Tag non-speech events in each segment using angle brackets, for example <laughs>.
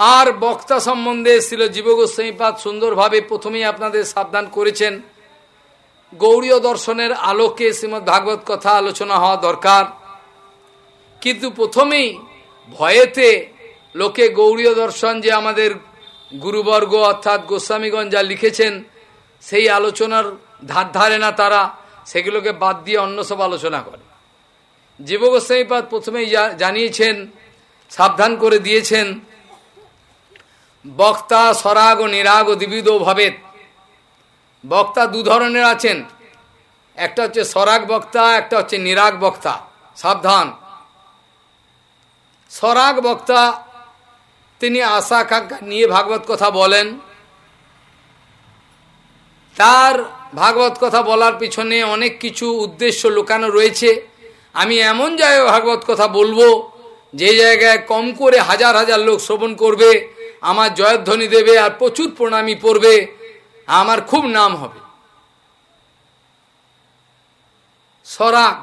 আর বক্তা সম্বন্ধে ছিল জীবগোস্বামীপাদ সুন্দরভাবে প্রথমেই আপনাদের সাবধান করেছেন। গৌরীয় দর্শনের আলোকে শ্রীমৎ ভাগবত কথা আলোচনা হওয়া দরকার। কিন্তু প্রথমেই ভয়েতে লোকে গৌরীয় দর্শন যে আমাদের গুরুবর্গ অর্থাৎ গোস্বামীগঞ্জ যা লিখেছেন, সেই আলোচনার ধার ধারে না তারা, সেগুলোকে বাদ দিয়ে অন্য সব আলোচনা করে। জীব গোস্বামীপাদ প্রথমেই জানিয়েছেন, সাবধান করে দিয়েছেন বক্তা সরাগ ও নিরাগ ও দ্বিবিধ ভবেত বক্তা দু ধরনের আছেন। একটা হচ্ছে সরাগ বক্তা, একটা হচ্ছে নিরাগ বক্তা। সাবধান। সরাগ বক্তা, তিনি আশা আকাঙ্ক্ষা নিয়ে ভাগবত কথা বলেন। তার ভাগবত কথা বলার পিছনে অনেক কিছু উদ্দেশ্য লুকানো রয়েছে। আমি এমন জায়গায় ভাগবত কথা বলব, যে জায়গায় কম করে হাজার হাজার লোক শ্রবণ করবে। আমার জয়ধ্বনি দেবে আর প্রচুর প্রণামী পড়বে, আমার খুব নাম হবে। সরাগ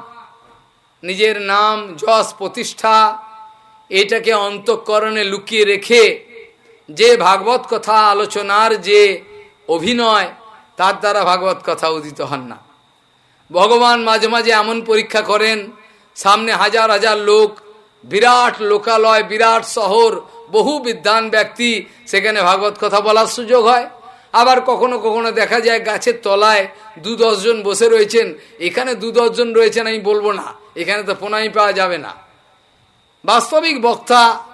নিজের নাম, যশ প্রতিষ্ঠা, এটাকে অন্তঃকরণে লুকিয়ে রেখে, যে ভাগবত কথা আলোচনার যে অভিনয়, তার দ্বারা ভাগবত কথা উদিত হন না। ভগবান মাঝে মাঝে এমন পরীক্ষা করেন, সামনে হাজার হাজার লোক, বিরাট লোকালয়, বিরাট শহর বহু বিদ্যান ব্যক্তি সেখানে ভাগবত কথা বলার সুযোগ হয়। আবার কখনো কখনো দেখা যায় গাছের তলায় দু দশজন বসে রয়েছেন। এখানে দু দশজন রয়েছেন আমি বলব না। এখানে তো প্রণামী পাওয়া যাবে না। বাস্তবিক বক্তা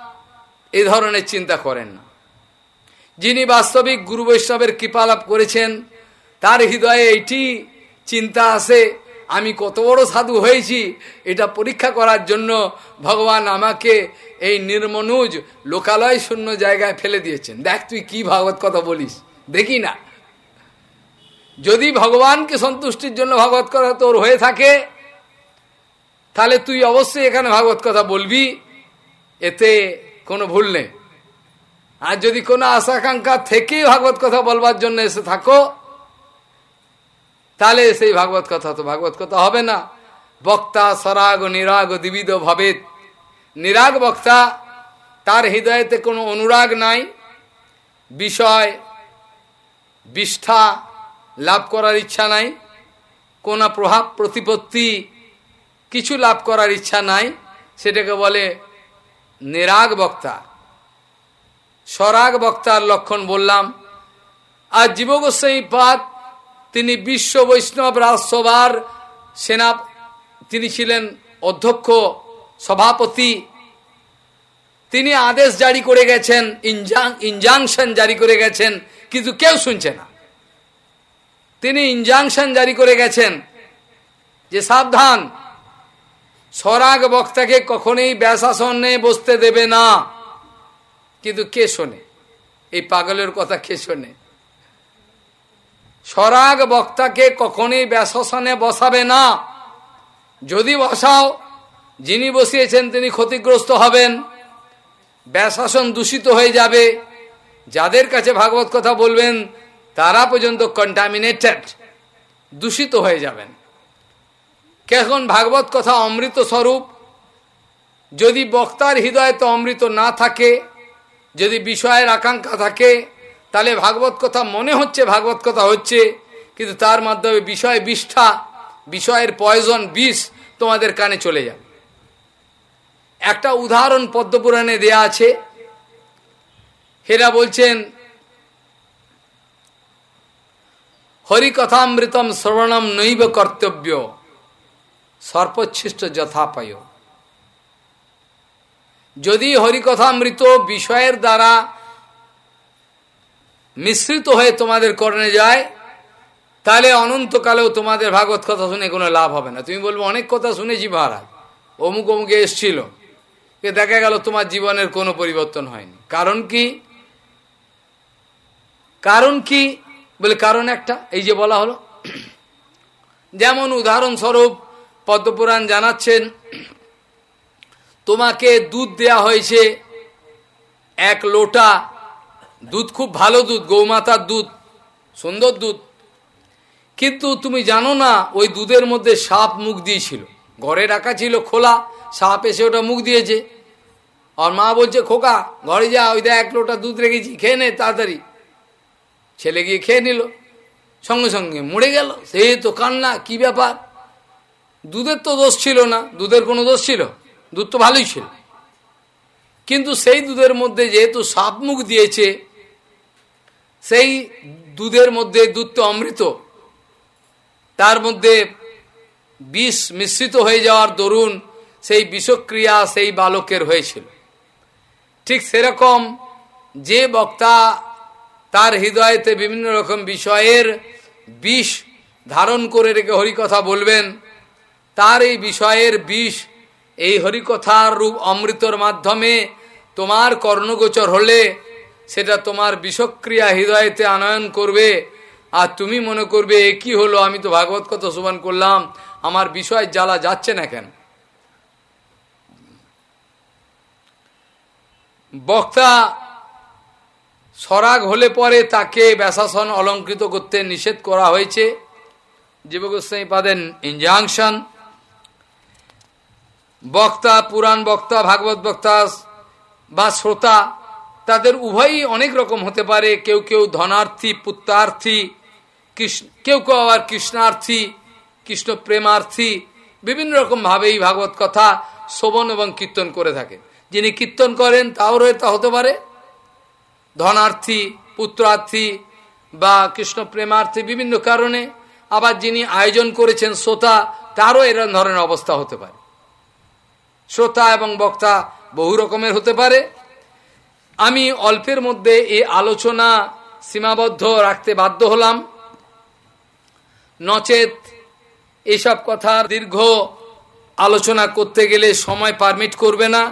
এ ধরনের চিন্তা করেন না। যিনি বাস্তবিক গুরু বৈষ্ণবের কৃপালাভ করেছেন, তার হৃদয়ে এইটি চিন্তা আসে আমি কত বড় সাধু হয়েছি, এটা পরীক্ষা করার জন্য ভগবান আমাকে এই নির্মনুজ লোকালয় শূন্য জায়গায় ফেলে দিয়েছেন। দেখ তুই কি ভাগবত কথা বলিস, দেখি না। যদি ভগবানকে সন্তুষ্টির জন্য ভাগবত কথা তোর হয়ে থাকে, তাহলে তুই অবশ্যই এখানে ভাগবত কথা বলবি, এতে কোনো ভুল নেই। আর যদি কোনো আশাকাঙ্ক্ষা থেকেই ভাগবত কথা বলবার জন্য এসে থাকো তাহলে সেই ভাগবত কথা তো ভাগবত কথা হবে না। বক্তা, সরাগ, নিরাগ, দ্বিবিধ ভবেদ। নিরাগ বক্তা, তার হৃদয়তে কোনো অনুরাগ নাই। বিষয়, বিষ্ঠা লাভ করার ইচ্ছা নাই। কোনো প্রভাব, প্রতিপত্তি কিছু লাভ করার ইচ্ছা নাই। সেটাকে বলে নিরাগ বক্তা। স্বরাগ বক্তার লক্ষণ বললাম, আর জীবগোস্বাই পাদ তিনি বিশ্ব বৈষ্ণব রাজসভার সেনা, তিনি ছিলেন অধ্যক্ষ সভাপতি। তিনি আদেশ জারি করে গেছেন, ইনজাং, ইনজাংশন জারি করে গেছেন, কিন্তু কেউ শুনছে না। তিনি ইনজাংশন জারি করে গেছেন যে সাবধান, স্বরাগ বক্তাকে কখনোই ব্যাসাসনে বসতে দেবে না। কিন্তু কে শোনে? এই পাগলের কথা কে শোনে? স্বরাগ বক্তাকে কখনই ব্যাসাসনে বসাবে না। যদি বসাও, যিনি বসিয়েছেন তিনি ক্ষতিগ্রস্ত হবেন। ব্যাসাসন দূষিত হয়ে যাবে। যাদের কাছে ভাগবত কথা বলবেন, তারা পর্যন্ত কন্টামিনেটেড দূষিত হয়ে যাবেন। কেখন ভাগবত কথা অমৃত স্বরূপ, যদি বক্তার হৃদয়ে তো অমৃত না থাকে, যদি বিষয়ের আকাঙ্ক্ষা থাকে তাহলে ভাগবত কথা মনে হচ্ছে, ভাগবত কথা হচ্ছে, কিন্তু তার মাধ্যমে বিষয় বিষ্ঠা, বিষয়ের পয়জন বিষ তোমাদের কানে চলে যাবে। একটা উদাহরণ পদ্মপুরাণে দেয়া আছে। হেরা বলছেন, হরিকথামৃতম শ্রবণম নৈব কর্তব্য সর্পচ্ছিষ্ট যথাপায়। যদি হরিকথামৃত বিষয়ের দ্বারা মিশ্রিত হয়ে তোমাদের কর্ণে যায়, তাহলে অনন্তকালেও তোমাদের ভাগবত কথা শুনে কোনো লাভ হবে না। তুমি বলব, অনেক কথা শুনেছি মহারাজ। অমুক অমুকে এসছিল। দেখা গেল তোমার জীবনের কোনো পরিবর্তন হয়নি। কারণ কি? কারণ কি? বলে কারণ একটা, এই যে বলা হলো। যেমন উদাহরণস্বরূপ পদ্মপুরাণ জানাচ্ছেন, তোমাকে দুধ দেয়া হয়েছে এক লোটা দুধ খুব ভালো দুধ, গৌমাতার দুধ, সুন্দর দুধ। কিন্তু তুমি জানো না, ওই দুধের মধ্যে সাপ মুখ দিয়েছিল। ঘরে রাখা ছিল খোলা, সাপ এসে ওটা মুখ দিয়েছে। আর মা বলছে, খোকা, ঘরে যা, ওই দেখ, এক লোটা দুধ রেখেছি, খেয়ে নে তাড়াতাড়ি। ছেলে গিয়ে খেয়ে নিল, সঙ্গে সঙ্গে মরে গেল। সে তো কান্না, কি ব্যাপার? দুধের তো দোষ ছিল না, দুধের কোনো দোষ ছিল? দুধ তো ভালোই ছিল। কিন্তু সেই দুধের মধ্যে যেহেতু সাপ মুখ দিয়েছে সেই দুধের মধ্যে দুধ তো অমৃত। তার মধ্যে বিষ মিশ্রিত হয়ে যাওয়ার দরুন সেই বিষক্রিয়া সেই বালকের হয়েছিল। ঠিক সেরকম যে বক্তা তার হৃদয়তে বিভিন্ন রকম বিষয়ের বিষ ধারণ করে রেখে হরিকথা বলবেন, তার এই বিষয়ের বিষ, এই হরিকথার রূপ অমৃতর মাধ্যমে তোমার কর্ণগোচর হলে সেটা তোমার বিষক্রিয়া হৃদয়তে আনয়ন করবে। আর তুমি মনে করবে, এ কি হলো? আমি তো ভাগবত কথা শোভন করলাম। আমার বিষয় জ্বালা যাচ্ছে না কেন? বক্তা সরাগ হলে পরে তাকে ব্যাসাসন অলঙ্কৃত করতে নিষেধ করা হয়েছে। জীবগোস্বামী পাদেন ইনজাংশন। বক্তা, পুরাণ বক্তা, ভাগবত বক্তা বা শ্রোতা তাদের উভয়ই অনেক রকম হতে পারে। কেউ কেউ ধনার্থী, পুত্রার্থী, কৃষ্ণ, কেউ কেউ আবার কৃষ্ণার্থী, কৃষ্ণ প্রেমার্থী, বিভিন্ন রকম ভাবেই ভাগবত কথা শোভন এবং কীর্তন করে থাকে। যিনি কীর্তন করেন, তাও তা হতে পারে। ধনার্থী, পুত্রার্থী বা কৃষ্ণ প্রেমার্থী বিভিন্ন কারণে। আবার যিনি আয়োজন করেছেন শ্রোতা, তারও এরকম ধরনের অবস্থা হতে পারে। শ্রোতা এবং বক্তা বহু রকমের হতে পারে। আমি অল্পের মধ্যে এই আলোচনা সীমাবদ্ধ রাখতে বাধ্য হলাম। নচেত এসব কথা দীর্ঘ আলোচনা করতে গেলে সময় পারমিট করবে না।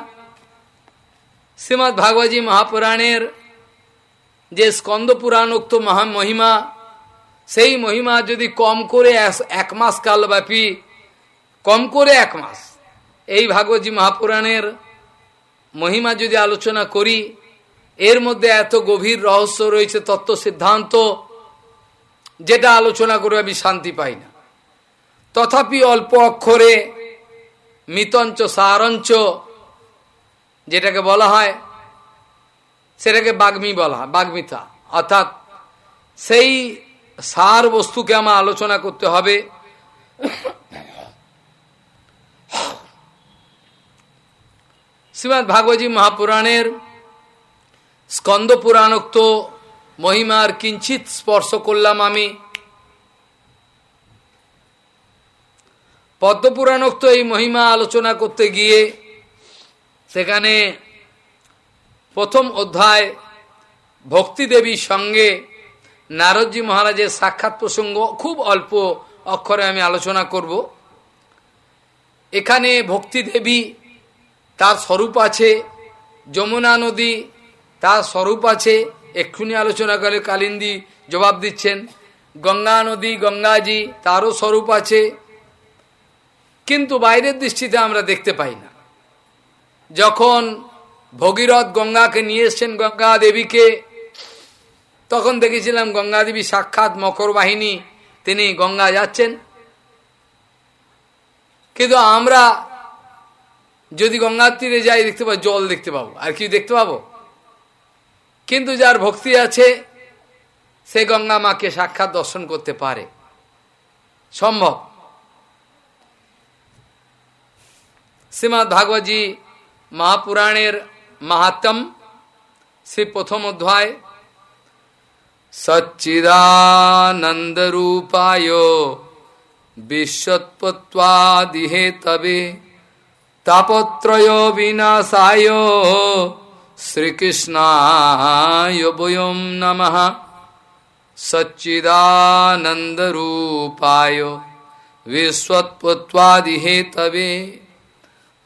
শ্রীমৎ ভাগবতী মহাপুরাণের যে স্কন্দ পুরাণোক্ত মহা মহিমা, সেই মহিমা যদি কম করে এক মাস কালব্যাপী, কম করে এক মাস, এই ভাগবতী মহাপুরাণের মহিমা যদি আলোচনা করি এর মধ্যে এত গভীর রহস্য রয়েছে, তত্ত্ব সিদ্ধান্ত, যেটা আলোচনা করে আমি শান্তি পাই না। তথাপি অল্প অক্ষরে মিতঞ্চ সারঞ্চ, যেটাকে বলা হয়, সেটাকে বাগ্মি বলা হয়, বাগ্মিতা। অর্থাৎ সেই সার বস্তুকে আমার আলোচনা করতে হবে। শ্রীমৎ ভাগবতী মহাপুরাণের স্কন্দ পুরাণোক্ত মহিমার কিঞ্চিত স্পর্শ করলাম আমি। পদ্মপুরাণোক্ত এই মহিমা আলোচনা করতে গিয়ে সেখানে প্রথম অধ্যায় ভক্তিদেবীর সঙ্গে নারদজি মহারাজের সাক্ষাৎ প্রসঙ্গ খুব অল্প অক্ষরে আমি আলোচনা করব। এখানে ভক্তিদেবী তার স্বরূপ আছে যমুনা নদী তার স্বরূপ আছে। এক্ষুনি আলোচনা করে কালিন্দি জবাব দিচ্ছেন, গঙ্গা নদী, গঙ্গাজি, তারও স্বরূপ আছে। কিন্তু বাইরের দৃষ্টিতে আমরা দেখতে পাই না। যখন ভগীরথ গঙ্গাকে নিয়ে এসছেন গঙ্গা দেবীকে, তখন দেখেছিলাম গঙ্গা দেবী সাক্ষাৎ মকর বাহিনী, তিনি গঙ্গা যাচ্ছেন। কিন্তু আমরা যদি গঙ্গার তীরে যাই, দেখতে পাবো, জল দেখতে পাবো। আর কি দেখতে পাবো? কিন্তু যার ভক্তি আছে, সে গঙ্গা মাকে সাক্ষাৎ দর্শন করতে পারে। সম্ভব। শ্রীমৎ ভাগবতী মহাপুরাণের মাহাত্ম শ্রী প্রথম অধ্যায়। সচ্চিদানন্দরূপায় বিশ্বৎপত্বাদিহে তবে তাপত্রয় বিনাশায় শ্রীকৃষ্ণায় বয়ম নম সচ্চিদানন্দরূপায় বিশ্বৎপত্বাদিহে তবে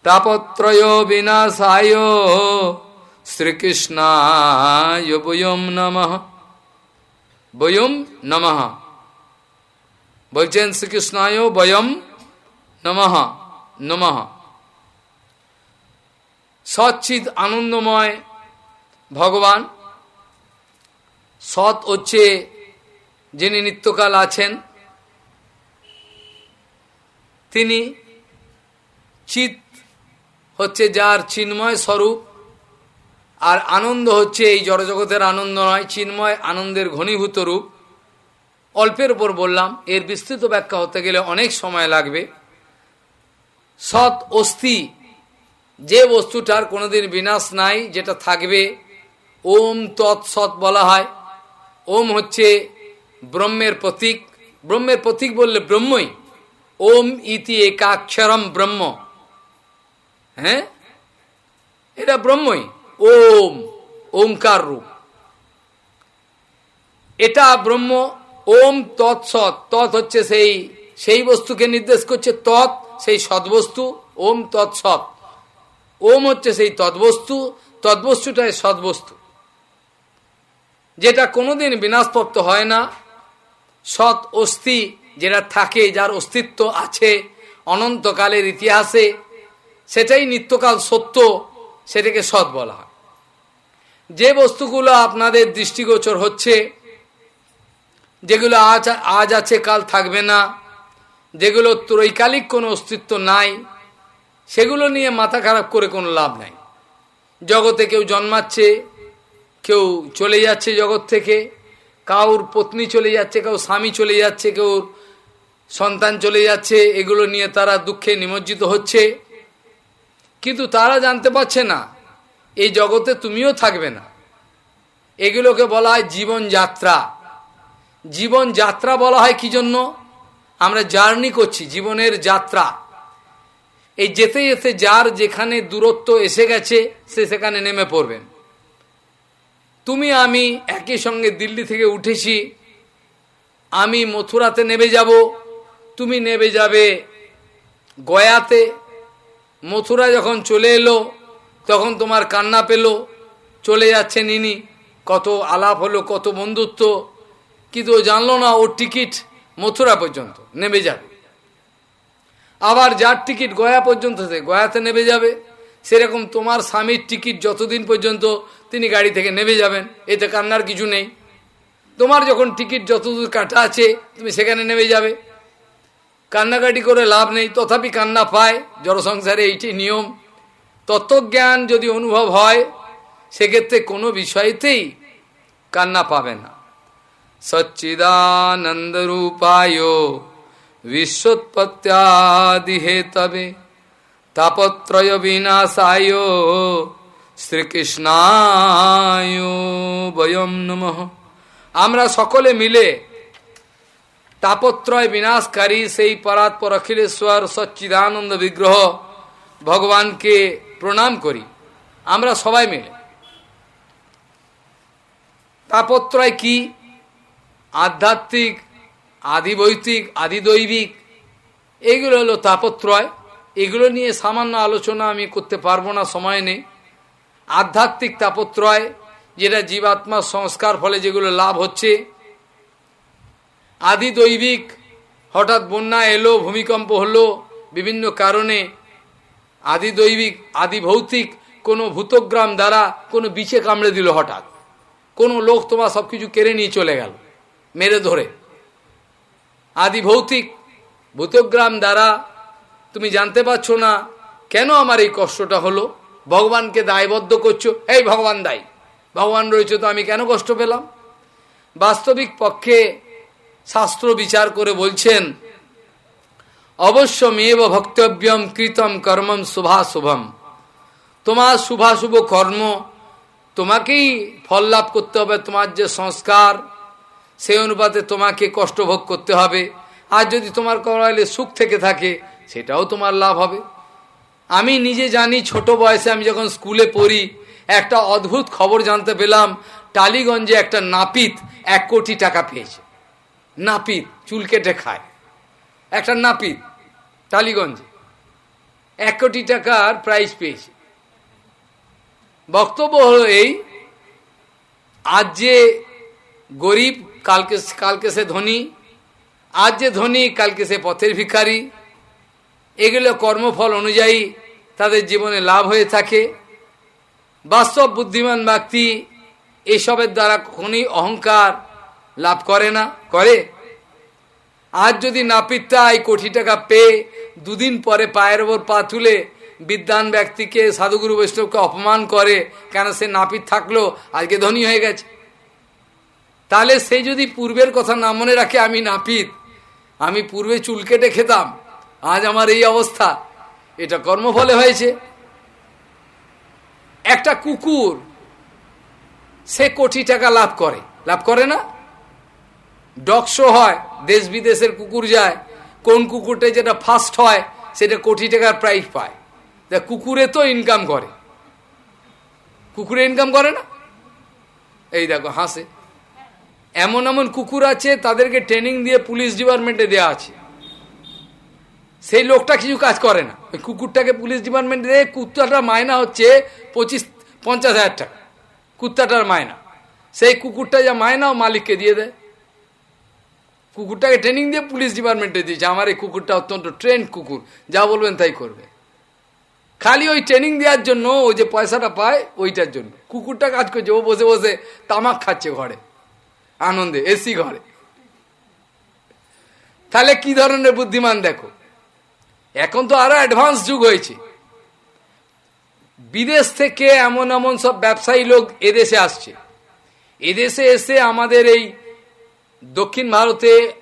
তাপত্রয় বিনাশায় শ্রীকৃষ্ণায় বয়ম নম বয়ম নম বলছেন শ্রীকৃষ্ণায় বয়ম নম নম সচ্ছিদ আনন্দময় ভগবান। সৎ হচ্ছে যিনি নিত্যকাল আছেন। তিনি চিত হচ্ছে যার চিন্ময় স্বরূপ। আর আনন্দ হচ্ছে এই জড়জগতের আনন্দ নয়, চিন্ময় আনন্দের ঘনীভূত রূপ। অল্পের উপর বললাম, এর বিস্তৃত ব্যাখ্যা হতে গেলে অনেক সময় লাগবে। সৎ অস্থি যে বস্তুটার কোনোদিন বিনাশ নাই, যেটা থাকবে, ওম তৎসৎ বলা হয়। ওম হচ্ছে ব্রহ্মের প্রতীক। ব্রহ্মের প্রতীক বললে ব্রহ্মই। ওম ইতি একাক্ষরম ব্রহ্ম। হ্যাঁ? এটা ব্রহ্মই। ওম ওমকার রূপ। এটা ব্রহ্ম, ওম তৎসৎ তৎ হচ্ছে সেই সেই বস্তুকে নির্দেশ করছে তৎ, সেই সদ্বস্তু ওম তৎসৎ ওম হচ্ছে সেই তদ্বস্তু, তদ্বস্তুটাই সদ্বস্তু। যেটা কোনোদিন বিনাশপ্রাপ্ত হয় না, সৎ অস্থি যেটা থাকে, যার অস্তিত্ব আছে, অনন্তকালের ইতিহাসে, সেটাই নিত্যকাল সত্য, সেটাকে সৎ বলা হয়। যে বস্তুগুলো আপনাদের দৃষ্টিগোচর হচ্ছে, যেগুলো আজ আজ আছে, কাল থাকবে না যেগুলো ত্রৈকালিক কোনো অস্তিত্ব নাই সেগুলো নিয়ে মাথা খারাপ করে কোনো লাভ নাই। জগতে কেউ জন্মাচ্ছে, কেউ চলে যাচ্ছে জগৎ থেকে, কাউর পত্নী চলে যাচ্ছে কেউ স্বামী চলে যাচ্ছে কেউ সন্তান চলে যাচ্ছে, এগুলো নিয়ে তারা দুঃখে নিমজ্জিত হচ্ছে। কিন্তু তারা জানতে পারছে না, এই জগতে তুমিও থাকবে না। এগুলোকে বলা হয় জীবনযাত্রা জীবনযাত্রা বলা হয় কি জন্য? আমরা জার্নি করছি, জীবনের যাত্রা। এই যেতে যেতে যার যেখানে দূরত্ব এসে গেছে, সে সেখানে নেমে পড়বেন। তুমি, আমি একই সঙ্গে দিল্লি থেকে উঠেছি। আমি মথুরাতে নেমে যাব। তুমি নেমে যাবে গয়াতে। মথুরা যখন চলে এলো, তখন তোমার কান্না পেল। চলে যাচ্ছে নিনি কত আলাপ হলো, কত বন্ধুত্ব। কিন্তু ও জানলো না ওর টিকিট মথুরা পর্যন্ত। নেমে যাবে। আবার যার টিকিট গয়া পর্যন্ত গয়াতে নেমে যাবে। সেরকম তোমার স্বামীর টিকিট যতদিন পর্যন্ত তিনি গাড়ি থেকে নেমে যাবেন, এতে কান্নার কিছু নেই। তোমার যখন টিকিট যতদূর কাটা আছে, তুমি সেখানে নেমে যাবে। কান্নাকাটি করে লাভ নেই, তথাপি কান্না পায় জনসংসারে এইটি নিয়ম। তত্ত্বজ্ঞান যদি অনুভব হয়, সেক্ষেত্রে কোনো বিষয়তেই কান্না পাবে না। সচ্চিদানন্দরূপায় বিশ্বৎপত্যাদি হেতবে তাপত্রয় বিনাশায় শ্রীকৃষ্ণায় বয়ম নম আমরা সকলে মিলে তাপত্রয় বিনাশকারী সেই পরাৎপর অখিলেশ্বর সচ্চিদানন্দ বিগ্রহ ভগবানকে প্রণাম করি। আমরা সবাই মিলে। তাপত্রয় কি? আধ্যাত্মিক আদিবৈতিক, আদিদৈবিক, এগুলো হলো তাপত্রয়। এগুলো নিয়ে সামান্য আলোচনা আমি করতে পারব না, সময় নেই। আধ্যাত্মিক তাপত্রয়, যেটা জীবাত্মার সংস্কার ফলে যেগুলো লাভ হচ্ছে। আদি দৈবিক হঠাৎ বন্যা এলো, ভূমিকম্প হলো বিভিন্ন কারণে। আদি দৈবিক আদি ভৌতিক কোনো ভূতগ্রাম দ্বারা কোনো বিছে কামড়ে দিল হঠাৎ। কোনো লোক তোমার সব কিছু কেড়ে নিয়ে চলে গেল, মেরে ধরে। আদি ভৌতিক, ভূতগ্রাম দ্বারা তুমি জানতে পারছ না কেন আমার এই কষ্টটা হলো? ভগবানকে দায়বদ্ধ করছ? এই ভগবান দায়ী। ভগবান রয়েছে তো আমি কেন কষ্ট পেলাম? বাস্তবিক পক্ষে শাস্ত্র বিচার করে বলছেন অবশ্য মেব ভক্তব্যম কৃতম কর্মম শুভাশুভম। তোমার শুভাশুভ কর্ম তোমাকেই ফল লাভ করতে হবে, তোমার যে সংস্কার সেই অনুপাতে তোমাকে কষ্ট ভোগ করতে হবে। আর যদি তোমার করাইলে সুখ থেকে থাকে, সেটাও তোমার লাভ হবে। আমি নিজে জানি, ছোট বয়সে আমি যখন স্কুলে পড়ি, একটা অদ্ভুত খবর জানতে পেলাম, টালিগঞ্জে একটা নাপিত এক কোটি টাকা পেয়েছে। নাপিত, চুল কেটে খায়। একটা নাপিত, টালিগঞ্জে। এক কোটি টাকার প্রাইজ পেয়েছে। বক্তব্য হলো এই, আজ যে গরিব কালকে কালকে সে ধনী, আজ যে ধনী কালকে সে পথের ভিখারি। এগুলো কর্মফল অনুযায়ী তাদের জীবনে লাভ হয়ে থাকে। বাস্তব বুদ্ধিমান ব্যক্তি এসবের দ্বারা কখনই অহংকার লাভ করে না, করে। আজ যদি নাপিতটা এই কোটি টাকা পেয়ে দুদিন পরে পায়ের ওপর পা তুলে বিদ্যান ব্যক্তিকে সাধুগুরু বৈষ্ণবকে অপমান করে, কেন সে নাপিত থাকল? আজকে ধনী হয়ে গেছে। তাহলে সে যদি পূর্বের কথা না মনে রাখে, আমি নাপিত। আমি পূর্বে চুল কেটে খেতাম, আজ আমার এই অবস্থা। এটা কর্মফলে হয়েছে। একটা কুকুর, সে কোটি টাকা লাভ করে। লাভ করে না? ডকশো হয়, দেশ বিদেশের কুকুর যায়। কোন কুকুরটা যেটা ফার্স্ট হয়, সেটা কোটি টাকার প্রাইজ পায়। তা কুকুরে তো ইনকাম করে। কুকুরে ইনকাম করে না? এই দেখো, হাসে। এমন এমন কুকুর আছে, তাদেরকে ট্রেনিং দিয়ে পুলিশ ডিপার্টমেন্টে দেওয়া আছে। সেই লোকটা কিছু কাজ করে না। ওই কুকুরটাকে পুলিশ ডিপার্টমেন্টে দিয়ে, কুত্তাটার মায়না হচ্ছে পঁচিশ, পঞ্চাশ হাজার টাকা। কুত্তাটার মায়না সেই কুকুরটা যা মায়না মালিককে দিয়ে দেয়। কুকুরটাকে ট্রেনিং দিয়ে পুলিশ ডিপার্টমেন্টে দিয়েছে। আমার এই কুকুরটা অত্যন্ত ট্রেন্ড কুকুর। যা বলবেন তাই করবে। খালি ওই ট্রেনিং দেওয়ার জন্য ও যে পয়সাটা পায়, ওইটার জন্য। কুকুরটা কাজ করছে। ও বসে বসে তামাক খাচ্ছে ঘরে। আনন্দে এসি ঘরে। তাহলে কি ধরনের বুদ্ধিমান দেখো? এখন তো আরও অ্যাডভান্স যুগ হয়েছে। বিদেশ থেকে এমন এমন সব ব্যবসায়ী লোক এদেশে আসছে। এদেশে এসে আমাদের এই দক্ষিণ ভারতে,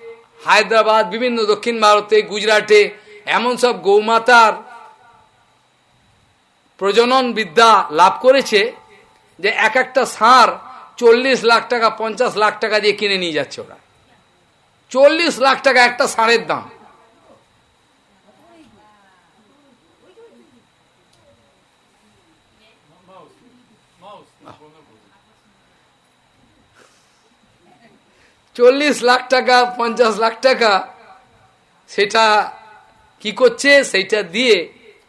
হায়দ্রাবাদ, বিভিন্ন দক্ষিণ ভারতে, গুজরাটে এমন সব গৌমাতার প্রজনন বিদ্যা লাভ করেছে যে এক একটা সার চল্লিশ লাখ টাকা, পঞ্চাশ লাখ টাকা দিয়ে কিনে নিয়ে যাচ্ছে ওরা। চল্লিশ লাখ টাকা একটা সারের দাম। চল্লিশ লাখ টাকা, পঞ্চাশ লাখ টাকা, সেটা কি করছে? সেইটা দিয়ে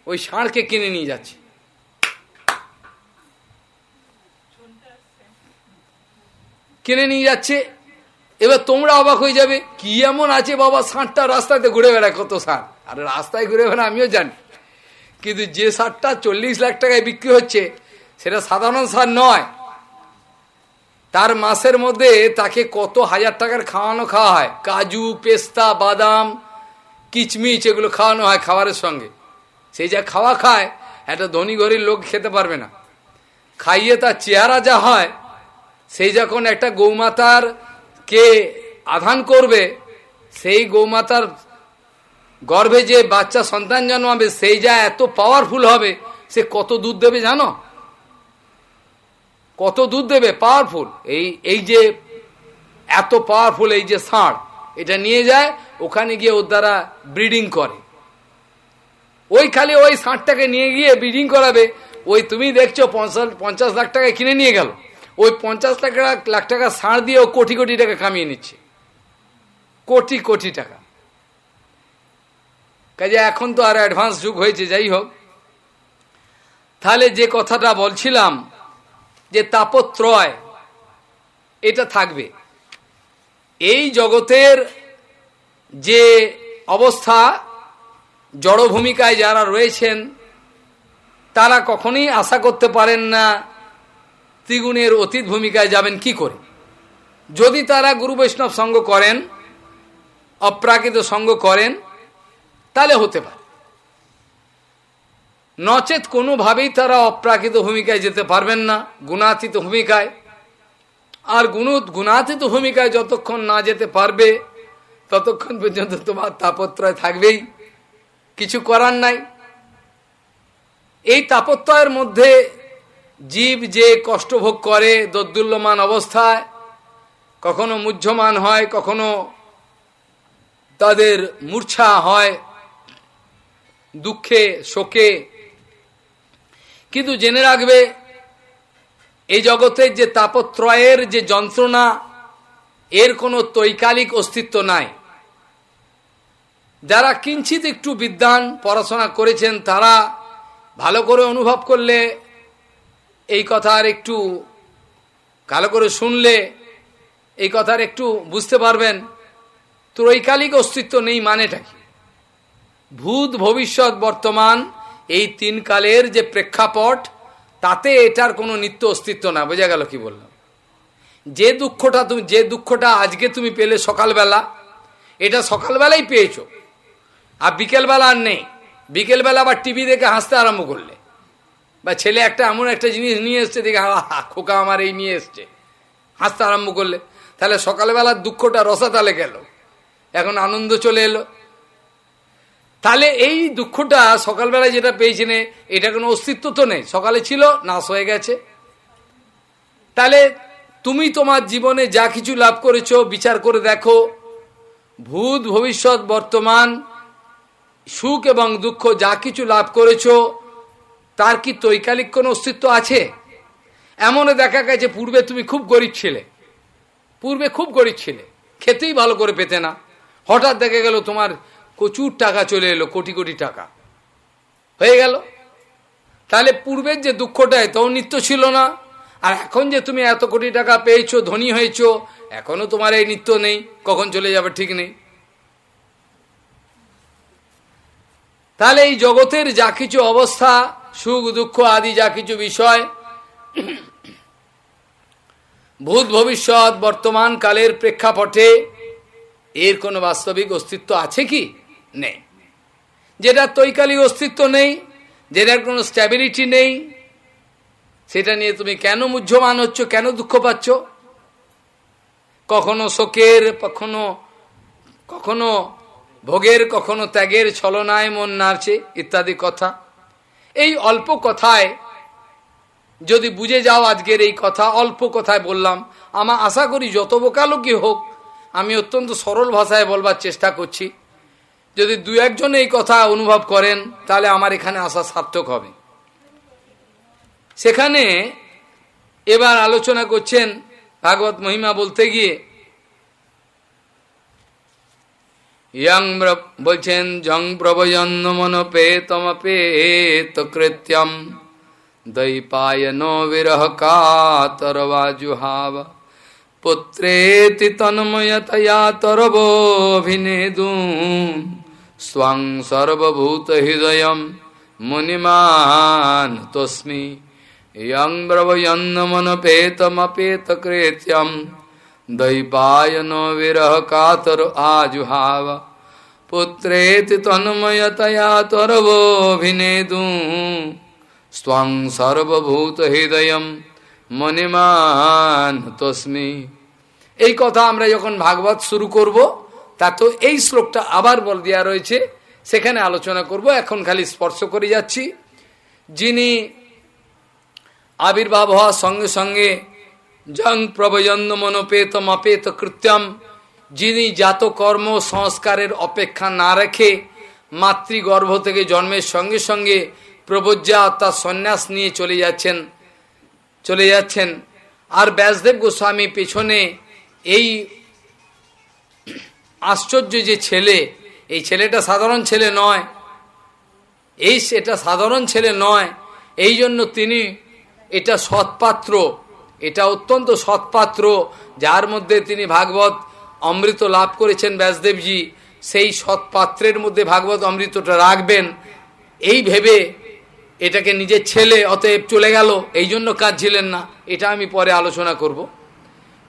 ওই ষাঁড়কে কিনে নিয়ে যাচ্ছে। কিনে নিয়ে যাচ্ছে। এবার তোমরা অবাক হয়ে যাবে, কি এমন আছে বাবা ষাঁড়টা রাস্তাতে ঘুরে বেড়ায় কত ষাঁড় আর রাস্তায় ঘুরে বেড়া আমিও জানি। কিন্তু যে সারটা চল্লিশ লাখ টাকায় বিক্রি হচ্ছে, সেটা সাধারণ সার নয়। তার মাসের মধ্যে তাকে কত হাজার টাকার খাওয়ানো খাওয়া হয়? কাজু, পেস্তা, বাদাম, কিচমিচ এগুলো খাওয়ানো হয় খাবারের সঙ্গে। সেই যা খাওয়া খায়, একটা ধনী গরিব লোক খেতে পারবে না। খাইয়ে তার চেহারা যা হয় সেই যখন একটা গৌমাতার কে আধান করবে, সেই গৌমাতার গর্ভে যে বাচ্চা সন্তান জন্মাবে, সেই যা এত পাওয়ারফুল হবে, সে কত দুধ দেবে জানো? কত দুধ দেবে? পাওয়ারফুল এই এই যে এত পাওয়ারফুল এই যে ষাঁড়, এটা নিয়ে যায়, ওখানে গিয়ে ওর দ্বারা ব্রিডিং করে। ওই খালি ওই ষাঁড়টাকে নিয়ে গিয়ে ব্রিডিং করাবে। ওই তুমি দেখছ পঞ্চাশ পঞ্চাশ লাখ টাকা কিনে নিয়ে গেল। ওই পঞ্চাশ লাখ লাখ টাকা ষাঁড় দিয়ে ও কোটি কোটি টাকা কামিয়ে নিচ্ছে। কোটি কোটি টাকা। কাজে এখন তো আর অ্যাডভান্স যুগ হয়েছে, যাই হোক। তাহলে যে কথাটা বলছিলাম, যে তাপত্রয়, এটা থাকবে। এই জগতের যে অবস্থা জড় ভূমিকায় যারা রয়েছেন, তারা কখনোই আশা করতে পারেন না ত্রিগুণের অতীত ভূমিকায় যাবেন কি করে? যদি তারা গুরু বৈষ্ণব সঙ্গ করেন, অপ্রাকৃত সঙ্গ করেন, তাহলে হতে পারে। নচেত কোনোভাবেই তারা অপ্রাকৃত ভূমিকায় যেতে পারবেন না, গুণাতীত ভূমিকায়। আর গুণ, গুণাতীত ভূমিকায় যতক্ষণ না যেতে পারবে, ততক্ষণ পর্যন্ত তোমার তাপত্রয় থাকবেই। কিছু করার নাই। এই তাপত্রয়ের মধ্যে জীব যে কষ্ট ভোগ করে দোদ্দুল্যমান অবস্থায়, কখনো মুহ্যমান হয়, কখনো তাদের মূর্ছা হয়, দুঃখে, শোকে। কিন্তু জেনে রাখবে, এই জগতের যে তাপত্রয়ের যে যন্ত্রণা, এর কোনো তৈকালিক অস্তিত্ব নাই। যারা কিঞ্চিত একটু বিদ্যান, পড়াশোনা করেছেন, তারা ভালো করে অনুভব করলে এই কথার একটু ভালো করে শুনলে এই কথার একটু বুঝতে পারবেন, ত্রৈকালিক অস্তিত্ব নেই মানেটা কি? ভূত ভবিষ্যৎ বর্তমান, এই তিন কালের যে প্রেক্ষাপট, তাতে এটার কোনো নিত্য অস্তিত্ব না। বোঝা গেল কি বললাম? যে দুঃখটা তুমি, যে দুঃখটা আজকে তুমি পেলে সকালবেলা, এটা সকালবেলাই পেয়েছ। আর বিকেলবেলা আর নেই। বিকেলবেলা আবার টিভি দেখে হাসতে আরম্ভ করলে। বা ছেলে একটা এমন একটা জিনিস নিয়ে এসছে, দেখে খোকা আমার এই নিয়ে এসছে। হাসতে আরম্ভ করলে। তাহলে সকালবেলার দুঃখটা রসাতালে গেল। এখন আনন্দ চলে এলো। তাহলে এই দুঃখটা সকালবেলায় যেটা পেয়েছেন, এটা কোনো অস্তিত্ব তো নেই। সকালে ছিল, নাশ হয়ে গেছে। তাহলে তুমি তোমার জীবনে যা কিছু লাভ করেছ, বিচার করে দেখো। ভূত, ভবিষ্যৎ, বর্তমান, সুখ এবং দুঃখ যা কিছু লাভ করেছ তার কি তৈকালিক কোনো অস্তিত্ব আছে? এমনও দেখা গেছে পূর্বে তুমি খুব গরিব ছিলে। পূর্বে খুব গরিব ছিলে। খেতেই ভালো করে পেতে না। হঠাৎ দেখা গেল তোমার প্রচুর টাকা চলে এলো, কোটি কোটি টাকা। হয়ে গেল। তাহলে পূর্বের যে দুঃখটা এতও নিত্য ছিল না। আর এখন যে তুমি এত কোটি টাকা পেয়েছ, ধনী হয়েছো, এখনও তোমার এই নিত্য নেই। কখন চলে যাবে ঠিক নেই। তাহলে এই জগতের যা কিছু অবস্থা সুখ, দুঃখ আদি যা কিছু বিষয়, ভূত ভবিষ্যৎ, বর্তমান কালের প্রেক্ষাপটে এর কোনো বাস্তবিক অস্তিত্ব আছে কি? নেই। যেটার তৈকালিক অস্তিত্ব নেই, যেটার কোনো স্ট্যাবিলিটি নেই, সেটা নিয়ে তুমি কেন মুহ্যমান হচ্ছ, কেন দুঃখ পাচ্ছ? কখনো শোকের, কখনো কখনো ভোগের, কখনো ত্যাগের ছলনায় মন নাড়ছে ইত্যাদি কথা। এই অল্প কথায় যদি বুঝে যাও আজকের এই কথা, অল্প কথায় বললাম। আমার আশা করি যত বোকালোকই হোক, আমি অত্যন্ত সরল ভাষায় বলবার চেষ্টা করছি। যদি দু একজন এই কথা অনুভব করেন, তাহলে আমার এখানে আসা সার্থক হবে। সেখানে এবার আলোচনা করছেন ভাগবত মহিমা বলতে গিয়ে ইয়ং বলছেন জং প্রবজন্য মনপেতমপেত কৃত্যম দৈপায়ন বিরহ কাতরবাজুহাব পুত্রেতি তন্ময়তয়া তরবোভিনেদুন স্বং সর্বভূত হৃদয় মুনিমান তস্মি ইয়ং ব্রবয়ন্ন মনপেতমপেত কৃত্যম दैपायनो विरह कातर आजुहाव पुत्रेति तन्मयतया त्वरवोभिनेदु স্বং সর্বভূত হৃদয় মনিমান তস্মি এই কথা আমরা যখন ভাগবত শুরু করব তা তো এই শ্লোকটা আবার বল দেওয়া রয়েছে সেখানে আলোচনা করব এখন খালি স্পর্শ করে যাচ্ছি যিনি আবির্ভাব হওয়ার সঙ্গে সঙ্গে জং প্রবজন্দ মনোপেত মপেত কৃত্যম। যিনি জাত কর্ম সংস্কারের অপেক্ষা না রেখে মাতৃগর্ভ থেকে জন্মের সঙ্গে সঙ্গে প্রবজ্জা অর্থাৎ সন্ন্যাস নিয়ে চলে যাচ্ছেন চলে যাচ্ছেন। আর ব্যাসদেব গোস্বামী পেছনে এই আশ্চর্য যে ছেলে, এই ছেলেটা সাধারণ ছেলে নয়। এই এটা সাধারণ ছেলে নয়। এই জন্য তিনি এটা সৎপাত্র। এটা অত্যন্ত সৎপাত্র, যার মধ্যে তিনি ভাগবত অমৃত লাভ করেছেন ব্যাসদেবজি, সেই সৎপাত্রের মধ্যে ভাগবত অমৃতটা রাখবেন। এই ভেবে এটাকে নিজের ছেলে অতএব চলে গেল, এই জন্য কাজ ছিলেন না, এটা আমি পরে আলোচনা করব।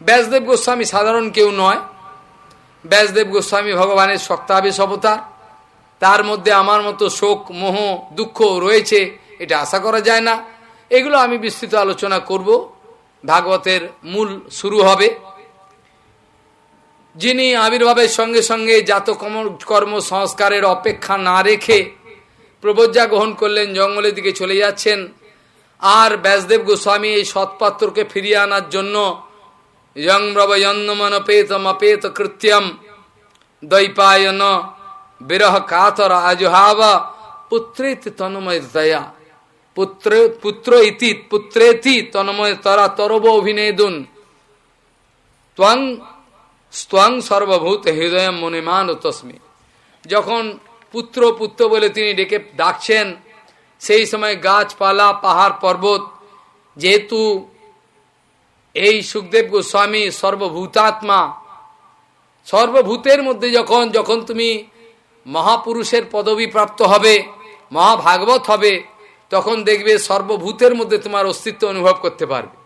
ব্যাসদেব গোস্বামী সাধারণ কেউ নয়। ব্যাসদেব গোস্বামী ভগবানের শক্তাবেশ অবতার। তার মধ্যে আমার মতো শোক, মোহ, দুঃখ রয়েছে, এটা আশা করা যায় না। এগুলো আমি বিস্তৃত আলোচনা করব। ভাগবতের মূল শুরু হবে। যিনি আবির্ভাবের সঙ্গে সঙ্গে জাত কর্ম সংস্কারের অপেক্ষা না রেখে প্রবজ্জা গ্রহণ করলেন, জঙ্গলের দিকে চলে যাচ্ছেন। আর ব্যাসদেব গোস্বামী এই সৎপাত্রকে ফিরিয়ে আনার জন্য যন্মনপেতমপেত কৃত্যম দৈপায়ন বিরহ কাতর আজহাব পুত্রেত তন্ময় দয়া পুত্র পুত্র ইতি পুত্রেতি তন্ময় তরা তরব অভিনেদুন। ত্বং স্ত্বং সর্বভূত হৃদয় মনিমান তস্মি। যখন পুত্র পুত্র বলে তিনি ডেকে ডাকছেন, সেই সময় গাছপালা, পাহাড়, পর্বত, যেহেতু এই সুখদেব গোস্বামী সর্বভূতাত্মা, সর্বভূতের মধ্যে যখন যখন তুমি মহাপুরুষের পদবী প্রাপ্ত হবে, মহাভাগবত হবে তখন দেখবে সর্বভূতের মধ্যে তোমার অস্তিত্ব অনুভব করতে পারবে।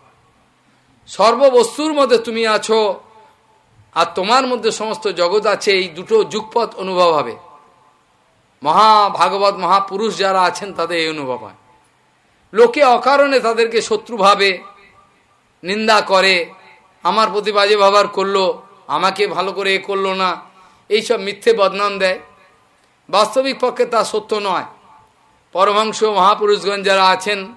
সর্ববস্তুর মধ্যে তুমি আছো আর তোমার মধ্যে সমস্ত জগৎ আছে, এই দুটো যুগপথ অনুভব হবে। মহা ভাগবত মহাপুরুষ যারা আছেন, তাদের এই অনুভব হয়। লোকে অকারণে তাদেরকে শত্রুভাবে নিন্দা করে, আমার প্রতি বাজে ব্যবহার করল, আমাকে ভালো করে এ করল না, এইসব মিথ্যে বদনাম দেয়। বাস্তবিক পক্ষে তা সত্য নয়। পরমাংশ মহাপুরুষগণ যারা আছেন,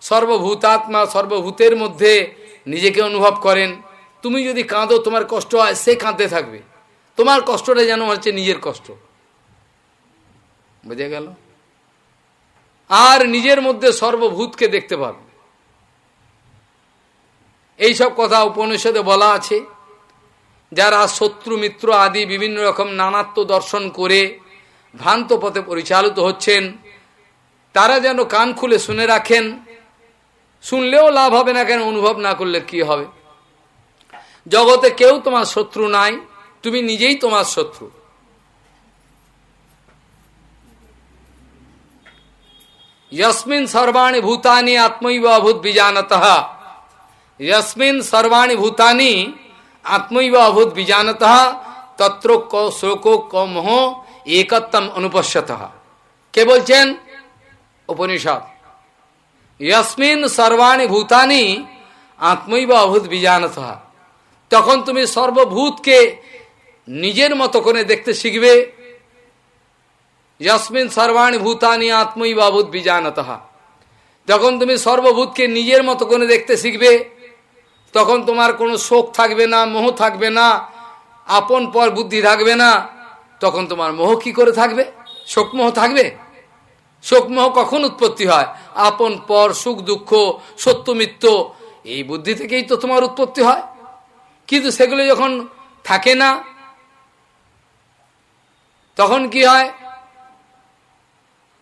সর্বভূতাত্মা, সর্বভূতের মধ্যে নিজেকে অনুভব করেন, তুমি যদি কাঁদো, তোমার কষ্ট হয়, সে কাঁদতে থাকবে। তোমার কষ্টটা যেন হচ্ছে নিজের কষ্ট। বুঝে গেল? আর নিজের মধ্যে সর্বভূতকে দেখতে পাবে। এইসব কথা উপনিষদে বলা আছে। যারা শত্রু, মিত্র আদি বিভিন্ন রকম নানাত্ম দর্শন করে ভ্রান্ত পথে পরিচালিত হচ্ছেন তারা যেন কান খুলে শুনে রাখেন শুনলেও লাভ হবে না কেন অনুভব না করলে কি হবে জগতে কেউ তোমার শত্রু নাই তুমি নিজেই তোমার শত্রু यस्मिन सर्वाणी भूतानि आत्मैव अभूत बीजानत यस्मिन सर्वाणी भूतानि आत्मैव अभूत बीजानत तत्रो क श्लोको क मोह एकत्तम अनुपश्यत কে বলছেন উপনিষদ। ইয়সমিন সর্বাণী ভূতানি আত্মৈব অভূত বিজানত। তখন তুমি সর্বভূতকে নিজের মতো করে দেখতে শিখবে। যস্মিন সর্বাণী ভূতানি আত্মই বাবুদ বিজানত। যখন তুমি সর্বভূতকে নিজের মতো করে দেখতে শিখবে, তখন তোমার কোনো শোক থাকবে না, মোহ থাকবে না, আপন পর বুদ্ধি থাকবে না, তখন তোমার মোহ কি করে থাকবে? শোকমোহ থাকবে? শোকমোহ কখন উৎপত্তি হয়? আপন, পর, সুখ, দুঃখ, সত্য মিত্র এই বুদ্ধি থেকেই তো তোমার উৎপত্তি হয়। কিন্তু সেগুলো যখন থাকে না, তখন কি হয়?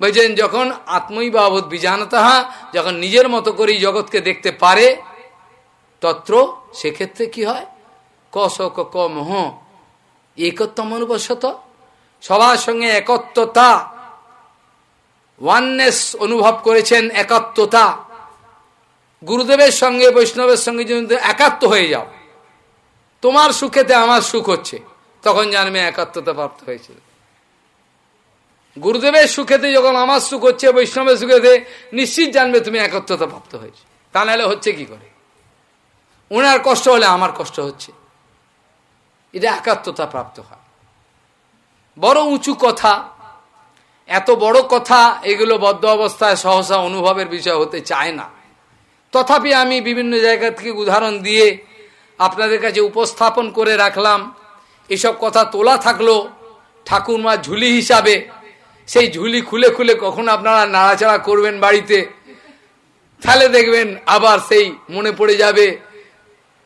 বলছেন যখন আত্মই বাবদ বিজানতাহা যখন নিজের মতো করেই জগৎকে দেখতে পারে, তত্র সেক্ষেত্রে কি হয়? ক, স, ক মোহ, একত্তম অনুপস্যত সবার সঙ্গে একত্বতা ওয়াননেস অনুভব করেছেন একাত্মতা। গুরুদেবের সঙ্গে, বৈষ্ণবের সঙ্গে যদি একাত্ম হয়ে যাও, তোমার সুখেতে আমার সুখ হচ্ছে। তখন জানবে একাত্মতা প্রাপ্ত হয়েছিল। গুরুদেবের সুখেতে যখন আমার সুখ হচ্ছে, বৈষ্ণবের সুখেতে নিশ্চিত জানবে তুমি একত্রতা প্রাপ্ত হয়েছে। তা নাহলে হচ্ছে কি করে? ওনার কষ্ট হলে আমার কষ্ট হচ্ছে। এটা একাত্মতা প্রাপ্ত হয়। বড় উঁচু কথা এত বড় কথা এগুলো বদ্ধ অবস্থায় সহসা অনুভবের বিষয় হতে চায় না। তথাপি আমি বিভিন্ন জায়গা থেকে উদাহরণ দিয়ে আপনাদের কাছে উপস্থাপন করে রাখলাম। এসব কথা তোলা থাকল ঠাকুরমা ঝুলি হিসাবে। সেই ঝুলি খুলে খুলে কখন আপনারা নাড়াচাড়া করবেন বাড়িতে। তাহলে দেখবেন আবার সেই মনে পড়ে যাবে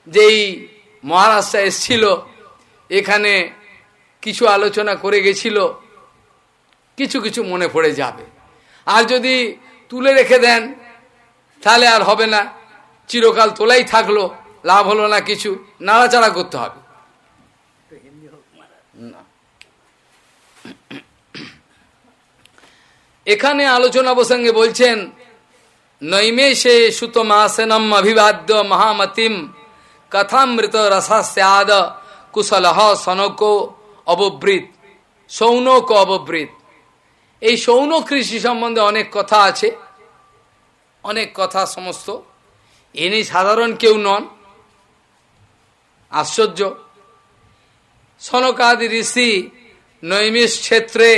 যেই মহারাষ্ট্র এসছিল, এখানে কিছু আলোচনা করে গেছিল। কিছু কিছু মনে পড়ে যাবে। আর যদি তুলে রেখে দেন, তাহলে আর হবে না। চিরকাল তোলাই থাকল, লাভ হলো না কিছু, নাড়াচাড়া করতে হবে। এখানে আলোচনা প্রসঙ্গে বলছেন নৈমেষে সুতমাসনম অভিবাদ্য মহামতিম কথামৃত রসাস্যাদ কুশল সনক অববৃত, সৌনক অববৃত। এই সৌন কৃষি সম্বন্ধে অনেক কথা আছে। অনেক কথা সমস্ত। এনি সাধারণ কেউ নন। আশ্চর্য। সনকাদি ঋষি নৈমিষ ক্ষেত্রে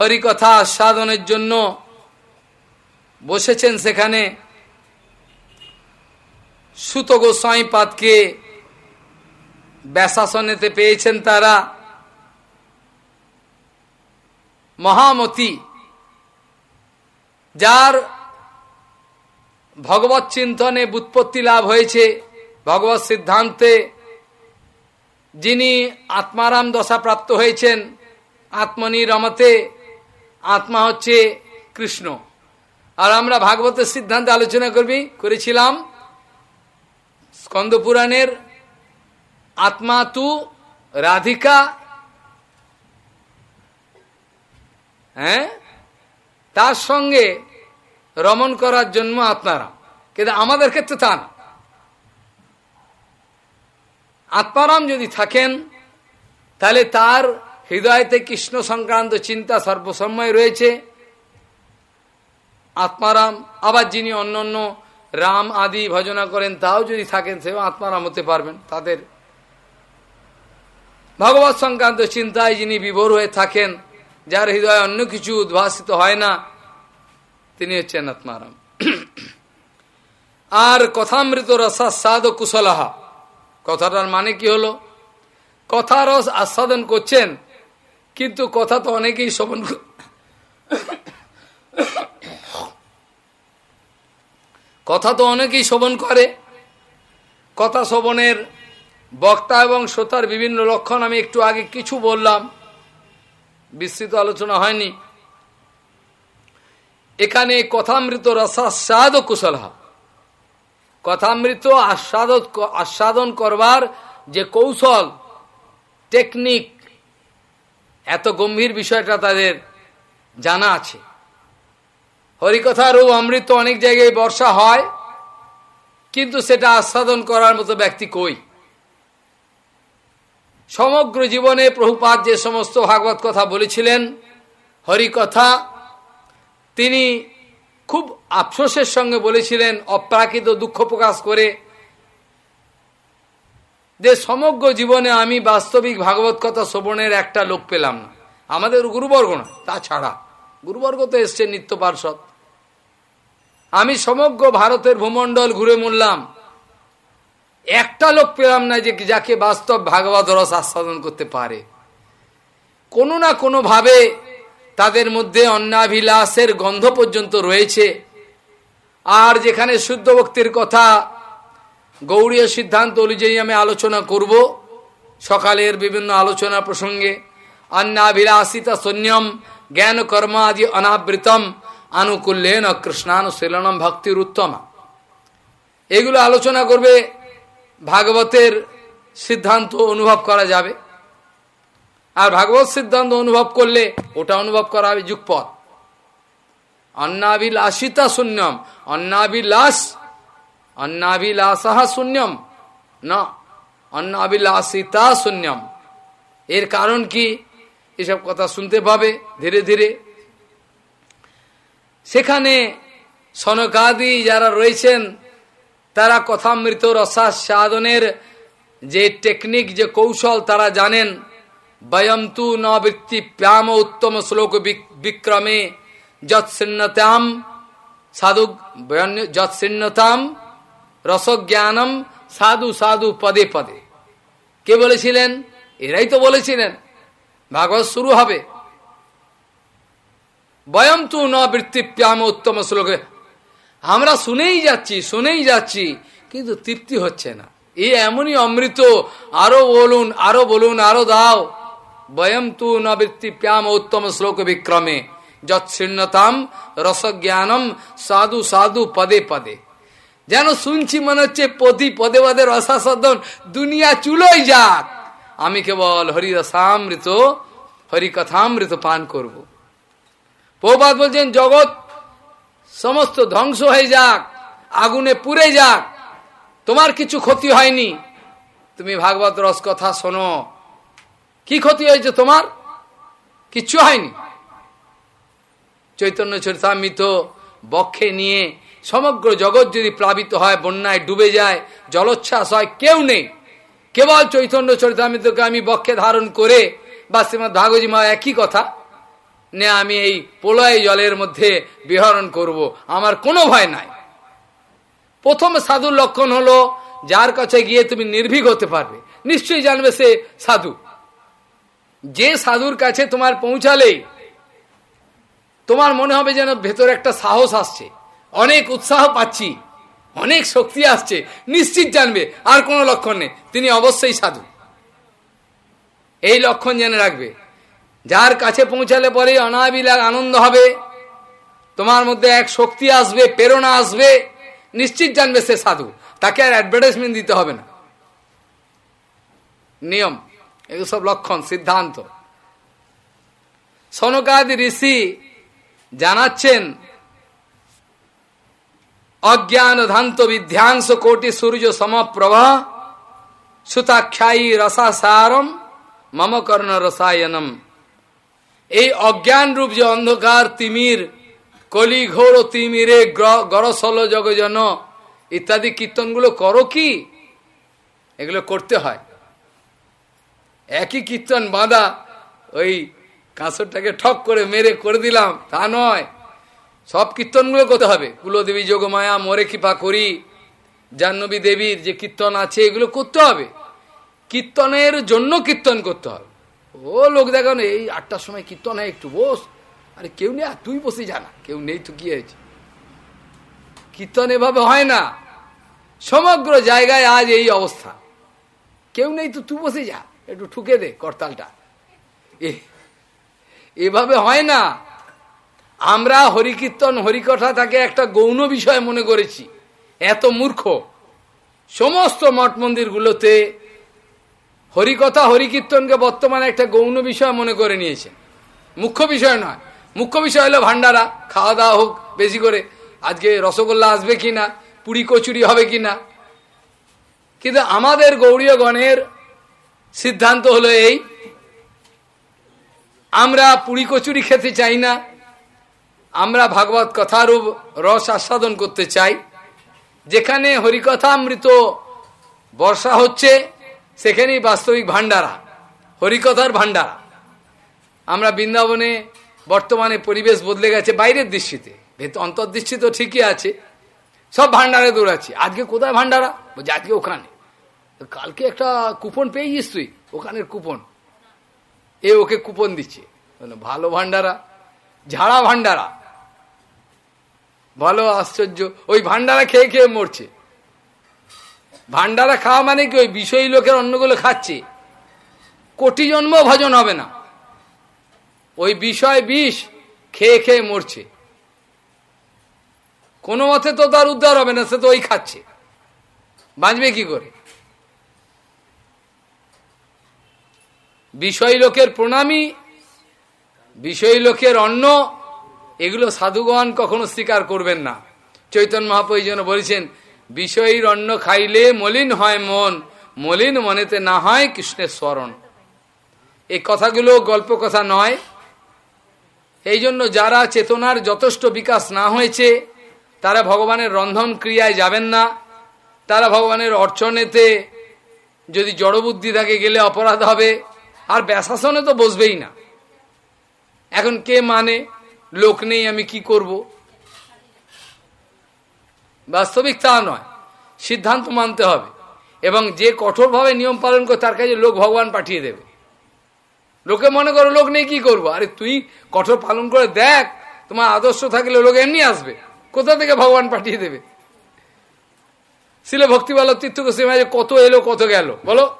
হরিকথা আস্বাদনের জন্য বসেছেন সেখানে। সুত গোস্বাই পাদকে ব্যাসাসনেতে পেয়েছেন তারা। মহামতি, যার ভগবত চিন্তনে বুৎপত্তি লাভ হয়েছে, ভগবত সিদ্ধান্তে যিনি আত্মারাম দশা প্রাপ্ত হয়েছেন, আত্মনি রমতে, আত্মা হচ্ছে কৃষ্ণ। আর আমরা ভাগবতের সিদ্ধান্তে আলোচনা করবি, করেছিলাম স্কন্দ পুরাণের আত্মা তু রাধিকা হ্যাঁ? তার সঙ্গে রমন করার জন্য আত্মারাম কিন্তু আমাদের ক্ষেত্রে তা না। আত্মারাম যদি থাকেন, তাহলে তার হৃদয়তে কৃষ্ণ সংক্রান্ত চিন্তা সর্বসময় রয়েছে। আত্মারাম, আবার যিনি অন্য অন্য রাম আদি ভজনা করেন, তাও যদি থাকেন, সেও আত্মারাম হতে পারবেন। তাদের ভগবত সংক্রান্ত চিন্তায় যিনি বিভোর হয়ে থাকেন যার হৃদয়ে অন্য কিছু উদ্ভাসিত হয় না, তিনি হচ্ছেন আত্মারাম। আর কথামৃত রসাস্বাদ কুশলাহা। কথাটার মানে কি হলো? কথা রস আস্বাদন করছেন, কিন্তু কথা তো অনেকেই শ্রবণ কথা তো অনেকেই শোভন করে। কথা শোভনের বক্তা এবং শ্রোতার বিভিন্ন লক্ষণ আমি একটু আগে কিছু বললাম। বিস্তৃত আলোচনা হয়নি। এখানে কথামৃত রসাস্বাদ কুশলহা কথামৃত আস্বাদ আস্বাদন করবার যে কৌশল টেকনিক এত গম্ভীর বিষয়টা তাদের জানা আছে। হরিকথার ও অমৃত অনেক জায়গায় বর্ষা হয়, কিন্তু সেটা আস্বাদন করার মতো ব্যক্তি কই? সমগ্র জীবনে প্রভুপাত যে সমস্ত ভাগবত কথা বলেছিলেন হরিকথা তিনি খুব আফসোসের সঙ্গে বলেছিলেন, অপ্রাকৃত দুঃখ প্রকাশ করে যে সমগ্র জীবনে আমি বাস্তবিক ভাগবত কথা শ্রবণের একটা লোক পেলাম না। আমাদের গুরুবর্গ না, তাছাড়া। গুরুবর্গ তো এসছে নিত্য পার্ষদ আমি সমগ্র ভারতের ভূমণ্ডল ঘুরে মরলাম। একটা লোক পেলাম না যে যাকে বাস্তব ভাগবত রস আস্বাদন করতে পারে। কোনো না কোনোভাবে তাদের মধ্যে অন্নাভিলাষের গন্ধ পর্যন্ত রয়েছে। আর যেখানে শুদ্ধ ভক্তির কথা গৌরীয় সিদ্ধান্ত অনুযায়ী আমি আলোচনা করব, সকালের বিভিন্ন আলোচনা প্রসঙ্গে, অন্নাভিলাষিতা সৈন্যম জ্ঞান কর্ম আদি অনাবৃতম, আনুকূল্যেন কৃষ্ণানুশীলনম ভক্তির উত্তমা এগুলো আলোচনা করবে ভাগবতের সিদ্ধান্ত অনুভব করা যাবে। আর ভাগবত সিদ্ধান্ত অনুভব করলে ওটা অনুভব করা হবে যুগপথ অন্নাবিলাসিতা শূন্যম অন্নাবিলাস অন্নাবিলাসাহা শূন্যম, না অন্নাবিলাসিতা শূন্যম। এর কারণ কি? এসব কথা শুনতে পাবে ধীরে ধীরে। সেখানে সনকাদি যারা রয়েছেন তারা কথামৃত রসাস্বাদনের যে টেকনিক, যে কৌশল তারা জানেন বয়ন্তু নবৃত্তি প্যাম উত্তম শ্লোক বিক্রমে যৎসিন্নতাম সাধু যৎসিন্নতাম রসজ্ঞানম সাধু সাধু পদে পদে। কে বলেছিলেন? এরাই তো বলেছিলেন, ভাগবত শুরু হবে। বয়ম তু ন বৃত্তিপ্যাম উত্তম শ্লোকে আমরা শুনেই যাচ্ছি শুনেই যাচ্ছি, কিন্তু তৃপ্তি হচ্ছে না। এ এমনই অমৃত, আরও বলুন আরও বলুন, আরও দাও। বয়ম তু ন বৃত্তিপ্যাম উত্তম শ্লোক বিক্রমে যৎসীর্ণতাম রসজ্ঞানম সাধু সাধু পদে পদে। যেন শুনছি মনে হচ্ছে প্রতি পদে পদে রসাসদন দুনিয়া চুলোই যাক। আমি কেবল হরিরসামৃত, হরিকথামৃত পান করব। প্রবাদ বলছেন, জগৎ সমস্ত ধ্বংস হয়ে যাক, আগুনে পুড়ে যাক, তোমার কিছু ক্ষতি হয়নি। তুমি ভাগবত রস কথা শোনো। কি ক্ষতি হয়েছে তোমার? কিচ্ছু হয়নি। চৈতন্য চরিতামৃত বক্ষে নিয়ে সমগ্র জগৎ যদি প্লাবিত হয়, বন্যায় ডুবে যায়, জলোচ্ছ্বাস হয়, কেউ নেই। কেবল চৈতন্য চরিতামৃতকে আমি বক্ষে ধারণ করে, বা শ্রীমদ ভাগবতী মা একই কথা নে আমি এই প্রলয় জলের মধ্যে বিহরণ করব। আমার কোনো ভয় নাই। প্রথম সাধুর লক্ষণ হলো, যার কাছে গিয়ে তুমি নির্ভীক হতে পারবে। নিশ্চয়ই জানবে সে সাধু। যে সাধুর কাছে তোমার পৌঁছালেই তোমার মনে হবে যেন ভেতরে একটা সাহস আসছে। অনেক উৎসাহ পাচ্ছি। অনেক শক্তি আসছে। নিশ্চিত জানবে, আর কোনো লক্ষণ নেই। তিনি অবশ্যই সাধু। এই লক্ষণ জেনে রাখবে। যার কাছে পৌঁছালে পরে অনাবিলাগ আনন্দ হবে। তোমার মধ্যে এক শক্তি আসবে, প্রেরণা আসবে। নিশ্চিত জানবে সে সাধু। তাকে আর অ্যাডভার্টাইজমেন্ট দিতে হবে না। নিয়ম এগুলো সব লক্ষণ, সিদ্ধান্ত। সনকাদি ঋষি জানাচ্ছেন অজ্ঞান ধান্ত বিধ্যাংশ কোটি সূর্য সমপ্রভা সুতাখ্যায়ী রসাসারম মম কর্ণ রসায়নম। এই অজ্ঞান রূপ যে অন্ধকার তিমির, কলি, ঘোর তিমিরে গরসল জগজন, ইত্যাদি কীর্তনগুলো করো কি? এগুলো করতে হয়। একই কীর্তন বাঁধা, ওই কাঁসরটাকে ঠক করে মেরে করে দিলাম, তা নয়। সব কীর্তনগুলো করতে হবে। কুলদেবী, যোগমায়া, মরে কৃপা করি, জাহ্নবী দেবীর যে কীর্তন আছে, এগুলো করতে হবে। কীর্তনের জন্য কীর্তন করতে হবে। ও লোক দেখানো এই আটটার সময় কীর্তন হয়, একটু বস। আরে কেউ নেই তুই বসে জানা কেউ নেই তো কি হয়েছে? কীর্তন এভাবে হয় না। সমগ্র জায়গায় আজ এই অবস্থা। কেউ নেই তো তুই বসে যা, একটু ঠুকে দে করতালটা। এভাবে হয় না। আমরা হরিকীর্তন, হরিকথা তাকে একটা গৌণ বিষয় মনে করেছি। এত মূর্খ। সমস্ত মঠ মন্দিরগুলোতে হরিকথা হরিকীর্তনকে বর্তমানে একটা গৌণ বিষয় মনে করে নিয়েছেন মুখ্য বিষয় নয়। মুখ্য বিষয় হলো ভান্ডারা খাওয়া দাওয়া হোক, বেশি করে। আজকে রসগোল্লা আসবে কি না পুরি কচুরি হবে কি না কিন্তু আমাদের গৌরীয়গণের সিদ্ধান্ত হলো এই, আমরা পুরি কচুরি খেতে চাই না, আমরা ভাগবত কথারূপ রস আস্বাদন করতে চাই। যেখানে হরিকথামৃত বর্ষা হচ্ছে সেখানেই বাস্তবিক ভান্ডারা হরিকথার ভান্ডারা আমরা বৃন্দাবনে বর্তমানে পরিবেশ বদলে গেছে বাইরের দৃষ্টিতে। অন্তর্দৃষ্টি তো ঠিকই আছে। সব ভান্ডারে দৌড়াচ্ছি আজকে কোথায় ভান্ডারা বলছি, আজকে ওখানে। কালকে একটা কুপন পেয়েছিস তুই? ওখানের কুপন। এ ওকে কুপন দিচ্ছে। ভালো ভান্ডারা ঝাড়া ভান্ডারা ভালো আশ্চর্য, ওই ভান্ডারা খেয়ে খেয়ে মরছে। ভান্ডারা খাওয়া মানে কি? ওই বিষয়ী লোকের অন্নগুলো খাচ্ছে। কোটি জন্ম ভজন হবে না। ওই বিষয় বিষ খেয়ে খেয়ে মরছে। কোনো মতে তো তার উদ্ধার হবে না, সে তো ওই খাচ্ছে। বাঁচবে কি করে? বিষয় লোকের প্রণামী, বিষয় লোকের অন্ন, এগুলো সাধুগণ কখনো স্বীকার করবেন না। চৈতন্য মহাপ্রু যেন বলেছেন বিষয়ীর অন্ন খাইলে মলিন হয় মন, মলিন মনেতে না হয় কৃষ্ণের স্মরণ। এই কথাগুলো গল্প কথা নয়। এই জন্য যারা চেতনার যথেষ্ট বিকাশ না হয়েছে, তারা ভগবানের রন্ধন ক্রিয়ায় যাবেন না। তারা ভগবানের অর্চনেতে যদি জড়বুদ্ধি থাকে, গেলে অপরাধ হবে। আর ব্যাসাসনে তো বসবেই না। এখন কে মানে? লোক নেই, আমি কি করব? বাস্তবিক তা নয়। সিদ্ধান্ত মানতে হবে। এবং যে কঠোরভাবে নিয়ম পালন করে তার কাছে লোক ভগবান পাঠিয়ে দেবে। লোকে মনে করো লোক নেই কি করব? আরে তুই কঠোর পালন করে দেখ, তোমার আদর্শ থাকলে লোক এমনি আসবে। কোথা থেকে ভগবান পাঠিয়ে দেবে? ছিল ভক্তিবালক তীর্থ গোস্বামী কত এলো, কত গেল? বলো।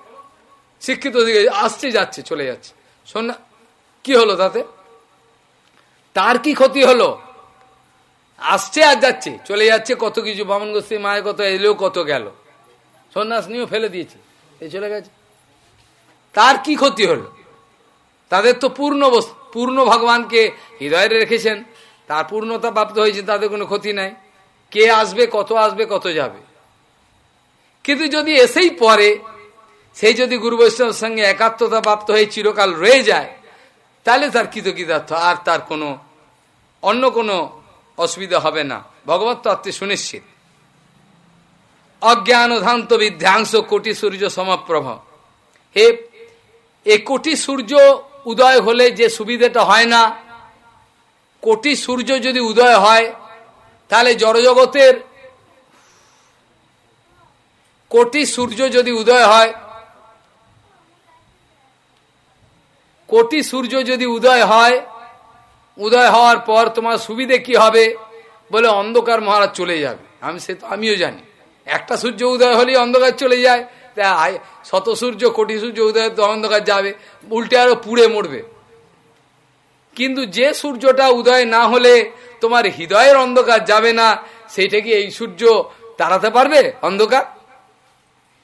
শিক্ষিত দিকে আসছে, যাচ্ছে, চলে যাচ্ছে। শোন না, কি হলো তাতে? তার কি ক্ষতি হলো? আসছে আর যাচ্ছে, চলে যাচ্ছে, কত কিছু, বামন গোস্বী মায়ের কত, এলেও কত গেল। সন্ন্যাস নিয়েও ফেলে দিয়েছে এই চলে গেছে। তার কি ক্ষতি হলো? তাদের তো পূর্ণ পূর্ণ ভগবানকে হৃদয়ে রেখেছেন, তার পূর্ণতা প্রাপ্ত হয়েছে, তাদের কোনো ক্ষতি নাই। কে আসবে, কত আসবে, কত যাবে? কিন্তু যদি এসেই পরে সেই যদি গুরু বৈষ্ণবের সঙ্গে একাত্মতা প্রাপ্ত হয়ে চিরকাল রয়ে যায়, তাহলে তার কৃতকৃতার্থ আর তার কোনো, অন্য কোনো অসুবিধা হবে না। ভগবত তত্ত্বে সুনিশ্চিত। অজ্ঞানধান্ত বিধ্যাংশ কোটি সূর্য সমপ্রভ। হে, এ কোটি সূর্য উদয় হলে যে সুবিধাটা হয় না, কোটি সূর্য যদি উদয় হয়, তাহলে জড়জগতের কোটি সূর্য যদি উদয় হয়, কোটি সূর্য যদি উদয় হয় উদয় হওয়ার পর তোমার সুবিধে কি হবে বলে অন্ধকার মহারাজ চলে যাবে। আমি সে তো আমিও জানি। একটা সূর্য উদয় হলেই অন্ধকার চলে যায়। শত সূর্য, কোটি সূর্য উদয় তো অন্ধকার যাবে। উল্টে আরও পুড়ে মরবে। কিন্তু যে সূর্যটা উদয় না হলে তোমার হৃদয়ের অন্ধকার যাবে না সেইটা কি এই সূর্য তাড়াতে পারবে অন্ধকার?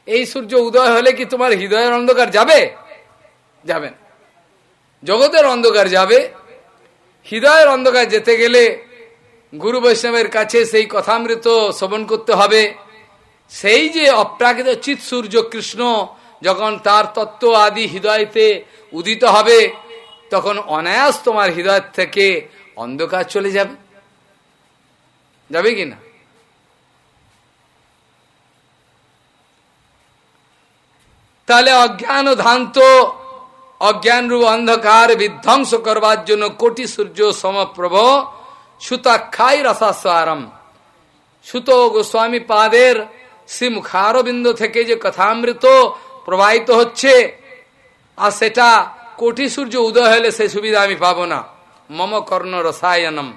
এই সূর্য উদয় হলে কি তোমার হৃদয়ের অন্ধকার যাবে? যাবেন জগতের অন্ধকার যাবে। হৃদয়ের অন্ধকার যেতে গেলে গুরু বৈষ্ণবের কাছে সেই কথামৃত শ্রবণ করতে হবে। সেই যে অপ্রাকৃত চিৎ সূর্য কৃষ্ণ যখন তার তত্ত্ব আদি হৃদয়তে উদিত হবে, তখন অনায়াস তোমার হৃদয় থেকে অন্ধকার চলে যাবে। যাবে কি না? তাহলে অজ্ঞান ধান্ত অজ্ঞান রূপ অন্ধকার বিধ্বংস করবার জন্য কোটি সূর্য সমপ্রভ। সুতাক্ষাই রসাস্বারম। সুত গোস্বামী পাদের শ্রী মুখারবিন্দ থেকে যে কথামৃত প্রবাহিত হচ্ছে, আর সেটা কোটি সূর্য উদয় হলে সেই সুবিধা আমি পাবো না। মম কর্ণ রসায়নম।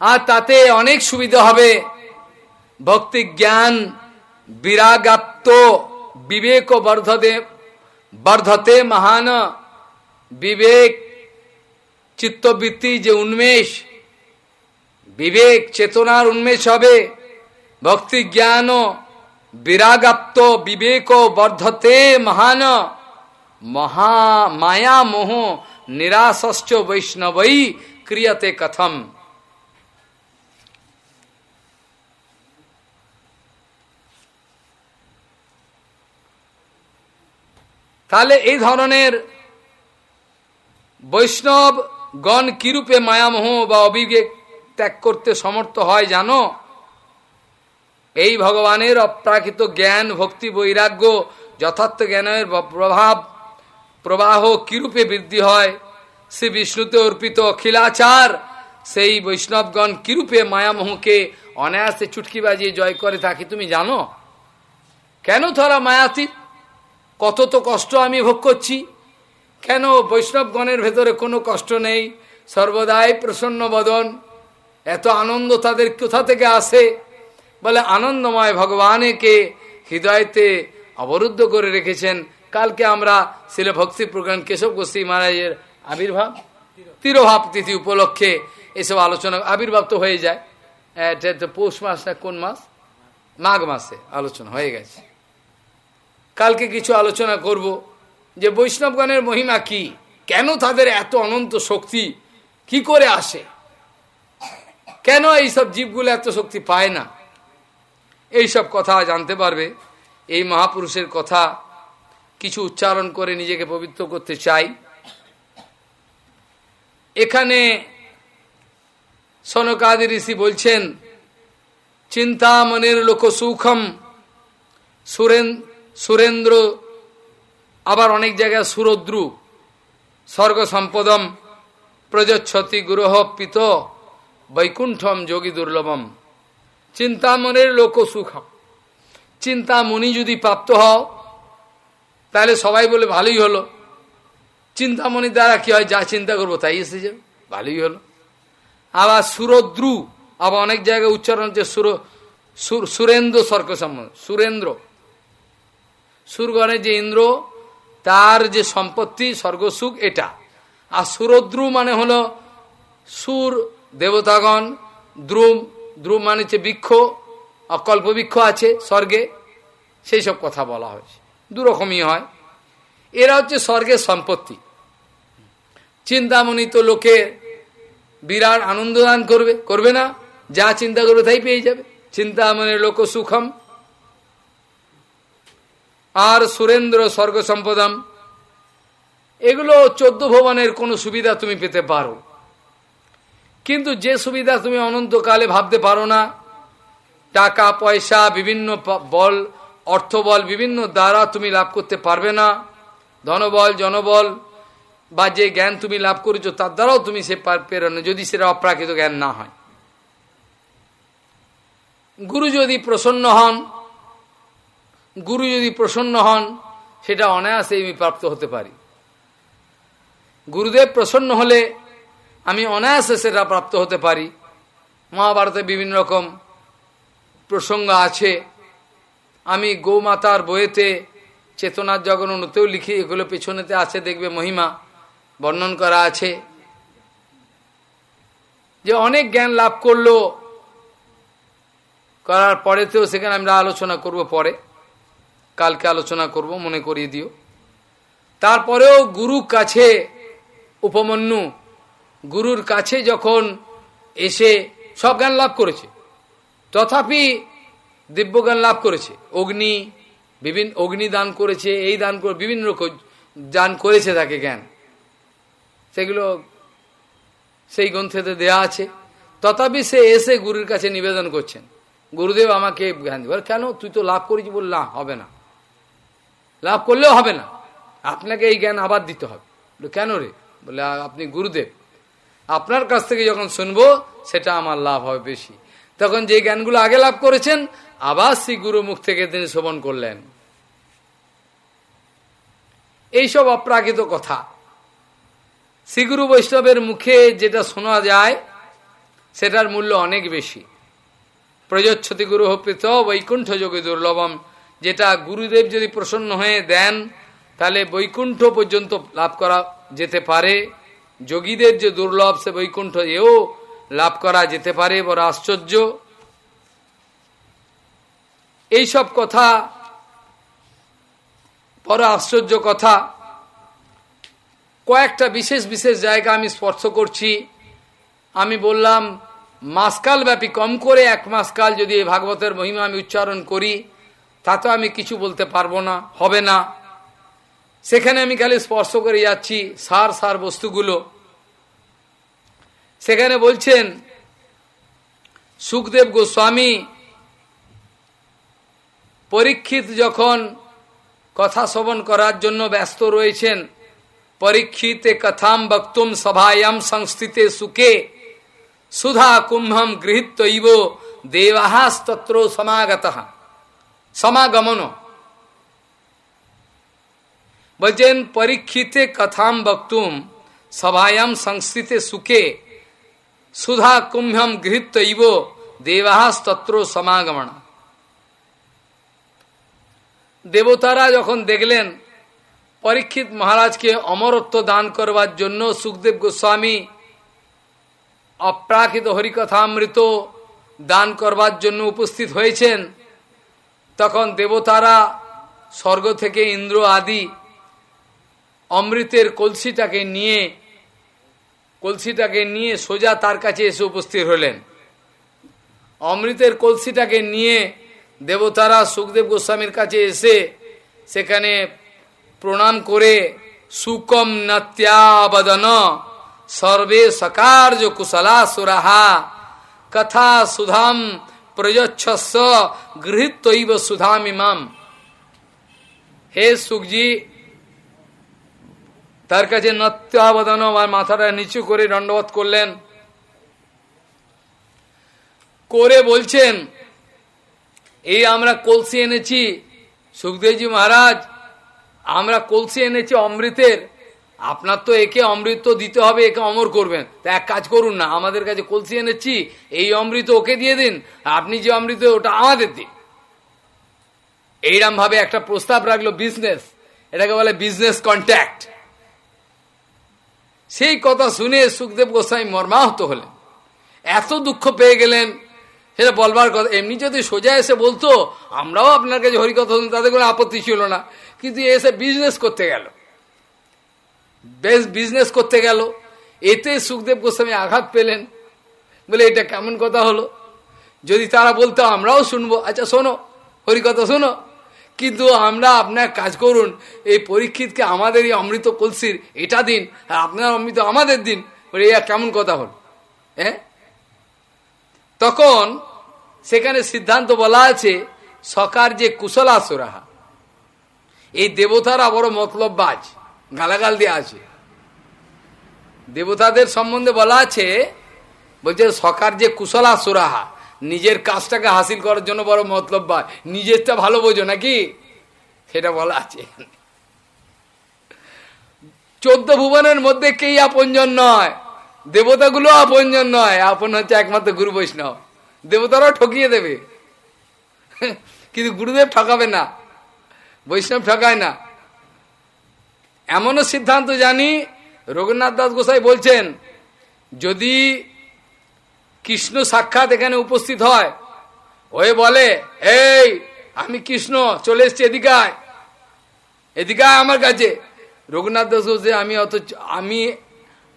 আর তাতে অনেক সুবিধা হবে। ভক্তি জ্ঞান, বিরাগাপ্ত বিবেক বর্ধদে বর্ধতে মহান বিবেক চিত্তবৃত্তি যে উন্মেষ বিবেক চেতনার উন্মেষ হবে ভক্তি জ্ঞান বিরাগাপ্ত বিবেক বর্ধতে মহান মহা মায়া মোহ নিরাশ্চ বৈষ্ণবই ক্রিয়তে কথম তাহলে এই ধরনের বৈষ্ণব গণ কিরূপে মায়ামোহ বা অবিবেক ত্যাগ করতে সমর্থ হয় জানো? এই ভগবানের অপ্রাকৃত জ্ঞান, ভক্তি, বৈরাগ্য, যথার্থ জ্ঞানের প্রভাব, প্রবাহ কিরূপে বৃদ্ধি হয়? শ্রী বিষ্ণুতে অর্পিত অখিলাচার, সেই বৈষ্ণবগণ কিরূপে মায়ামোহকে অনায়াসে চুটকি বাজিয়ে জয় করে থাকি তুমি জানো? কেন তোরা মায়াতীত? কত তো কষ্ট আমি ভোগ করছি। কেন বৈষ্ণবগণের ভেতরে কোনো কষ্ট নেই? সর্বদাই প্রসন্ন বদন। এত আনন্দ তাদের কোথা থেকে আসে? বলে আনন্দময় ভগবানকে হৃদয়তে অবরুদ্ধ করে রেখেছেন। কালকে আমরা শিল ভক্তি প্রজ্ঞান কেশব গোস্বী মহারাজের আবির্ভাব, তিরোভাব তিথি উপলক্ষে এসব আলোচনা, আবির্ভাব তো হয়ে যায়। এটা পৌষ মাস না কোন মাস? মাঘ মাসে আলোচনা হয়ে গেছে। কালকে কিছু আলোচনা করব যে বৈষ্ণবগণের মহিমা কি? কেন তাদের এত অনন্ত শক্তি? কি করে আসে? কেন এইসব জীবগুলো এত শক্তি পায় না? এইসব কথা জানতে পারবে। এই মহাপুরুষের কথা কিছু উচ্চারণ করে নিজেকে পবিত্র করতে চাই। এখানে সনকাদি ঋষি বলছেন চিন্তামনের লোক সুখম সুরেন সুরেন্দ্র আবার অনেক জায়গায় সুরদ্রু স্বর্গ সম্পদম প্রজচ্ছতি গুরহ পিত, বৈকুণ্ঠম যোগী দুর্লভম। চিন্তামনের লোক সুখম। চিন্তামণি যদি প্রাপ্ত হও, তাহলে সবাই বলে ভালোই হলো। চিন্তামণির দ্বারা কি হয়? যা চিন্তা করব তাই এসে যাবে, ভালোই হলো। আবার সুরদ্রু, আবার অনেক জায়গায় উচ্চারণ হচ্ছে সুর সুরেন্দ্র স্বর্গ সম্বন্ধ সুরেন্দ্র। সুরগণের যে ইন্দ্র, তার যে সম্পত্তি স্বর্গসুখ এটা। আর সুরদ্রু মানে হলো সুর দেবতাগণ, দ্রুম দ্রুম মানে হচ্ছে বৃক্ষ, অকল্প বৃক্ষ আছে স্বর্গে, সেই সব কথা বলা হয়েছে। দুরকমই হয়। এরা হচ্ছে স্বর্গের সম্পত্তি। চিন্তামণি তো লোকে বিরাট আনন্দ দান করবে করবে না। যা চিন্তা করবে তাই পেয়ে যাবে। চিন্তামণির লোক সুখম। আর সুরেন্দ্র স্বর্গ সম্পদম, এগুলো চোদ্দ ভবনের কোনো সুবিধা তুমি পেতে পারো। কিন্তু যে সুবিধা তুমি অনন্তকালে ভাবতে পারো না, টাকা, পয়সা, বিভিন্ন বল, অর্থবল, বিভিন্ন দ্বারা তুমি লাভ করতে পারবে না। ধনবল, জনবল বা যে জ্ঞান তুমি লাভ করেছ, তার দ্বারাও তুমি সে পেরোনো যদি সেটা অপ্রাকৃত জ্ঞান না হয়। গুরু যদি প্রসন্ন হন গুরু যদি প্রসন্ন হন, সেটা অনায়াসে আমি প্রাপ্ত হতে পারি। গুরুদেব প্রসন্ন হলে আমি অনায়াসে সেটা প্রাপ্ত হতে পারি। মহাভারতে বিভিন্ন রকম প্রসঙ্গ আছে। আমি গৌমাতার বইয়েতে চেতনার জগনতেও লিখি, এগুলো পেছনেতে আছে, দেখবে মহিমা বর্ণন করা আছে। যে অনেক জ্ঞান লাভ করল, করার পরেতেও সেখানে আমরা আলোচনা করব পরে। কালকে আলোচনা করব, মনে করিয়ে দিও। তারপরেও গুরু কাছে, উপমন্যু, গুরুর কাছে যখন এসে সব জ্ঞান লাভ করেছে, তথাপি দিব্যজ্ঞান লাভ করেছে। অগ্নি বিভিন্ন অগ্নি দান করেছে, এই দান করে, বিভিন্ন রকম দান করেছে তাকে জ্ঞান। সেগুলো সেই গ্রন্থেতে দেয়া আছে। তথাপি সে এসে গুরুর কাছে নিবেদন করছেন। গুরুদেব আমাকে জ্ঞান দিবে কেন? তুই তো লাভ করেছি বল না, হবে না। লাভ করলেও হবে না। আপনাকে এই জ্ঞান আবার দিতে হবে। কেন রে? বলে, আপনি গুরুদেব। আপনার কাছ থেকে যখন শুনব, সেটা আমার লাভ হবে বেশি। তখন যে জ্ঞানগুলো আগে লাভ করেছেন, আবার শ্রী গুরু মুখ থেকে তিনি শ্রবণ করলেন। এইসব অপ্রাকৃত কথা। শ্রীগুরু বৈষ্ণবের মুখে যেটা শোনা যায়, সেটার মূল্য অনেক বেশি। প্রযোচ্ছতি গুরু হপিত বৈকুণ্ঠ যোগে দুর্লভম। যেটা গুরুদেব যদি প্রসন্ন হয়ে দেন, তাহলে বৈকুণ্ঠ পর্যন্ত লাভ করা যেতে পারে। যোগীদের যে দুর্লভ, সে বৈকুণ্ঠ এও লাভ করা যেতে পারে, বড় আশ্চর্য। এইসব কথা, বড় আশ্চর্য কথা। কয়েকটা বিশেষ বিশেষ জায়গা আমি স্পর্শ করছি। আমি বললাম মাসকাল ব্যাপী কম করে এক মাসকাল যদি এই ভাগবতের মহিমা আমি উচ্চারণ করি তাতে আমি কিছু বলতে পারব না, হবে না। সেখানে আমি খালি স্পর্শ করে যাচ্ছি, সার সার বস্তুগুলো। সেখানে বলছেন, সুখদেব গোস্বামী পরীক্ষিত যখন কথা শ্রবণ করার জন্য ব্যস্ত রয়েছেন, পরীক্ষিতে কথাম বক্তুম সভায়াম সংস্থিতে সুখে সুধা কুম্ভম গৃহীত ইব দেবাহাস্তত্র সমাগত। সমাগমন বলছেন পরীক্ষিতে কথাম বক্তুম সভায়াম সংস্থিতে সুখে সুধা কুম্ভম গৃহীতইব দেবাহাস্তত্র সমাগমন দেবতারা যখন দেখলেন পরীক্ষিত মহারাজকে অমরত্ব দান করবার জন্য সুখদেব গোস্বামী অপ্রাকৃত হরিকথামৃত দান করবার জন্য উপস্থিত হয়েছেন তখন দেবতারা স্বর্গ থেকে ইন্দ্র আদি অমৃতের কলসিটাকে নিয়ে কলসিটাকে নিয়ে সোজা তার কাছে এসে উপস্থিত হলেন। অমৃতের কলসিটাকে নিয়ে দেবতারা সুখদেব গোস্বামীর কাছে এসে সেখানে প্রণাম করে, সুকম নত্যাবদন সর্বে সকার্য কুশলাসুরাহা, কথা সুধাম প্রযচ্ছস্ব গৃহীতৈব সুধাম ইমাম হে সুখজি, তার কাছে নত্যাবদন আর মাথাটা নিচু করে দণ্ডবোধ করলেন। করে বলছেন, এই আমরা কলসি এনেছি, সুখদেবজি মহারাজ, আমরা কলসি এনেছি অমৃতের আপনার তো একে অমৃত দিতে হবে, একে অমর করবেন। তা এক কাজ করুন না, আমাদের কাছে কলসি এনেছি, এই অমৃত ওকে দিয়ে দিন, আপনি যে অমৃত, ওটা আমাদের দিন। এইরকম ভাবে একটা প্রস্তাব রাখল বিজনেস এটাকে বলে বিজনেস কন্ট্যাক্ট সেই কথা শুনে সুখদেব গোস্বামী মর্মাহত হলেন। এত দুঃখ পেয়ে গেলেন, সেটা বলবার কথা, এমনি যদি সোজা এসে বলতো, আমরাও আপনার কাছে হরিকথা তাদের কোনো আপত্তি ছিল না। কিন্তু এসে বিজনেস করতে গেল। বেশ বিজনেস করতে গেল। এতে সুখদেব গোস্বামী আঘাত পেলেন। বলে, এটা কেমন কথা হলো? যদি তারা বলতো, আমরাও শুনব। আচ্ছা শোনো হরিকথা শোনো। কিন্তু আমরা আপনার কাজ করুন। এই পরীক্ষিতকে আমাদের এই অমৃত কলসির এটা দিন, আর আপনার অমৃত আমাদের দিন। বলে এ কেমন কথা হল? হ্যাঁ তখন সেখানে সিদ্ধান্ত বলা আছে, সকার যে কুশলাসুরাহা। এই দেবতারা বড় মতলব বাজ। গালাগাল দিয়ে আছে। দেবতাদের সম্বন্ধে বলা আছে, বলছে, সকার যে কুশলাসুরাহা নিজের কাজটাকে হাসিল করার জন্য বড় মতলব বা, নিজেরটা ভালো বোঝো নাকি? সেটা বলা আছে। চোদ্দ ভুবনের মধ্যে কেই আপনজন নয়? দেবতাগুলো আপনজন নয়, আপন হচ্ছে একমাত্র গুরু বৈষ্ণব। দেবতারাও ঠকিয়ে দেবে। কিন্তু গুরুদেব ঠকাবে না, বৈষ্ণব ঠকায় না। এমনও সিদ্ধান্ত জানি, রঘুনাথ দাস গোসাই বলছেন, যদি কৃষ্ণ সাক্ষাৎ এখানে উপস্থিত হয় ওয়ে বলে, এই, আমি কৃষ্ণ, চলে এসছি এদিকায় এদিকায় আমার কাছে। রঘুনাথ দাস বলছে, আমি অত আমি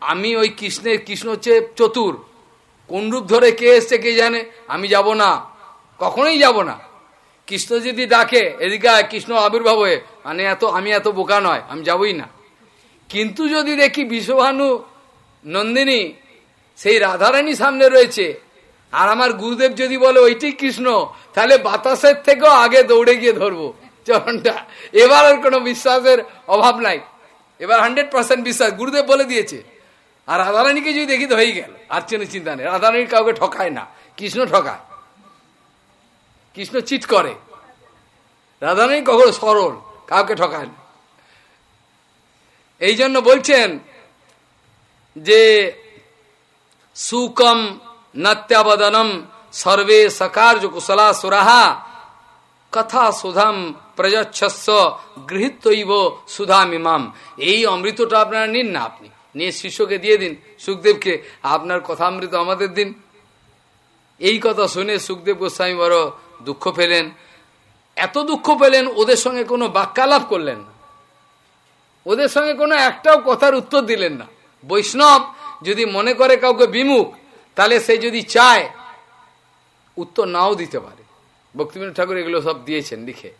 আমি ওই কৃষ্ণের কৃষ্ণ হচ্ছে চতুর। কোন রূপ ধরে কে এসছে কে জানে, আমি যাব না, কখনোই যাব না। কৃষ্ণ যদি ডাকে এদিকে কৃষ্ণ আবির্ভাব হয়ে মানে এত, আমি এত বোকা নয়, আমি যাবই না। কিন্তু যদি দেখি বিশ্বভানু নন্দিনী, সেই রাধারানী সামনে রয়েছে, আর আমার গুরুদেব যদি বলে, ওইটি কৃষ্ণ, তাহলে বাতাসের থেকেও আগে দৌড়ে গিয়ে ধরবো। চরণটা, এবার আর কোনো বিশ্বাসের অভাব নাই। এবার হান্ড্রেড পার্সেন্ট বিশ্বাস, গুরুদেব বলে দিয়েছে। আর রাধারানীকে যদি দেখি তো হয়ে গেল, আর চেনে, চিন্তা নেই। রাধারানী কাউকে ঠকায় না, কৃষ্ণ ঠকায়। কৃষ্ণ চিট করে। রাধারানী কখনো সরল কাউকে ঠকায় না এই জন্য বলছেন যে, সুকম নত্যাবদনম সর্বে সকার্য কুশলা সুরাহা কথা সুধাম প্রযচ্ছস্ব গৃহীতইব সুধামিমাম। এই অমৃতটা আপনারা নিন না আপনি। নিয়ে শিষ্যকে দিয়ে দিন, সুখদেবকে, আপনার কথা অমৃত আমাদের দিন। এই কথা শুনে সুখদেব গোস্বামী বড় দুঃখ পেলেন। এত দুঃখ পেলেন, ওদের সঙ্গে কোনো বাক্যালাপ করলেন না। ওদের সঙ্গে কোনো একটাও কথার উত্তর দিলেন না। বৈষ্ণব যদি মনে করে কাউকে বিমুখ, তাহলে সে যদি চায়, উত্তর নাও দিতে পারে। ভক্তিবিনোদ ঠাকুর এগুলো সব দিয়েছেন, লিখে।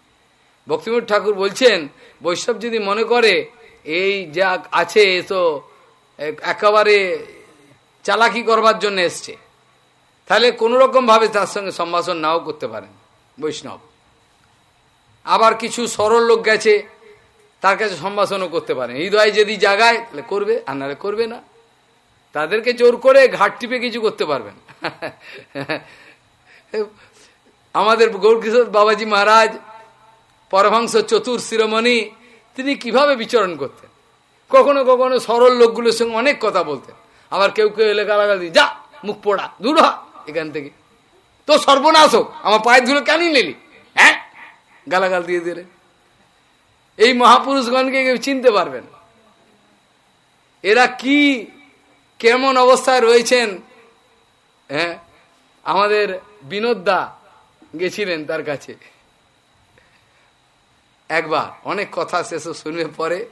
ভক্তিবিনোদ ঠাকুর বলছেন, বৈষ্ণব যদি মনে করে, এই যা আছে তো একেবারে চালাকি করবার জন্য এসছে, তাহলে কোনো ভাবে তার সঙ্গে সম্ভাষণ নাও করতে পারেন বৈষ্ণব। আবার কিছু সরল লোক গেছে, তার কাছে সম্ভাষণও করতে পারে। হৃদয় যদি জাগায়, তাহলে করবে, আর নাহলে করবে না। তাদেরকে জোর করে ঘাট টিপে কিছু করতে পারবেন। <laughs> আমাদের গৌরকিশোর বাবাজি মহারাজ পরমাংশ চতুর শিরোমণি, তিনি কীভাবে বিচরণ করতেন? কখনো কখনো সরল লোকগুলোর সঙ্গে অনেক কথা বলতেন। আবার কেউ কেউ এলে গালাগালি, যা, মুখ পোড়া, দূর এখান থেকে। তো সর্বনাশ হোক, আমার পায়ের ধুলো কেন নিলি? হ্যাঁ? গালাগাল দিয়ে দিলে। এই মহাপুরুষগণকে কেউ চিনতে পারবেন এরা কি, কেমন অবস্থায় রয়েছেন? হ্যাঁ আমাদের বিনোদদা গেছিলেন তার কাছে। একবার, অনেক কথা শেষ শুনবে পরে।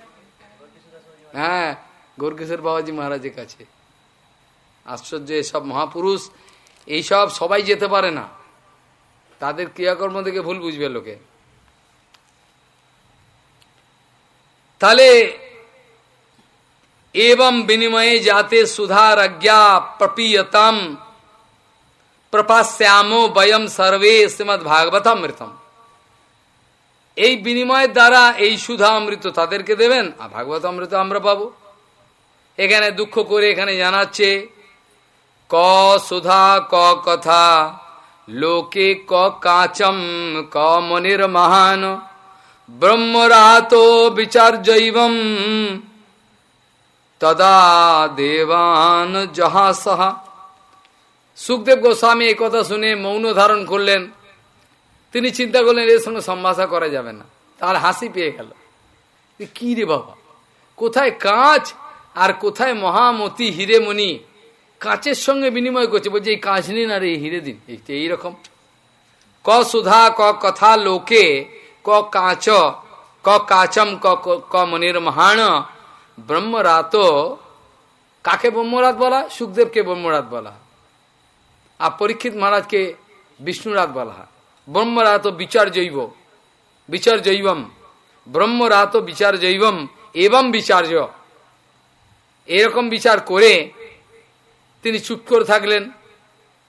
হ্যাঁ গৌরকিশোর বাবাজি মহারাজের কাছে। আশ্চর্য, এসব মহাপুরুষ, এইসব সবাই যেতে পারে না। তাদের ক্রিয়াকর্ম থেকে ভুল বুঝবে লোকে। তাহলে এবং বিনিময়ে যাতে সুধার আজ্ঞা প্রপীয়তম প্রপাশ্যামো বয়ম সর্বে শ্রীমদ ভাগবতামৃতম এই বিনিময়ের দ্বারা এই সুধা অমৃত তাদেরকে দেবেন, আর ভাগবত অমৃত আমরা পাব। এখানে দুঃখ করে এখানে জানাচ্ছে, ক সুধা, ক কথা, লোকে ক কাচম, ক মনির মহান। ব্রহ্মরাত জৈবম তদা দেবান যাহা সাহা সুখদেব গোস্বামী এই কথা শুনে মৌন ধারণ করলেন তিনি চিন্তা করলেন এর সঙ্গে সম্ভাষা করা যাবে না তার হাসি পেয়ে গেল কি রে বাবা কোথায় কাঁচ আর কোথায় মহামতি হিরেমণি কাঁচের সঙ্গে বিনিময় করছে বলছে এই কাঁচ নিন আর এই হিরে দিন এইরকম ক সুধা ক কথা লোকে ক কাঁচ ক কাচম ক মনির মহান ব্রহ্মরাত কাকে ব্রহ্মরাত বলা সুখদেবকে ব্রহ্মরাত বলা আর পরীক্ষিত মহারাজকে বিষ্ণুরাত বলা হয় ব্রহ্মরাত বিচার জৈব বিচার জৈবম ব্রহ্মরাত বিচার জৈবম এবং বিচার্য এরকম বিচার করে তিনি চুপ করে থাকলেন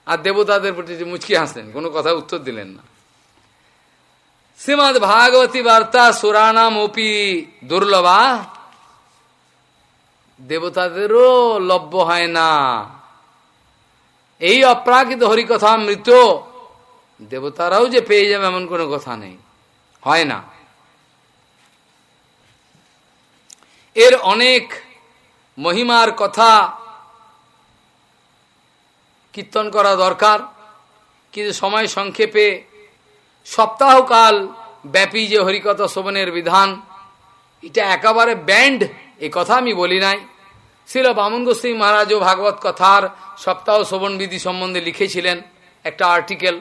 আর দেবতাদের প্রতি মুচকি হাসলেন কোনো কথা উত্তর দিলেন না শ্রীমদ ভাগবতী বার্তা সুরানাম ওপি দুর্লভা দেবতাদেরও লভ্য হয় না এই অপ্রাকৃত হরিকথা মৃত দেবতারাও যে পেয়ে যাবে এমন কোনো কথা নেই হয় না এর অনেক মহিমার কথা কীর্তন করা দরকার কিন্তু সময় সংক্ষেপে সপ্তাহকাল ব্যাপী যে হরিকথা শোভনের বিধান, এটা একেবারে ব্যান্ড এ কথা আমি বলি নাই। শিল বামন গোস্বী মহারাজও ভাগবত কথার সপ্তাহ শ্রবণ বিধি সম্বন্ধে লিখেছিলেন একটা আর্টিকেল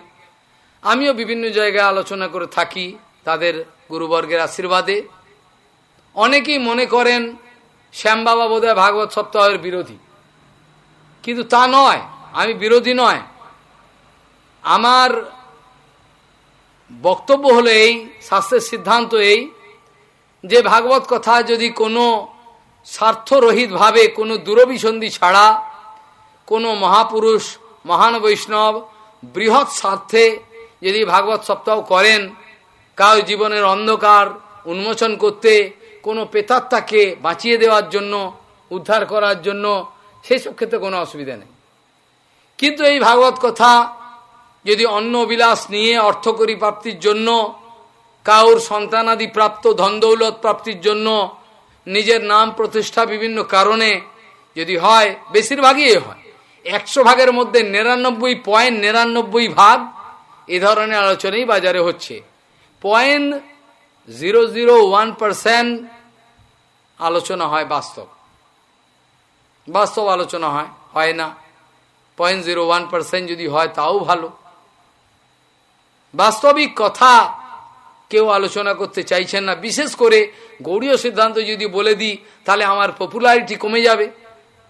আমিও বিভিন্ন জায়গায় আলোচনা করে থাকি তাদের গুরুবর্গের আশীর্বাদে। অনেকেই মনে করেন শ্যামবাবা বোধহয় ভাগবত সপ্তাহের বিরোধী। কিন্তু তা নয়, আমি বিরোধী নয়। আমার বক্তব্য হলো এই, শাস্ত্রের সিদ্ধান্ত এই, যে ভাগবত কথা যদি কোনো স্বার্থরহিতভাবে, কোনো দূরবিসন্ধি ছাড়া, কোনো মহাপুরুষ, মহান বৈষ্ণব, বৃহৎ স্বার্থে যদি ভাগবত সপ্তাহ করেন কাউ জীবনের অন্ধকার উন্মোচন করতে, কোনো পেতাত্মাকে বাঁচিয়ে দেওয়ার জন্য, উদ্ধার করার জন্য সেই সব ক্ষেত্রে কোনো অসুবিধা নেই। কিন্তু এই ভাগবত কথা যদি অন্ন বিলাস নিয়ে অর্থকরী প্রাপ্তির জন্য, কাউর সন্তানাদি প্রাপ্ত ধনদৌলত প্রাপ্তির জন্য, নিজের নাম প্রতিষ্ঠা বিভিন্ন কারণে যদি হয়, বেশিরভাগই হয়। একশো ভাগের মধ্যে নিরানব্বই পয়েন্ট নিরানব্বই ভাগ এ ধরনের আলোচনাই বাজারে হচ্ছে। Point zero zero one percent আলোচনা হয় বাস্তব। বাস্তব আলোচনা হয় হয় না। পয়েন্ট জিরো ওয়ান পারসেন্ট যদি হয়, তাও ভালো। বাস্তবিক কথা কেউ আলোচনা করতে চাইছেন না। বিশেষ করে গৌড়ীয় সিদ্ধান্ত যদি বলে দিই, তাহলে আমার পপুলারিটি কমে যাবে।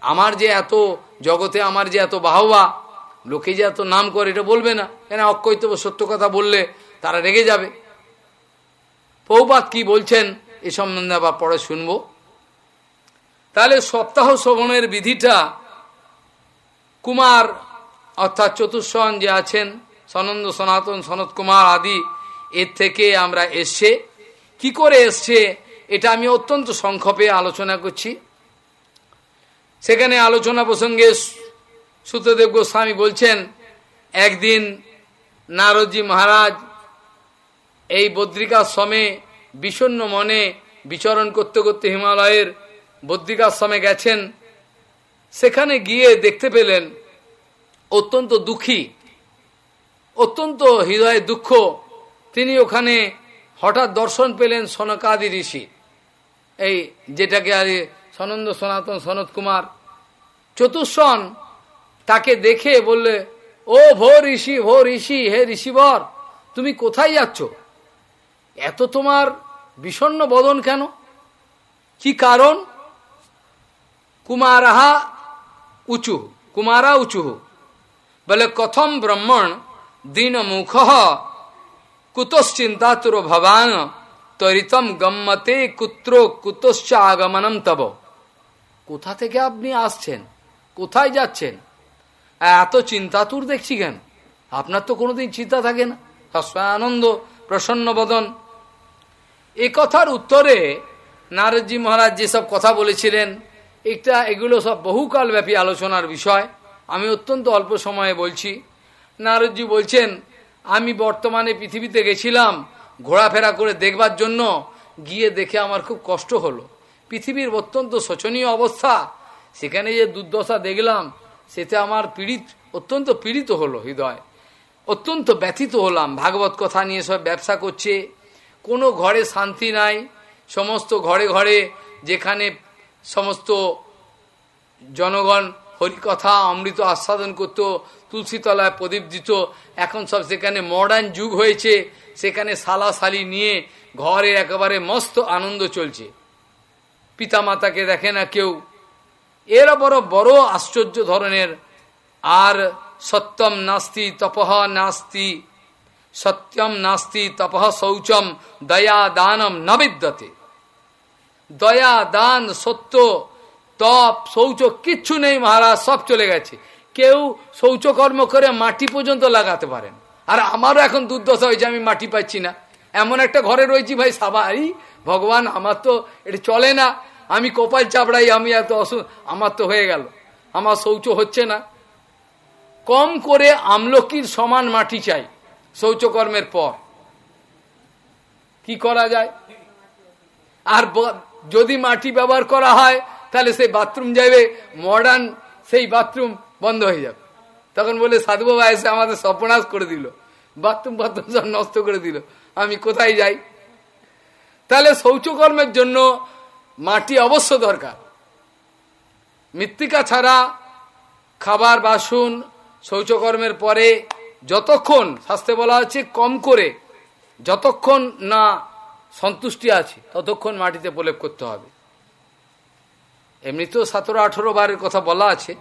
আমার যে এত জগতে আমার যে এত বাহবা, লোকে যে এত নাম করে, এটা বলবে না। কেন অক্ষৈতব সত্য কথা বললে তারা রেগে যাবে। পৌপাত কি বলছেন, এ সম্বন্ধে আবার পরে শুনব। তাহলে সপ্তাহ শ্রবণের বিধিটা কুমার অর্থাৎ চতুর্শন যে আছেন সনন্দ, সনাতন সনত কুমার আদি এর থেকে আমরা এসছে। কি করে এসছে? এটা আমি অত্যন্ত সংক্ষেপে আলোচনা করছি। সেখানে আলোচনা প্রসঙ্গে সুতদেব গোস্বামী বলছেন, একদিন নারদজি মহারাজ এই বদ্রিকাশ্রমে বিষণ্ন মনে বিচরণ করতে করতে হিমালয়ের বদ্রিকাশ্রমে গেছেন। সেখানে গিয়ে দেখতে পেলেন অত্যন্ত দুঃখী অত্যন্ত হৃদয়ে দুঃখ। তিনি ওখানে হঠাৎ দর্শন পেলেন সনকাদি ঋষি। এই যেটাকে আর সনন্দ সনাতন সনত কুমার চতুর্শন তাকে দেখে বললে, ও ভো ঋষি ভো ঋষি, হে ঋষিবর, তুমি কোথায় যাচ্ছ? এত তোমার বিষণ্ন বদন কেন? কি কারণ? কুমারাহা উঁচু কুমারা উঁচু বলে, কথম ব্রহ্মণ দীন মুখ কুতশ্চিন্তাতুর ভবান তরিতম গম্মতে কুত্র কুতশ্চ আগমনম তব। কোথা থেকে আপনি আসছেন? কোথায় যাচ্ছেন? এত চিন্তাতুর দেখছি কেন? আপনার তো কোনোদিন চিন্তা থাকে না। সবসময় আনন্দ প্রসন্ন বদন। এ কথার উত্তরে নারদজি মহারাজ যেসব কথা বলেছিলেন, এটা এগুলো সব বহুকাল ব্যাপী আলোচনার বিষয়। আমি অত্যন্ত অল্প সময়ে বলছি। নারদজি বলছেন, আমি বর্তমানে পৃথিবীতে গেছিলাম ঘোরাফেরা করে দেখবার জন্য, গিয়ে দেখে আমার খুব কষ্ট হলো। পৃথিবীর অত্যন্ত শোচনীয় অবস্থা। সেখানে যে দুর্দশা দেখলাম সেটা আমার পীড়িত, অত্যন্ত পীড়িত হলো হৃদয়। অত্যন্ত ব্যথিত হলাম, ভাগবত কথা নিয়ে সব ব্যবসা করছে। কোনো ঘরে শান্তি নাই, সমস্ত ঘরে ঘরে যেখানে সমস্ত জনগণ হরিকথা, অমৃত আস্বাদন করত তুলসীতলায় প্রদীপ দিত এখন সব সেখানে মডার্ন যুগ হয়েছে। সেখানে সালাসালি নিয়ে ঘরে একেবারে মস্ত আনন্দ চলছে। পিতামাতাকে দেখে না কেউ। এর বড় বড় আশ্চর্য ধরনের আর সত্যম নাস্তি তপহ নাস্তি। সত্যম নাস্তি তপহ শৌচম দয়া দানম নবিদ্যতে দয়া দান সত্য তপ শৌচ কিচ্ছু নেই মহারাজ, সব চলে গেছে। কেউ শৌচকর্ম করে মাটি পর্যন্ত লাগাতে পারেন আর আমারও এখন দুর্দশা হয়েছে, আমি মাটি পাচ্ছি না। এমন একটা ঘরে রয়েছি ভাই সাবাই ভগবান, আমার তো এটা চলে না। আমি কপাল চাপড়াই, আমি এত অসু আমার তো হয়ে গেল। আমার শৌচ হচ্ছে না। কম করে আমলকির সমান মাটি চাই শৌচকর্মের পর। কি করা যায়? আর যদি মাটি ব্যবহার করা হয়, তাহলে সেই বাথরুম যাবে মডার্ন সেই বাথরুম বন্ধ হয়ে যাবে। তখন বলে সাধুবাবা এসে আমাদের সর্বনাশ করে দিল। বাথরুম বাথরুম সব নষ্ট করে দিল। আমি কোথায় যাই? তাহলে শৌচকর্মের জন্য মাটি অবশ্য দরকার। মৃত্তিকা ছাড়া খাবার, বাসন শৌচকর্মের পরে যতক্ষণ শাস্তে বলা হচ্ছে কম করে যতক্ষণ না সন্তুষ্টি আছে, ততক্ষণ মাটিতে প্রলেপ করতে হবে। এমনিতেও সতেরো আঠেরো বারের কথা বলা আছে।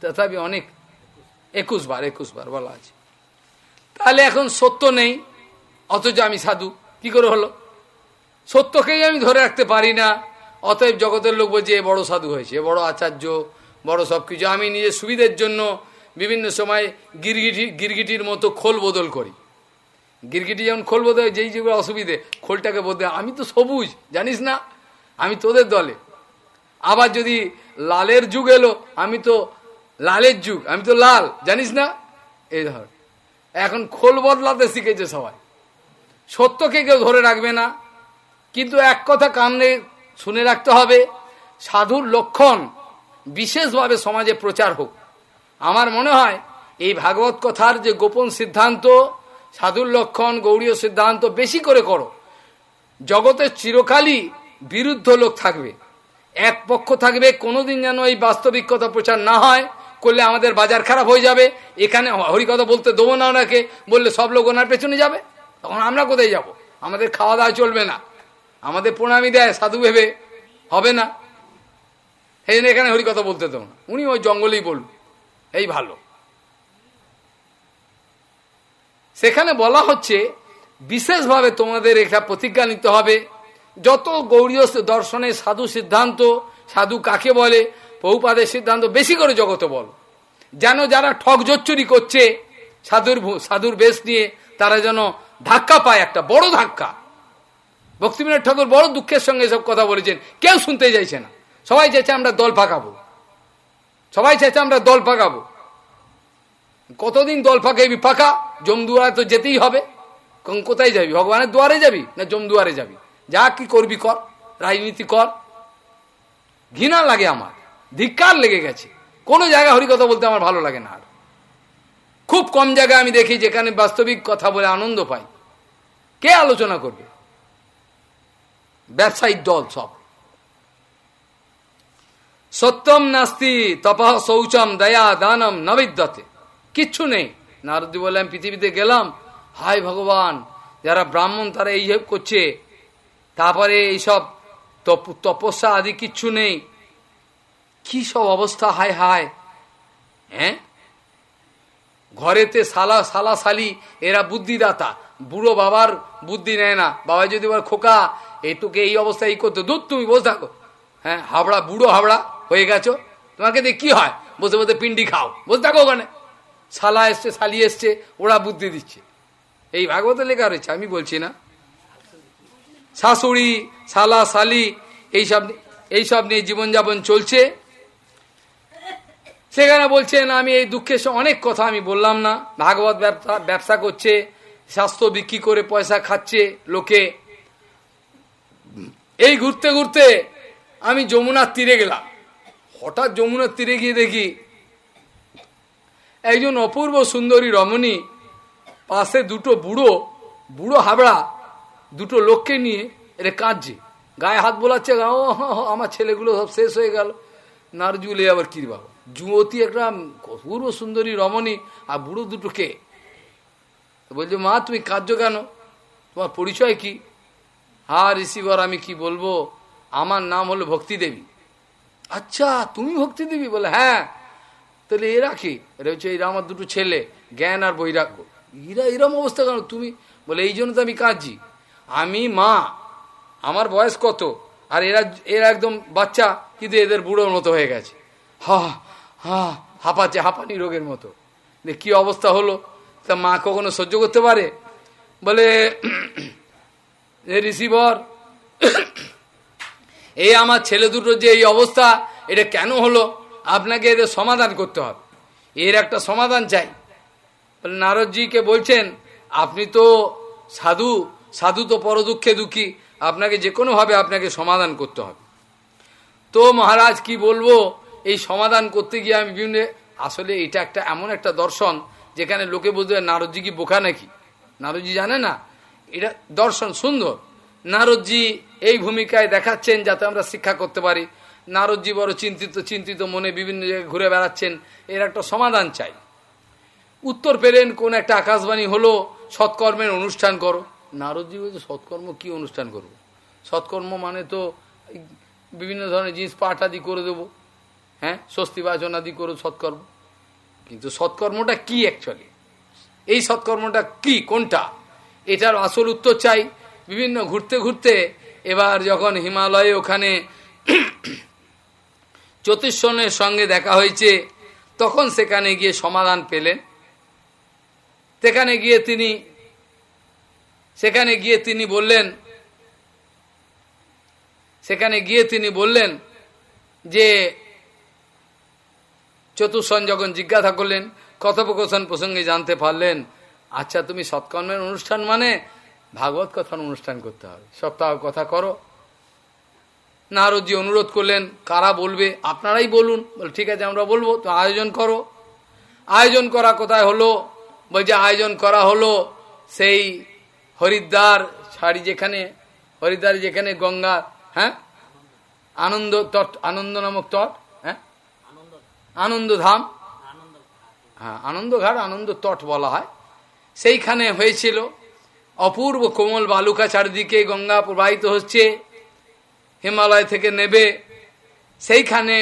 তথাপি অনেক, একুশ বার একুশ বার বলা আছে। তাহলে এখন সত্য নেই, অথচ আমি সাধু, কি করে হলো? সত্যকেই আমি ধরে রাখতে পারি না, অতএব জগতের লোক বলছে, এ বড় সাধু হয়েছে, এ বড় আচার্য, বড় সব কিছু। আমি নিজের সুবিধের জন্য বিভিন্ন সময় গিরগিটি, গিরগিটির মতো খোল বদল করি। গিরগিটি যেমন খোল বদল যেই যেগুলো অসুবিধে, খোলটাকে বদলে, আমি তো সবুজ, জানিস না? আমি তোদের দলে। আবার যদি লালের যুগ এলো, আমি তো লালের যুগ। আমি তো লাল, জানিস না? এই ধর। এখন খোল বদলাতে শিখেছে সবাই। সত্যকে কেউ ধরে রাখবে না। কিন্তু এক কথা কামনে শুনে রাখতে হবে, সাধুর লক্ষণ বিশেষভাবে সমাজে প্রচার হোক। আমার মনে হয়, এই ভাগবত কথার যে গোপন সিদ্ধান্ত, সাধুর লক্ষণ, গৌরীয় সিদ্ধান্ত, বেশি করে করো। জগতের চিরকালই বিরুদ্ধ লোক থাকবে। এক পক্ষ থাকবে, কোনোদিন যেন এই বাস্তবিক কথা প্রচার না হয়। করলে আমাদের বাজার খারাপ হয়ে যাবে। এখানে হরিকথা বলতে দেবো না ওনাকে, বললে সব লোক ওনার পেছনে যাবে। তখন আমরা কোথায় যাব? আমাদের খাওয়া দাওয়া চলবে না। আমাদের প্রণামী দেয়, সাধু ভেবে হবে না। সেই জন্য এখানে হরিকথা বলতে দেবো না। উনি ওই জঙ্গলেই বলুন, এই ভালো। সেখানে বলা হচ্ছে, বিশেষভাবে তোমাদের এটা প্রতিজ্ঞা নিতে হবে। যত গৌরীয় দর্শনে সাধু সিদ্ধান্ত, সাধু কাকে বলে বহুপাদের সিদ্ধান্ত বেশি করে জগতে বল। যেন যারা ঠক জোচ্চুরি করছে, সাধুর সাধুর বেশ নিয়ে, তারা যেন ধাক্কা পায় একটা বড় ধাক্কা। ভক্তিবিনোদ ঠাকুর বড় দুঃখের সঙ্গে এসব কথা বলেছেন। কেউ শুনতে চাইছে না। সবাই চাইছে আমরা দল পাকাবো। সবাই চাইছে আমরা দল পাকাবো। কতদিন দল পাকাবি? পাকা? জমদুয়ারে তো যেতেই হবে। কোথায় যাবি? ভগবানের দুয়ারে যাবি না জমদুয়ারে যাবি? যা কি করবি কর, রাজনীতি কর। ঘৃণা লাগে আমার। ধিক্কার লেগে গেছে। কোনো জায়গায় হরিকথা বলতে আমার ভালো লাগে না আর। খুব কম জায়গায় আমি দেখি যেখানে বাস্তবিক কথা বলে আনন্দ পাই। কে আলোচনা করবে? ব্যবসায়িক দল সব। সত্যম নাস্তি তপহ শৌচম দয়া দানম নবিদ্যতে। কিচ্ছু নেই। নারদি বললাম পৃথিবীতে গেলাম। হাই ভগবান, যারা ব্রাহ্মণ তারা এই করছে। তারপরে এইসব তপস্যা আদি কিচ্ছু নেই। কি সব অবস্থা? হায় হায়। হ্যাঁ? ঘরেতে সালা সালা, সালি, এরা বুদ্ধিদাতা। বুড়ো বাবার বুদ্ধি নেয় না। বাবা যদি বল, খোকা, এই তোকে এই অবস্থায় এই করতো দুধ তুমি বসে থাকো। হ্যাঁ হাবড়া, বুড়ো হাবড়া হয়ে গেছো। তোমাকে দিয়ে কি হয়? বসে বসে পিন্ডি খাও। বসে থাকো ওখানে। শালা এসছে শালি এসছে, ওরা বুদ্ধি দিচ্ছে। এই ভাগবত লেখা রয়েছে, আমি বলছি না। শাশুড়ি শালা শালি এইসব এইসব নিয়ে জীবনযাপন চলছে। সেখানে বলছেন, আমি এই দুঃখের অনেক কথা আমি বললাম না। ভাগবত ব্যবসা ব্যবসা করছে, স্বাস্থ্য বিক্রি করে পয়সা খাচ্ছে লোকে। এই ঘুরতে ঘুরতে আমি যমুনার তীরে গেলাম। হঠাৎ যমুনার তীরে গিয়ে দেখি, একজন অপূর্ব সুন্দরী রমণী পাশে দুটো বুড়ো বুড়ো হাবড়া দুটো লোককে নিয়ে এটা কাঁদছে গায়ে হাত বোলাচ্ছে, ও, আমার ছেলেগুলো সব শেষ হয়ে গেল। নারজুলে আবার কি বাবা যুবতী একটা পূর্ব সুন্দরী রমণী আর বুড়ো দুটো কে বলছে, মা, তুমি কার্য কেন? তোমার পরিচয় কি? হা ঋষিবর আমি কি বলব? আমার নাম হলো ভক্তি দেবী। আচ্ছা তুমি ভক্তি দেবী? বলে হ্যাঁ। তাহলে এরা কি? এরা হচ্ছে, এরা আমার দুটো ছেলে, জ্ঞান আর বৈরাগ্য। এরা এরম অবস্থা কেন? তুমি? বলে, এই জন্য তো আমি কাঁদছি। আমি মা। আমার বয়স কত? আর এরা এরা একদম বাচ্চা কিন্তু এদের বুড়োর মতো হয়ে গেছে। হা হা, হাঁপাচ্ছে, হাঁপানি রোগের মতো। কি অবস্থা হলো? তা মা কখনো সহ্য করতে পারে? বলে রিসিভার এই আমার ছেলে দুটোর যে এই অবস্থা, এটা কেন হলো? আপনাকে এদের সমাধান করতে হবে। এর একটা সমাধান চাই। বলে, নারদজিকে বলছেন, আপনি তো সাধু সাধু তো পর দুঃখে দুঃখী। আপনাকে যে কোনোভাবে আপনাকে সমাধান করতে হবে। তো মহারাজ, কি বলব? এই সমাধান করতে গিয়ে আমি বিভিন্ন, আসলে এটা একটা এমন একটা দর্শন যেখানে লোকে বলতে নারদজি কি বোকা নাকি? নারদজি জানে না? এটা দর্শন সুন্দর। নারদজি এই ভূমিকায় দেখাচ্ছেন যাতে আমরা শিক্ষা করতে পারি। নারদজি বড় চিন্তিত চিন্তিত মনে বিভিন্ন জায়গায় ঘুরে বেড়াচ্ছেন। এর একটা সমাধান চাই। উত্তর পেলেন, কোন একটা আকাশবাণী হলো, সৎকর্মের অনুষ্ঠান করো। নারদজি বলছে, সৎকর্ম কি অনুষ্ঠান করব। সৎকর্ম মানে তো বিভিন্ন ধরনের জিনিস, পাঠ আদি করে দেবো হ্যাঁ? স্বস্তি বাচন আদি করে সৎকর্ম। কিন্তু সৎকর্মটা কি অ্যাকচুয়ালি এই সৎকর্মটা কি? কোনটা? এটার আসল উত্তর চাই। বিভিন্ন ঘুরতে ঘুরতে এবার যখন হিমালয়ে ওখানে <clears throat> চতুর্শনের সঙ্গে দেখা হয়েছে, তখন সেখানে গিয়ে সমাধান পেলেন। সেখানে গিয়ে তিনি সেখানে গিয়ে তিনি বললেন, সেখানে গিয়ে তিনি বললেন যে চতুর্শন যখন জিজ্ঞাসা করলেন, কথোপকথন প্রসঙ্গে জানতে পারলেন আচ্ছা তুমি সৎকর্মের অনুষ্ঠান মানে ভাগবত কথার অনুষ্ঠান করতে হবে। সপ্তাহ কথা করো। নারদজি অনুরোধ করলেন, কারা বলবে? আপনারাই বলুন। বলে, ঠিক আছে, আমরা বলব, তো আয়োজন করো। আয়োজন করা কোথায় হলো? বলছে, আয়োজন করা হলো সেই হরিদ্বার ছাড়ি যেখানে, হরিদ্বার যেখানে গঙ্গা হ্যাঁ? আনন্দ তট, আনন্দ নামক তট হ্যাঁ? আনন্দধাম হ্যাঁ আনন্দঘাট, আনন্দ তট বলা হয়। সেইখানে হয়েছিল অপূর্ব কোমল বালুকা চারিদিকে গঙ্গা প্রবাহিত হচ্ছে, হিমালয় থেকে নেবে। সেইখানে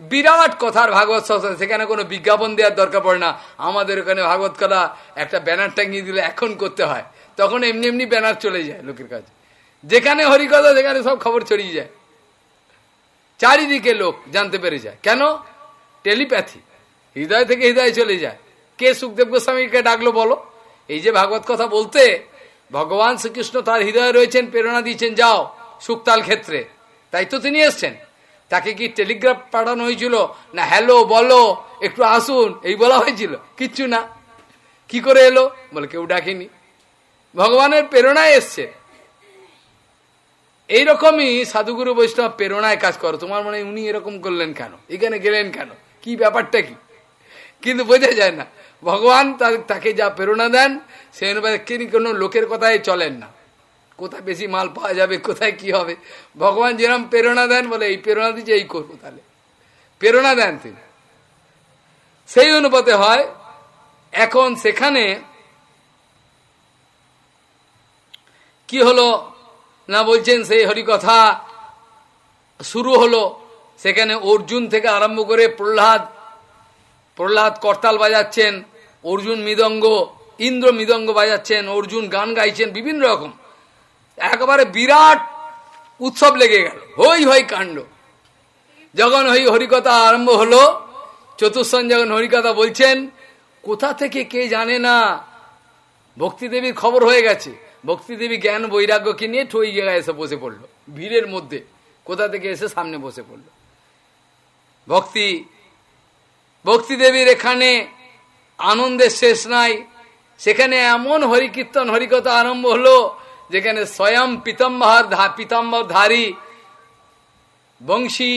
বিরাট কথার ভাগবত সেখানে কোনো বিজ্ঞাপন দেওয়ার দরকার পড়ে না। আমাদের ওখানে ভাগবত কথা একটা ব্যানার টাঙিয়ে দিলে এখন করতে হয়। তখন এমনি এমনি ব্যানার চলে যায় লোকের কাছে। যেখানে হরিকথা, সেখানে সব খবর ছড়িয়ে যায়। চারিদিকে লোক জানতে পেরে যায়। কেন? টেলিপ্যাথি। হৃদয় থেকে হৃদয় চলে যায়। কে সুখদেব গোস্বামীকে ডাকলো বলো? এই যে ভাগবত কথা বলতে, ভগবান শ্রীকৃষ্ণ তার হৃদয়ে রয়েছেন, প্রেরণা দিয়েছেন, যাও সুখতাল ক্ষেত্রে। তাই তো তিনি এসছেন। তাকে কি টেলিগ্রাফ পাঠানো হয়েছিল? না, হ্যালো, বলো, একটু আসুন। এই বলা হয়েছিল। কিচ্ছু না। কি করে এলো? বলে কেউ ডাকেনি। ভগবানের প্রেরণায় এসছে। এইরকমই সাধুগুরু বৈষ্ণব প্রেরণায় কাজ করো। তোমার মনে উনি এরকম করলেন কেন? এখানে গেলেন কেন? কি ব্যাপারটা কি? কিন্তু বোঝা যায় না। ভগবান তাকে যা প্রেরণা দেন, সে অনুপাতে তিনি কোনো লোকের কথায় চলেন না। কোথায় বেশি মাল পাওয়া যাবে, কোথায় কি হবে? ভগবান যেরকম প্রেরণা দেন বলে, এই প্রেরণা দিচ্ছে এই করব তাহলে। প্রেরণা দেন তিনি। সেই অনুপাতে হয়, এখন সেখানে কি হলো? না বলছেন সেই হরিকথা। শুরু হলো। সেখানে অর্জুন থেকে আরম্ভ করে প্রহ্লাদ প্রহ্লাদ করতাল বাজাচ্ছেন, অর্জুন মৃদঙ্গ, ইন্দ্র মৃদঙ্গ বাজাচ্ছেন, অর্জুন গান গাইছেন, বিভিন্ন রকম। একেবারে বিরাট উৎসব লেগে গেল। হই হই কাণ্ড। যখন হই হরিকথা আরম্ভ হলো চতুর্সন যখন হরিকথা বলছেন, কোথা থেকে কে জানে না? ভক্তিদেবীর খবর হয়ে গেছে। ভক্তিদেবী জ্ঞান বৈরাগ্যকে নিয়ে ঠই জায়গায় এসে বসে পড়ল। ভিড়ের মধ্যে কোথা থেকে এসে সামনে বসে পড়ল। ভক্তি ভক্তিদেবীর এখানে আনন্দের শেষ নাই। সেখানে এমন হরিকীর্তন, হরিকথা আরম্ভ হলো, যেখানে স্বয়ং পিতম্বর ধারী বংশী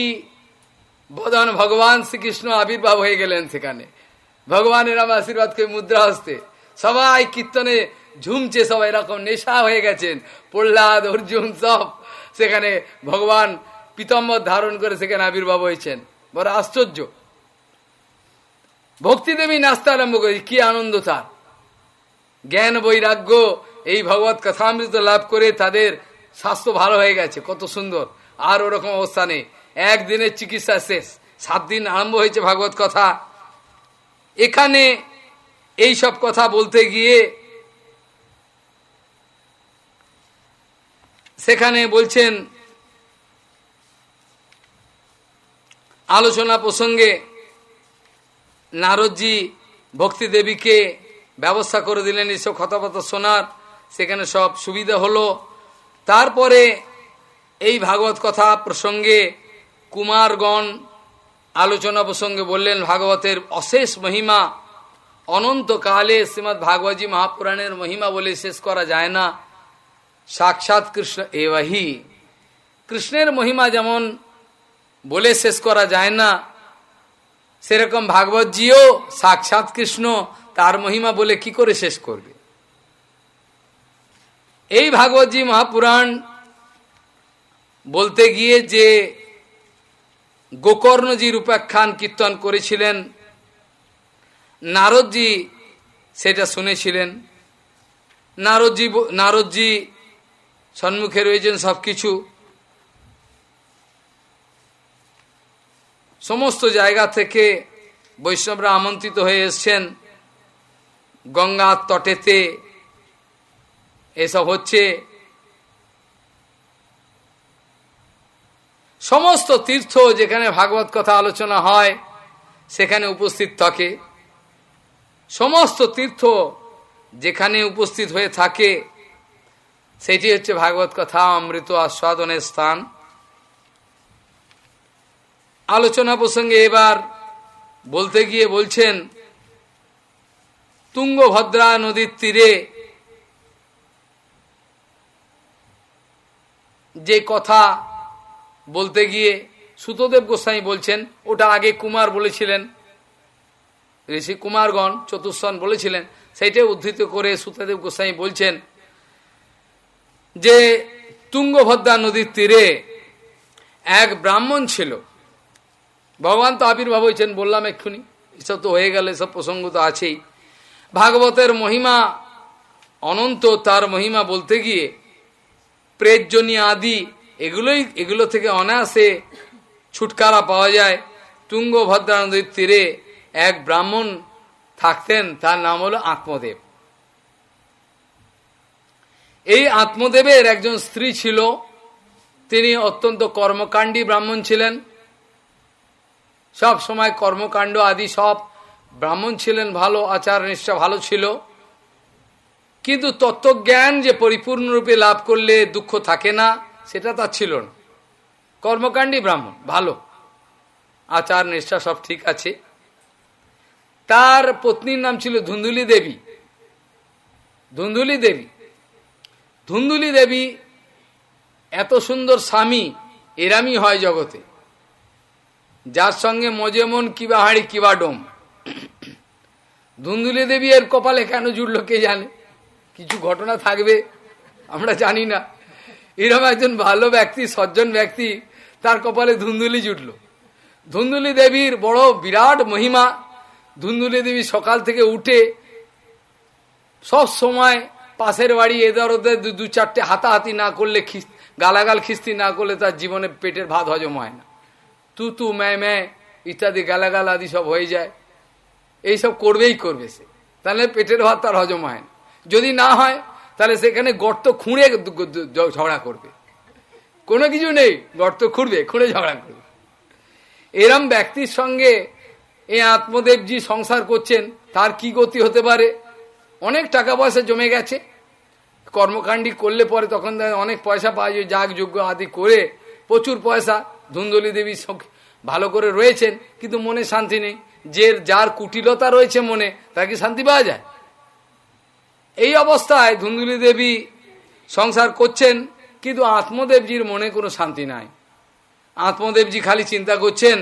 বদন ভগবান শ্রীকৃষ্ণ আবির্ভাব হয়ে গেলেন সেখানে। ভগবানের আমার আশীর্বাদকে মুদ্রা হস্তে সবাই কীর্তনে ঝুমছে সবাই এরকম নেশা হয়ে গেছেন। প্রহ্লাদ, অর্জুন সব সেখানে ভগবান পিতম্বর ধারণ করে সেখানে আবির্ভাব হয়েছেন। বড় আশ্চর্য। ভক্তিদেবী নাস্তা আরম্ভ করে, কি আনন্দ তার। জ্ঞান, বৈরাগ্য, এই ভগবত কথামৃত লাভ করে তাদের স্বাস্থ্য ভালো হয়ে গেছে, কত সুন্দর। আর ওরকম অবস্থা নেই। একদিনের চিকিৎসা শেষ, সাত দিন আরম্ভ হয়েছে ভাগবত কথা। এখানে এই সব কথা বলতে গিয়ে সেখানে বলছেন, আলোচনা প্রসঙ্গে নারদজি ভক্তি দেবীকে ব্যবস্থা করে দিলেন এইসব কথাবার্তা শোনার, সেখানে সব সুবিধা হলো। তারপরে এই ভাগবত কথা প্রসঙ্গে কুমারগণ আলোচনা প্রসঙ্গে বললেন, ভাগবতের অশেষ মহিমা, অনন্তকালে শ্রীমৎ ভাগবতী মহাপুরাণের মহিমা বলে শেষ করা যায় না। সাক্ষাৎ কৃষ্ণ এবাহি কৃষ্ণের মহিমা যেমন বলে শেষ করা যায় না, সেরকম ভাগবতজিও সাক্ষাৎ কৃষ্ণ তার মহিমা বলে কি করে শেষ করবে? এই ভাগবতজি মহাপুরাণ বলতে গিয়ে যে গোকর্ণজির উপাখ্যান কীর্তন করেছিলেন নারদজি সেটা শুনেছিলেন। নারদজি নারদজি সম্মুখে রয়েছেন সব কিছু সমস্ত জায়গা থেকে বৈষ্ণবরা আমন্ত্রিত হয়ে এসছেন। গঙ্গার তটেতে এসব হচ্ছে। সমস্ত তীর্থ যেখানে ভাগবত কথা আলোচনা হয়, সেখানে উপস্থিত থাকে। সমস্ত তীর্থ যেখানে উপস্থিত হয়ে থাকে সেটি হচ্ছে ভাগবত কথা, অমৃত আস্বাদনের স্থান। আলোচনা প্রসঙ্গে এবার বলতে গিয়ে বলছেন, তুঙ্গভদ্রা নদীর তীরে যে কথা বলতে গিয়ে সুতদেব গোস্বামী বলছেন, ওটা আগে কুমার বলেছিলেন। ঋষি কুমারগণ চতুর্সন বলেছিলেন সেইটাই উদ্ধৃত করে সুতদেব গোস্বামী বলছেন যে তুঙ্গভদ্রা নদীর তীরে এক ব্রাহ্মণ ছিল। ভগবান তো আবির্ভাব হয়েছেন বললাম এক্ষুনি। এসব তো হয়ে গেলে সব প্রসঙ্গ তো আছেই। ভাগবতের মহিমা অনন্ত, তার মহিমা বলতে গিয়ে প্রেজনী আদি, এগুলোই, এগুলো থেকে অনায়াসে ছুটকারা পাওয়া যায়। তুঙ্গভদ্রা নদীর তীরে এক ব্রাহ্মণ থাকতেন, তার নাম হলো আত্মদেব। এই আত্মদেবের একজন স্ত্রী ছিল। তিনি অত্যন্ত কর্মকাণ্ডী ব্রাহ্মণ ছিলেন। সব সময় কর্মকাণ্ড আদি সব ব্রাহ্মণ ছিলেন, ভালো আচার নিষ্ঠা ভালো ছিল। কিন্তু তত্ত্বজ্ঞান যে পরিপূর্ণরূপে লাভ করলে দুঃখ থাকে না, সেটা তার ছিল না। কর্মকাণ্ডী ব্রাহ্মণ, ভালো। আচার নিষ্ঠা সব ঠিক আছে। তার পত্নীর নাম ছিল ধুন্দুলি দেবী। ধুন্দুলি দেবী। ধুন্দুলি দেবী এত সুন্দর স্বামী, এরামই হয় জগতে। যার সঙ্গে মজেমন কিবা হাড়ি কিবা ডোম। ধুন্দুলি দেবী এর কপালে কেন জুড়লো কে জানে? কিছু ঘটনা থাকবে, আমরা জানি না। এরকম একজন ভালো ব্যক্তি, সজ্জন ব্যক্তি, তার কপালে ধুন্দুলি জুটল ধুন্দুলি দেবীর বড় বিরাট মহিমা, ধুন্দুলি দেবী সকাল থেকে উঠে সব সময় পাশের বাড়ি এদের ওদের দু চারটে হাতাহাতি না করলে গালাগাল খিস্তি না করলে তার জীবনে পেটের ভাত হজম হয় না। তু তু ম্যায় ম্যায় ইত্যাদি গালাগাল আদি সব হয়ে যায়। এই সব করবেই করবে সে। তাহলে পেটের ভাত তার হজম হয় না। যদি না হয়, তাহলে সেখানে গর্ত খুঁড়ে ঝগড়া করবে। কোনো কিছু নেই, গর্ত খুঁড়বে, খুঁড়ে ঝগড়া করবে। এরম ব্যক্তির সঙ্গে এই আত্মদেবজি সংসার করছেন, তার কি গতি হতে পারে? অনেক টাকা পয়সা জমে গেছে। কর্মকাণ্ডি করলে পরে তখন অনেক পয়সা পাওয়া যায় যাগ যোগ্য আদি করে প্রচুর পয়সা ধুন্দলি দেবী ভালো করে রয়েছেন, কিন্তু মনে শান্তি নেই। যে যার কুটিলতা রয়েছে মনে, তাকে শান্তি পাওয়া যায়? এই অবস্থায় ধুন্দুলি দেবী সংসার করছেন, কিন্তু আত্মদেবজির মনে কোনো শান্তি নাই। আত্মদেবজি খালি চিন্তা করছেন,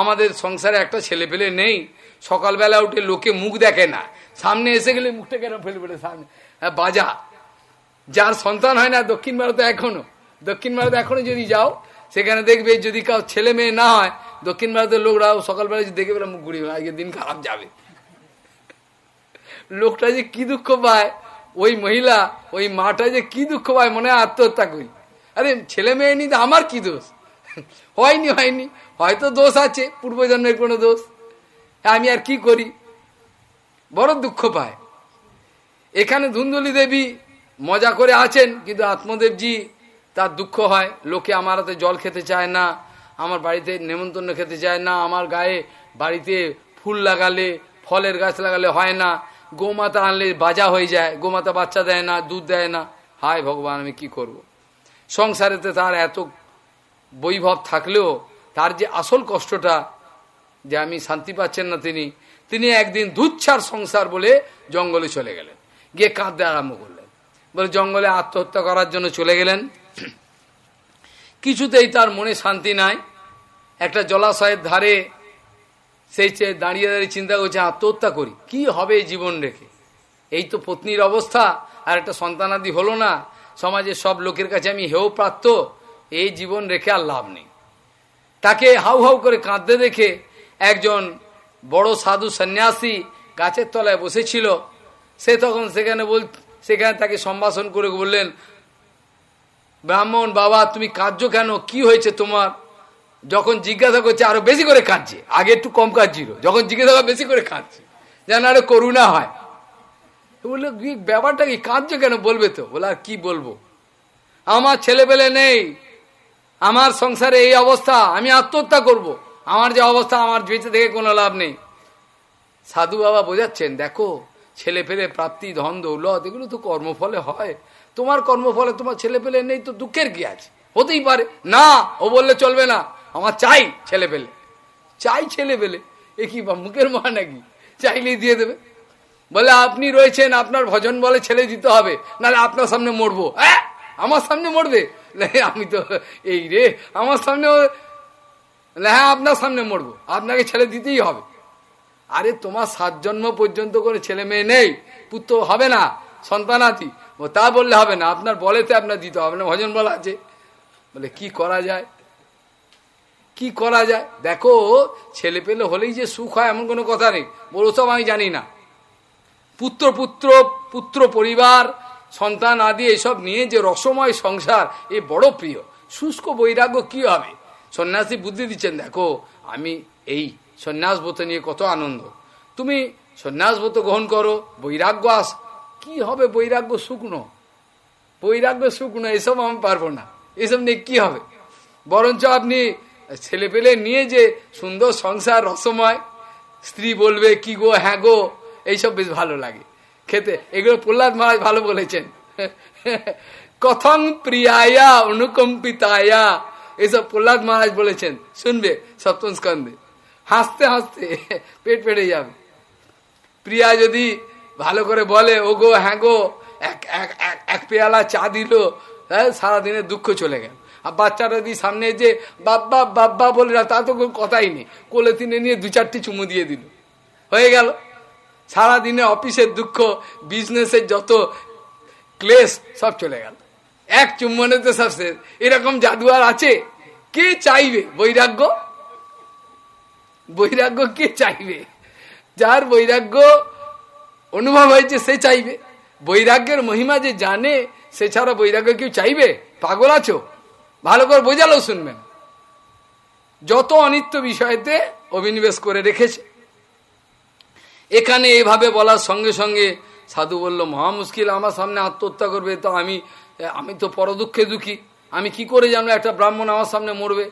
আমাদের সংসারে একটা ছেলে পেলে নেই, সকালবেলা উঠে লোকে মুখ দেখে না। সামনে এসে গেলে মুখটা কেন ফেলে ফেলে সামনে? হ্যাঁ বাজা। যার সন্তান হয় না দক্ষিণ ভারতে এখনও। দক্ষিণ ভারতে এখনও যদি যাও, সেখানে দেখবে যদি কাউ ছেলে মেয়ে না হয়, দক্ষিণ ভারতের লোকরা সকালবেলা দেখে পেলে মুখ ঘুরিয়ে আজকে দিন খারাপ যাবে। লোকটা যে কি দুঃখ পায়, ওই মহিলা, ওই মাটা যে কি দুঃখ পায়, মনে হয় আত্মহত্যা করি। আরে, ছেলে মেয়ে নি আমার কি দোষ? হয়নি হয়নি। হয়তো দোষ আছে, পূর্বজন্মের কোনো দোষ। আমি আর কি করি? বড় দুঃখ পায়। এখানে ধুন্দুলি দেবী মজা করে আছেন, কিন্তু আত্মদেবজি তার দুঃখ হয়। লোকে আমার হাতে জল খেতে চায় না, আমার বাড়িতে নেমন্তন্ন খেতে চায় না, আমার গায়ে বাড়িতে ফুল লাগালে, ফলের গাছ লাগালে হয় না, গোমাতা আনলে বাজা হয়ে যায়, গোমাতা বাচ্চা দেয় না, দুধ দেয় না। হায় ভগবান, আমি কি করব। সংসারেতে তার এত বৈভব থাকলেও তার যে আসল কষ্টটা যে আমি শান্তি পাচ্ছেন না তিনি তিনি একদিন দুচ্ছার সংসার বলে জঙ্গলে চলে গেলেন। গিয়ে কাঁদতে আরম্ভ করলেন। বলে, জঙ্গলে আত্মহত্যা করার জন্য চলে গেলেন। কিছুতেই তার মনে শান্তি নাই। একটা জলাশয়ের ধারে সেই দাঁড়িয়ে দাঁড়িয়ে চিন্তা করছে, আত্মহত্যা করি, কি হবে জীবন রেখে? এই তো পত্নীর অবস্থা, আর একটা সন্তানাদি হলো না। সমাজের সব লোকের কাছে আমি হেও প্রাপ্ত, এই জীবন রেখে আর লাভ নেই। তাকে হাউ হাউ করে কাঁদতে দেখে একজন বড় সাধু সন্ন্যাসী গাছের তলায় বসেছিল। সে তখন সেখানে বল, সেখানে তাকে সম্ভাষণ করে বললেন, ব্রাহ্মণ, বাবা, তুমি কার্য কেন? কি হয়েছে তোমার? যখন জিজ্ঞাসা করছে, আরও বেশি করে কাঁদছে। আগে একটু কম কাঁদছিল। যখন জিজ্ঞাসা বেশি করে কাঁদছে। যেন আরও করুণা হয়। বলল ব্যাপারটা কি? কাঁদছে কেন? বলবে তো। বলে, আর কি বলব? আমার ছেলে পেলে নেই। আমার সংসারে এই অবস্থা। আমি আত্মহত্যা করব। আমার যে অবস্থা, আমার বেঁচে থেকে কোনো লাভ নেই। সাধু বাবা বোঝাচ্ছেন, দেখো ছেলে পেলে প্রাপ্তি, ধন, দৌলত, এগুলো তো কর্মফলে হয়। তোমার কর্মফলে তোমার ছেলে পেলে নেই তো দুঃখের কি আছে? হতেই পারে। না, ও বললে চলবে না। আমার চাই ছেলে পেলে চাই ছেলে পেলে এ কি মুখের মা নাকি? চাইলেই দিয়ে দেবে। বলে, আপনি রয়েছেন, আপনার ভজন বলে ছেলে দিতে হবে। নাহলে আপনার সামনে মরবো। হ্যাঁ আমার সামনে মরবে? আমি তো, এই রে, আমার সামনে হ্যাঁ আপনার সামনে মরবো। আপনাকে ছেলে দিতেই হবে। আরে, তোমার সাত জন্ম পর্যন্ত করে ছেলে মেয়ে নেই, পুত্র হবে না, সন্তান সন্তানাতি ও, তা বললে হবে না। আপনার বলেতে আপনার দিতে হবে না, ভজন বলা আছে। বলে, কি করা যায়? কি করা যায়? দেখো, ছেলে পেলে হলেই যে সুখ হয়, এমন কোনো কথা নেই। বলো সব আমি জানি না। পুত্র পুত্র পুত্র পরিবার, সন্তান আদি এসব নিয়ে যে রসময় সংসার, এ বড় প্রিয়। শুষ্ক বৈরাগ্য কি হবে? সন্ন্যাসী বুদ্ধি দিচ্ছেন, দেখো, আমি এই সন্ন্যাস ব্রত নিয়ে কত আনন্দ। তুমি সন্ন্যাস ব্রত গ্রহণ করো, বৈরাগ্য আস কি হবে বৈরাগ্য শুকনো? বৈরাগ্য শুকনো, এসব আমি পারব না। এসব নিয়ে কি হবে? বরঞ্চ আপনি ছেলে পেলে নিয়ে যে সুন্দর সংসার, রসময়, স্ত্রী বলবে, কি গো হ্যাঁ গো এইসব বেশ ভালো লাগে। খেতে, এগুলো প্রহ্লাদ মহারাজ ভালো বলেছেন। <laughs> কথং প্রিয়ায়া অনুকম্পিতায়া। এসব প্রহ্লাদ মহারাজ বলেছেন। শুনবে, সপ্তম স্কন্ধে। হাসতে হাসতে পেট পেটে যাবে। প্রিয়া যদি ভালো করে বলে ও গো হ্যাঁ গো, এক এক এক পেয়ালা চা দিল হ্যাঁ সারাদিনের দুঃখ চলে গেল। আর বাচ্চারা যদি সামনে যে বাব্বা বাব্বা, বলে না তা তো কোনো কথাই নেই। কোলে তিনে নিয়ে দু চারটি চুমু দিয়ে দিল। হয়ে গেল। সারাদিনে অফিসের দুঃখ, বিজনেসের যত ক্লেশ, সব চলে গেল। এক চুম্বনেতে সব শেষ। এরকম জাদু আর আছে? কে চাইবে? বৈরাগ্য? বৈরাগ্য কে চাইবে? যার বৈরাগ্য অনুভব হয়েছে, সে চাইবে। বৈরাগ্যের মহিমা যে জানে, সে ছাড়া বৈরাগ্য কেউ চাইবে? পাগল আছো? ভালো করে বোঝালো শুনবেন। যত অনিত্য বিষয়তে অভিনিবেশ করে রেখেছে। এখানে এইভাবে বলার সঙ্গে সঙ্গে সাধু বলল, মহা মুশকিল, আমার সামনে আত্মহত্যা করবে, তো আমি আমি তো পরদুঃখে দুঃখী। আমি কি করে জানব একটা ব্রাহ্মণ আমার সামনে মরবে?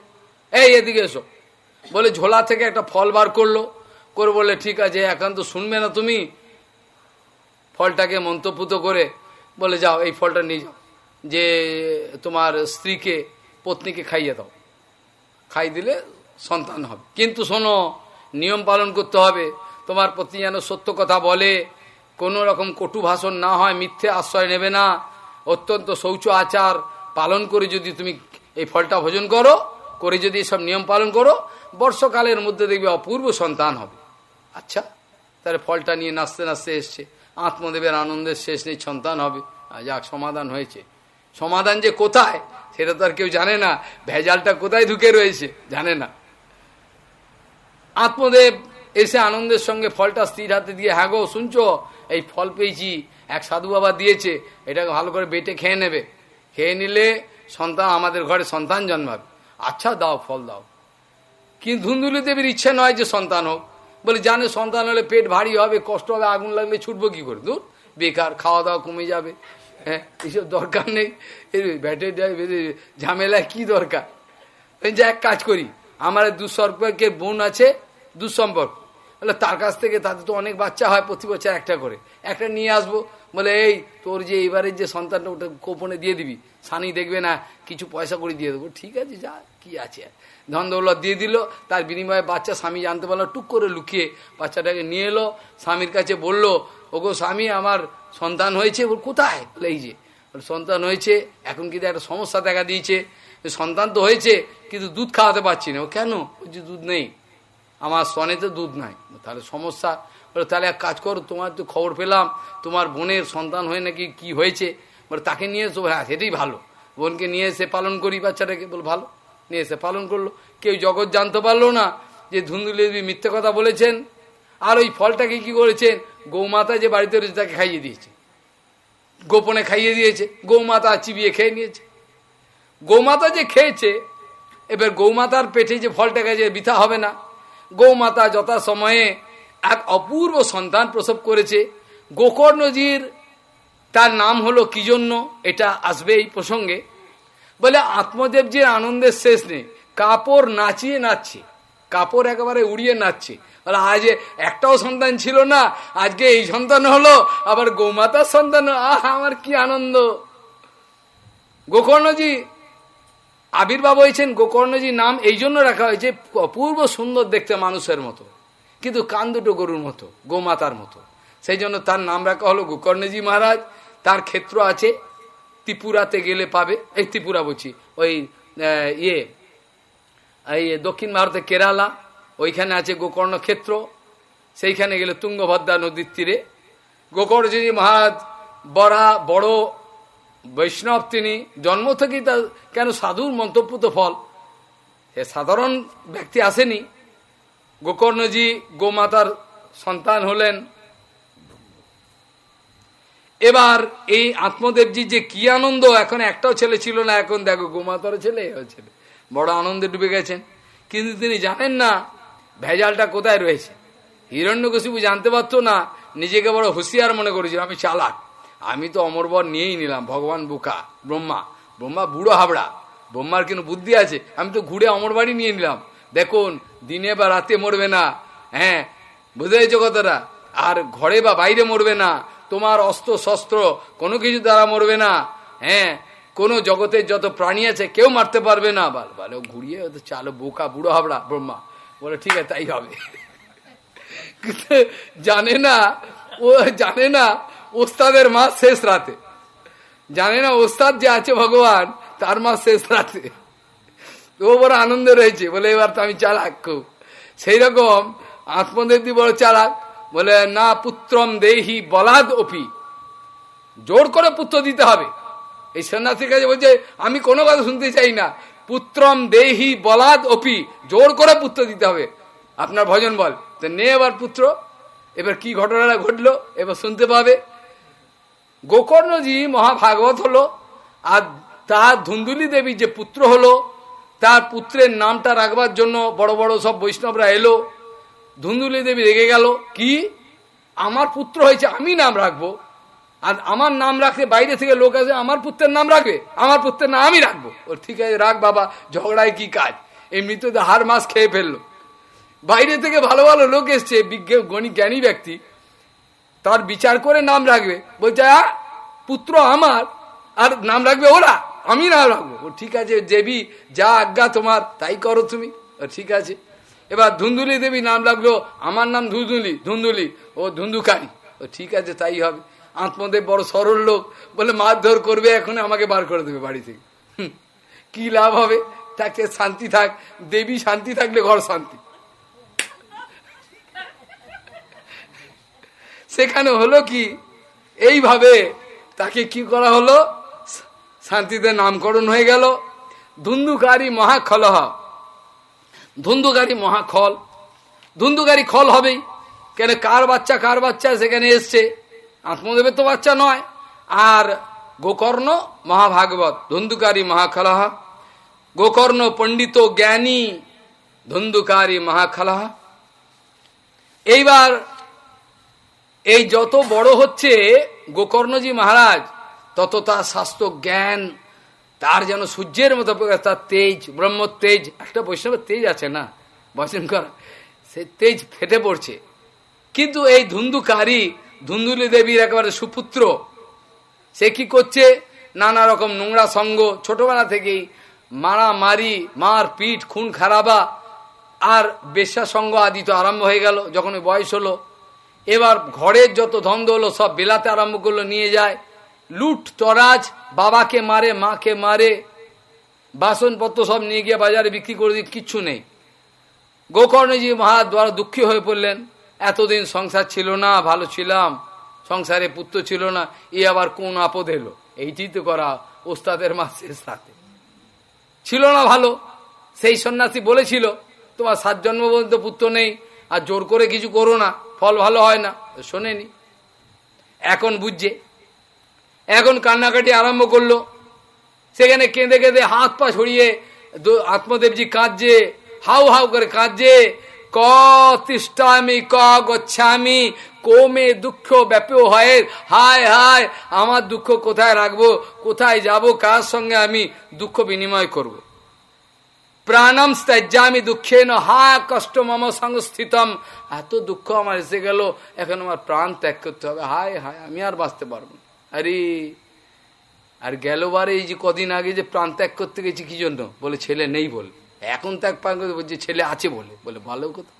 এই এদিকে এসো। বলে ঝোলা থেকে একটা ফল বার করল। করে বললে, ঠিক আছে, একান্ত শুনবে না তুমি? ফলটাকে মন্তপুত করে বলে, যাও, এই ফলটা নিয়ে যাও। যে তোমার স্ত্রীকে, পত্নীকে খাইয়ে দাও। খাই দিলে সন্তান হবে। কিন্তু শোনো, নিয়ম পালন করতে হবে। তোমার পত্নী যেন সত্য কথা বলে। কোনো রকম কটু ভাষণ না হয়, মিথ্যে আশ্রয় নেবে না। অত্যন্ত শৌচ আচার পালন করে যদি তুমি এই ফলটা ভোজন করো, করে যদি এসব নিয়ম পালন করো, বর্ষকালের মধ্যে দেখবে অপূর্ব সন্তান হবে। আচ্ছা তাহলে ফলটা নিয়ে নাচতে নাচতে এসছে, আত্মদেবের আনন্দের শেষ নেই, সন্তান হবে। যাক, সমাধান হয়েছে। সমাধান যে কোথায়, সেটা তো আর কেউ জানে না। ভেজালটা কোথায় ঢুকে রয়েছে, জানে না। আত্মদেব এসে আনন্দের সঙ্গে ফলটা স্ত্রীর হাতে দিয়ে হ্যাঁ গো, শুনছো? এই ফল পেয়েছি। এক সাধু বাবা দিয়েছে, এটাকে ভালো করে বেটে খেয়ে নেবে। খেয়ে নিলে সন্তান, আমাদের ঘরে সন্তান জন্মাবে। আচ্ছা দাও, ফল দাও। কিন্তু ধুন্দুলি দেবীর ইচ্ছে নয় যে সন্তান হোক। বলে, জানে সন্তান হলে পেট ভারী হবে, কষ্ট হবে, আগুন লাগলে ছুটবো কি করে? দূর বেকার খাওয়া দাওয়া কমে যাবে। হ্যাঁ এইসব দরকার নেই। ব্যাটে ঝামেলায় কি দরকার? যে এক কাজ করি, আমার দুঃসম্পর্কের বোন আছে, দুঃসম্পর্ক। বলে তার কাছ থেকে তাদের তো অনেক বাচ্চা হয় প্রতি বছর একটা করে। একটা নিয়ে আসব। বলে, এই, তোর যে এইবারের যে সন্তানটা, ওটা কোপনে দিয়ে দিবি। সানি দেখবে না, কিছু পয়সা করে দিয়ে দেবো। ঠিক আছে, যা, কি আছে? ধন দৌলত দিয়ে দিল। তার বিনিময়ে বাচ্চা স্বামী জানতে পারল, টুক করে লুকিয়ে বাচ্চাটাকে নিয়ে এলো। স্বামীর কাছে বলল, ওগো স্বামী, আমার সন্তান হয়েছে, ওর কোথায়? এই যে সন্তান হয়েছে, এখন কিন্তু একটা সমস্যা দেখা দিয়েছে। সন্তান তো হয়েছে, কিন্তু দুধ খাওয়াতে পারছি না। ও কেন? ওই যে দুধ নেই। আমার সনেতে দুধ নাই। তাহলে সমস্যা। বলে, তাহলে এক কাজ করো, তোমার তো খবর পেলাম, তোমার বোনের সন্তান হয়ে নাকি কি হয়েছে? বলে, তাকে নিয়ে এসো। হ্যাঁ সেটাই ভালো। বোনকে নিয়ে এসে পালন করি, বাচ্চাটাকে। বল, ভালো। নিয়ে এসে পালন করল। কেউ জগৎ জানতে পারল না যে ধুন্দুলি মিথ্যে কথা বলেছেন। আর ওই ফলটাকে কি করেছেন? গৌমাতা যে বাড়িতে রয়েছে তাকে খাইয়ে দিয়েছে। গোপনে খাইয়ে দিয়েছে। গৌমাতা চিবিয়ে খেয়ে নিয়েছে। গৌমাতা যে খেয়েছে, এবার গৌমাতার পেটে যে ফলটা গেছে, বৃথা হবে না। গৌমাতা যথা সময়ে এক অপূর্ব সন্তান প্রসব করেছে। গোকর্ণজির তার নাম হলো কি জন্য? এটা আসবে এই প্রসঙ্গে। বলে আত্মদেবজির আনন্দের শেষ নেই। কাপড় নাচিয়ে নাচছে। কাপড় একেবারে উড়িয়ে নাচছে। বলে, আজ একটাও সন্তান ছিল না, আজকে এই সন্তান হলো, আবার গৌমাতার সন্তান, আহ, আমার কি আনন্দ! গোকর্ণজি আবির্ভাব হয়েছেন গোকর্ণজি নাম, এই জন্য রাখা হয়েছে অপূর্ব সুন্দর দেখতে মানুষের মতো, কিন্তু কান দুটো গরুর মতো, গোমাতার মতো। সেই জন্য তার নাম রাখা হলো গোকর্ণজি মহারাজ। তার ক্ষেত্র আছে, ত্রিপুরাতে গেলে পাবে। এই ত্রিপুরা বলছি, ওই ইয়ে এই দক্ষিণ ভারতে কেরালা, ওইখানে আছে গোকর্ণ ক্ষেত্র। সেইখানে গেলে তুঙ্গভদ্রা নদীর তীরে। গোকর্ণজি মহারাজ বড়া, বড় বৈষ্ণব তিনি জন্ম থেকেই তার কেন সাধুর মন্তব্যত ফল? এ সাধারণ ব্যক্তি আসেনি। গোকর্ণজি গোমাতার সন্তান হলেন। এবার এই আত্মদেবজি যে কি আনন্দ, এখন একটাও ছেলে ছিল না, এখন দেখো গোমাতার ছেলে ছেলে। বড় আনন্দে ডুবে গেছেন। কিন্তু তিনি জানেন না ভেজালটা কোথায় রয়েছে। হিরণ্যকশিপু জানতে পারতো না, নিজেকে বড় হুঁশিয়ার মনে করেছিল, আমি চালাক। আমি তো অমরবর নিয়েই নিলাম, ভগবান বুকা, ব্রহ্মা। ব্রহ্মা বুড়ো হাবড়া, ব্রহ্মার কিন্তু বুদ্ধি আছে, আমি তো ঘুরে অমর বাড়ি নিয়ে নিলাম। দেখুন, দিনে বা রাতে মরবে না হ্যাঁ বুঝে পেরেছ কথাটা? আর ঘরে বা বাইরে মরবে না, তোমার অস্ত্র, শস্ত্র, কোনো কিছু দ্বারা মরবে না হ্যাঁ কোনো জগতের যত প্রাণী আছে, কেউ মারতে পারবে না। বল, বলে ঘুরিয়ে চালো, বোকা, বুড়ো হাবড়া, ব্রহ্মা। বলে, ঠিক আছে, তাই হবে। জানে না, ও জানে না ওস্তাদের মা শেষ রাতে। জানে না ওস্তাদ যে আছে ভগবান, তার মা শেষ রাতে। ও বড় আনন্দ রয়েছে, বলে এবার তো আমি চালাক খুব। সেই রকম আত্মদেবী বড় চালাক, বলে, না পুত্রম দেহি বলাদ অপি। জোর করে পুত্র দিতে হবে। এই সন্ন্যাসীর কাছে বলছে, আমি কোনো কথা শুনতে চাই না। পুত্রম দেহি বলাদ অপি। জোর করে পুত্র দিতে হবে। আপনার ভজন বল। তো নে এবার পুত্র। এবার কি ঘটনাটা ঘটলো? এবার শুনতে পাবে। গোকর্ণজি মহাভাগবত হলো, আর তার ধুন্দুলি দেবী যে পুত্র হলো, তার পুত্রের নামটা রাখবার জন্য বড় বড় সব বৈষ্ণবরা এলো। ধুন্দুলি দেবী রেগে গেল, কি? আমার পুত্র হয়েছে, আমি নাম রাখব? আর আমার নাম রাখলে বাইরে থেকে লোক আসে, আমার পুত্রের নাম রাখবে? আমার পুত্রের নাম আমি রাখব? ও, ঠিক আছে, রাখ বাবা, ঝগড়ায় কি কাজ? এমনিতে হার মাস খেয়ে ফেলল। বাইরে থেকে ভালো ভালো লোক এসছে, বিজ্ঞ গণি জ্ঞানী ব্যক্তি। তার বিচার করে নাম রাখবে। বলছে পুত্র আমার, আর নাম রাখবে ওরা, আমি নাম রাখব। ও, ঠিক আছে, দেবী, যা আজ্ঞা তোমার, তাই করো তুমি। ঠিক আছে। এবার ধুন্দুলি দেবী নাম লাগল আমার নাম ধুন্দুলি ধুন্দুলি, ও ধুন্দুকারি। ও, ঠিক আছে, তাই হবে। আত্মদেব বড় সরল লোক, বলে, মারধর করবে এখন, আমাকে বার করে দেবে বাড়ি থেকে। কি লাভ হবে? তাকে শান্তি থাক, দেবী শান্তি থাকলে ঘর শান্তি। সেখানে হলো কি? এইভাবে তাকে কি করা হলো? শান্তিতে নামকরণ হয়ে গেল। ধুন্দুকারী মহাখলহ ধুন্দুকারী মহাখল। ধুন্দুকারী খল হবেই। কেন কার বাচ্চা কার বাচ্চা সেখানে এসছে? আত্মদেবের তো বাচ্চা নয়। আর গোকর্ণ মহাভাগবত, ধুন্দুকারী মহাখলহ গোকর্ণ পণ্ডিত জ্ঞানী ধুন্দুকারী মহাখলহ এইবার এই যত বড় হচ্ছে গোকর্ণজি মহারাজ, তত তার স্বাস্থ্য জ্ঞান, তার যেন সূর্যের মতো তার তেজ, ব্রহ্ম তেজ, একটা বৈষ্ণবের তেজ আছে না? বচন সে তেজ ফেটে পড়ছে। কিন্তু এই ধুন্দুকারী ধুন্দুলি দেবীর একেবারে সুপুত্র, সে কি করছে? নানা রকম নোংরা সঙ্গ, ছোটবেলা থেকেই মারামারি মার পিঠ খুন, খারাপা, আর বেশ্যা সঙ্গ আদি তো আরম্ভ হয়ে গেল, যখন বয়স হলো। এবার ঘরের যত ধন্দ হলো সব বেলাতে আরম্ভ করল, নিয়ে যায়। লুট, তরাজ, বাবাকে মারে, মাকে মারে। বাসনপত্র সব নিয়ে গিয়ে বাজারে বিক্রি করে দিয়ে কিচ্ছু নেই। গোকর্ণজি মহা দ্বারা দুঃখী হয়ে পড়লেন। এতদিন সংসার ছিল না, ভালো ছিলাম। সংসারে পুত্র ছিল না, এ আবার কোন আপদ এলো? এইটি তো করা ওস্তাদের মাসের সাথে। ছিল না ভালো, সেই সন্ন্যাসী বলেছিল, তোমার সাত জন্ম পর্যন্ত পুত্র নেই, আর জোর করে কিছু করো না। ফল ভালো হয় না, শোনেনি। এখন বুঝছে। এখন কান্নাকাটি আরম্ভ করল। সেখানে কেঁদে কেঁদে হাত পা ছড়িয়ে আত্মদেবজি কাঁদছে, হাউ হাউ করে কাঁদছে। ক তিষ্ঠামি, ক গচ্ছামি, কোমে দুঃখ ব্যাপী হয় হায় হায়, আমার দুঃখ কোথায় রাখব, কোথায় যাব, কার সঙ্গে আমি দুঃখ বিনিময় করব। প্রাণম ত্যাজ্যামি দুঃখে ন হা কষ্ট মম সংস্থিতম। এত দুঃখ আমার এসে গেল, এখন আমার প্রাণ ত্যাগ করতে হবে। হায় হায়, আমি আর বাঁচতে পারব আরে, আর গেলবারে এই যে কদিন আগে যে প্রাণ ত্যাগ করতে গেছি, কি জন্য? বলে ছেলে নেই বলে। এখন ত্যাগ প্রাণ করতে বলছে, ছেলে আছে বলে। বলে, ভালো কথা।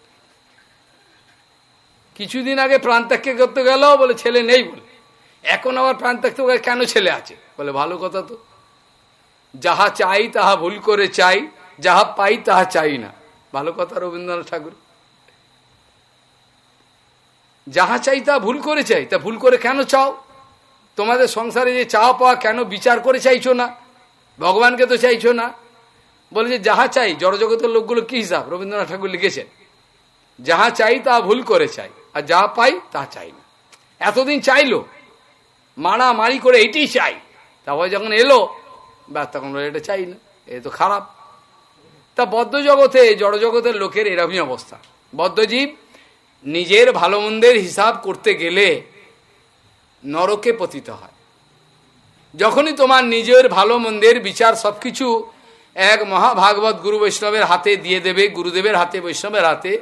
কিছুদিন আগে প্রাণ ত্যাগকে করতে গেল, বলে ছেলে নেই বলে। এখন আবার প্রাণ ত্যাগ কেন ছেলে আছে? বলে, ভালো কথা তো। যাহা চাই, তাহা ভুল করে চাই। যাহা পাই তাহা চাই না। ভালো কথা রবীন্দ্রনাথ ঠাকুর। যাহা চাই তা ভুল করে চাই। তা ভুল করে কেন চাও? তোমাদের সংসারে যে চাওয়া পাওয়া কেন বিচার করে চাইছো না? ভগবানকে তো চাইছো না। বলে যে যাহা চাই, জড়জগতের লোকগুলো কি হিসাব? রবীন্দ্রনাথ ঠাকুর লিখেছেন, যাহা চাই তা ভুল করে চাই, আর যাহা পাই তা চাই না। এতদিন চাইলো মারা মারি করে এটাই চাই। তারপরে যখন এলো বা তখন এটা চাই না, এ তো খারাপ। তা বদ্ধ জগতে জড়জগতের লোকের এরকমই অবস্থা। বদ্ধজীব নিজের ভালো মন্দের হিসাব করতে গেলে নরকে পতিত হয়। যখনই তোমার নিজের ভালো মন্দের বিচার সবকিছু এক মহাভাগবত গুরু বৈষ্ণবের হাতে দিয়ে দেবে, গুরুদেবের হাতে, বৈষ্ণবের হাতে,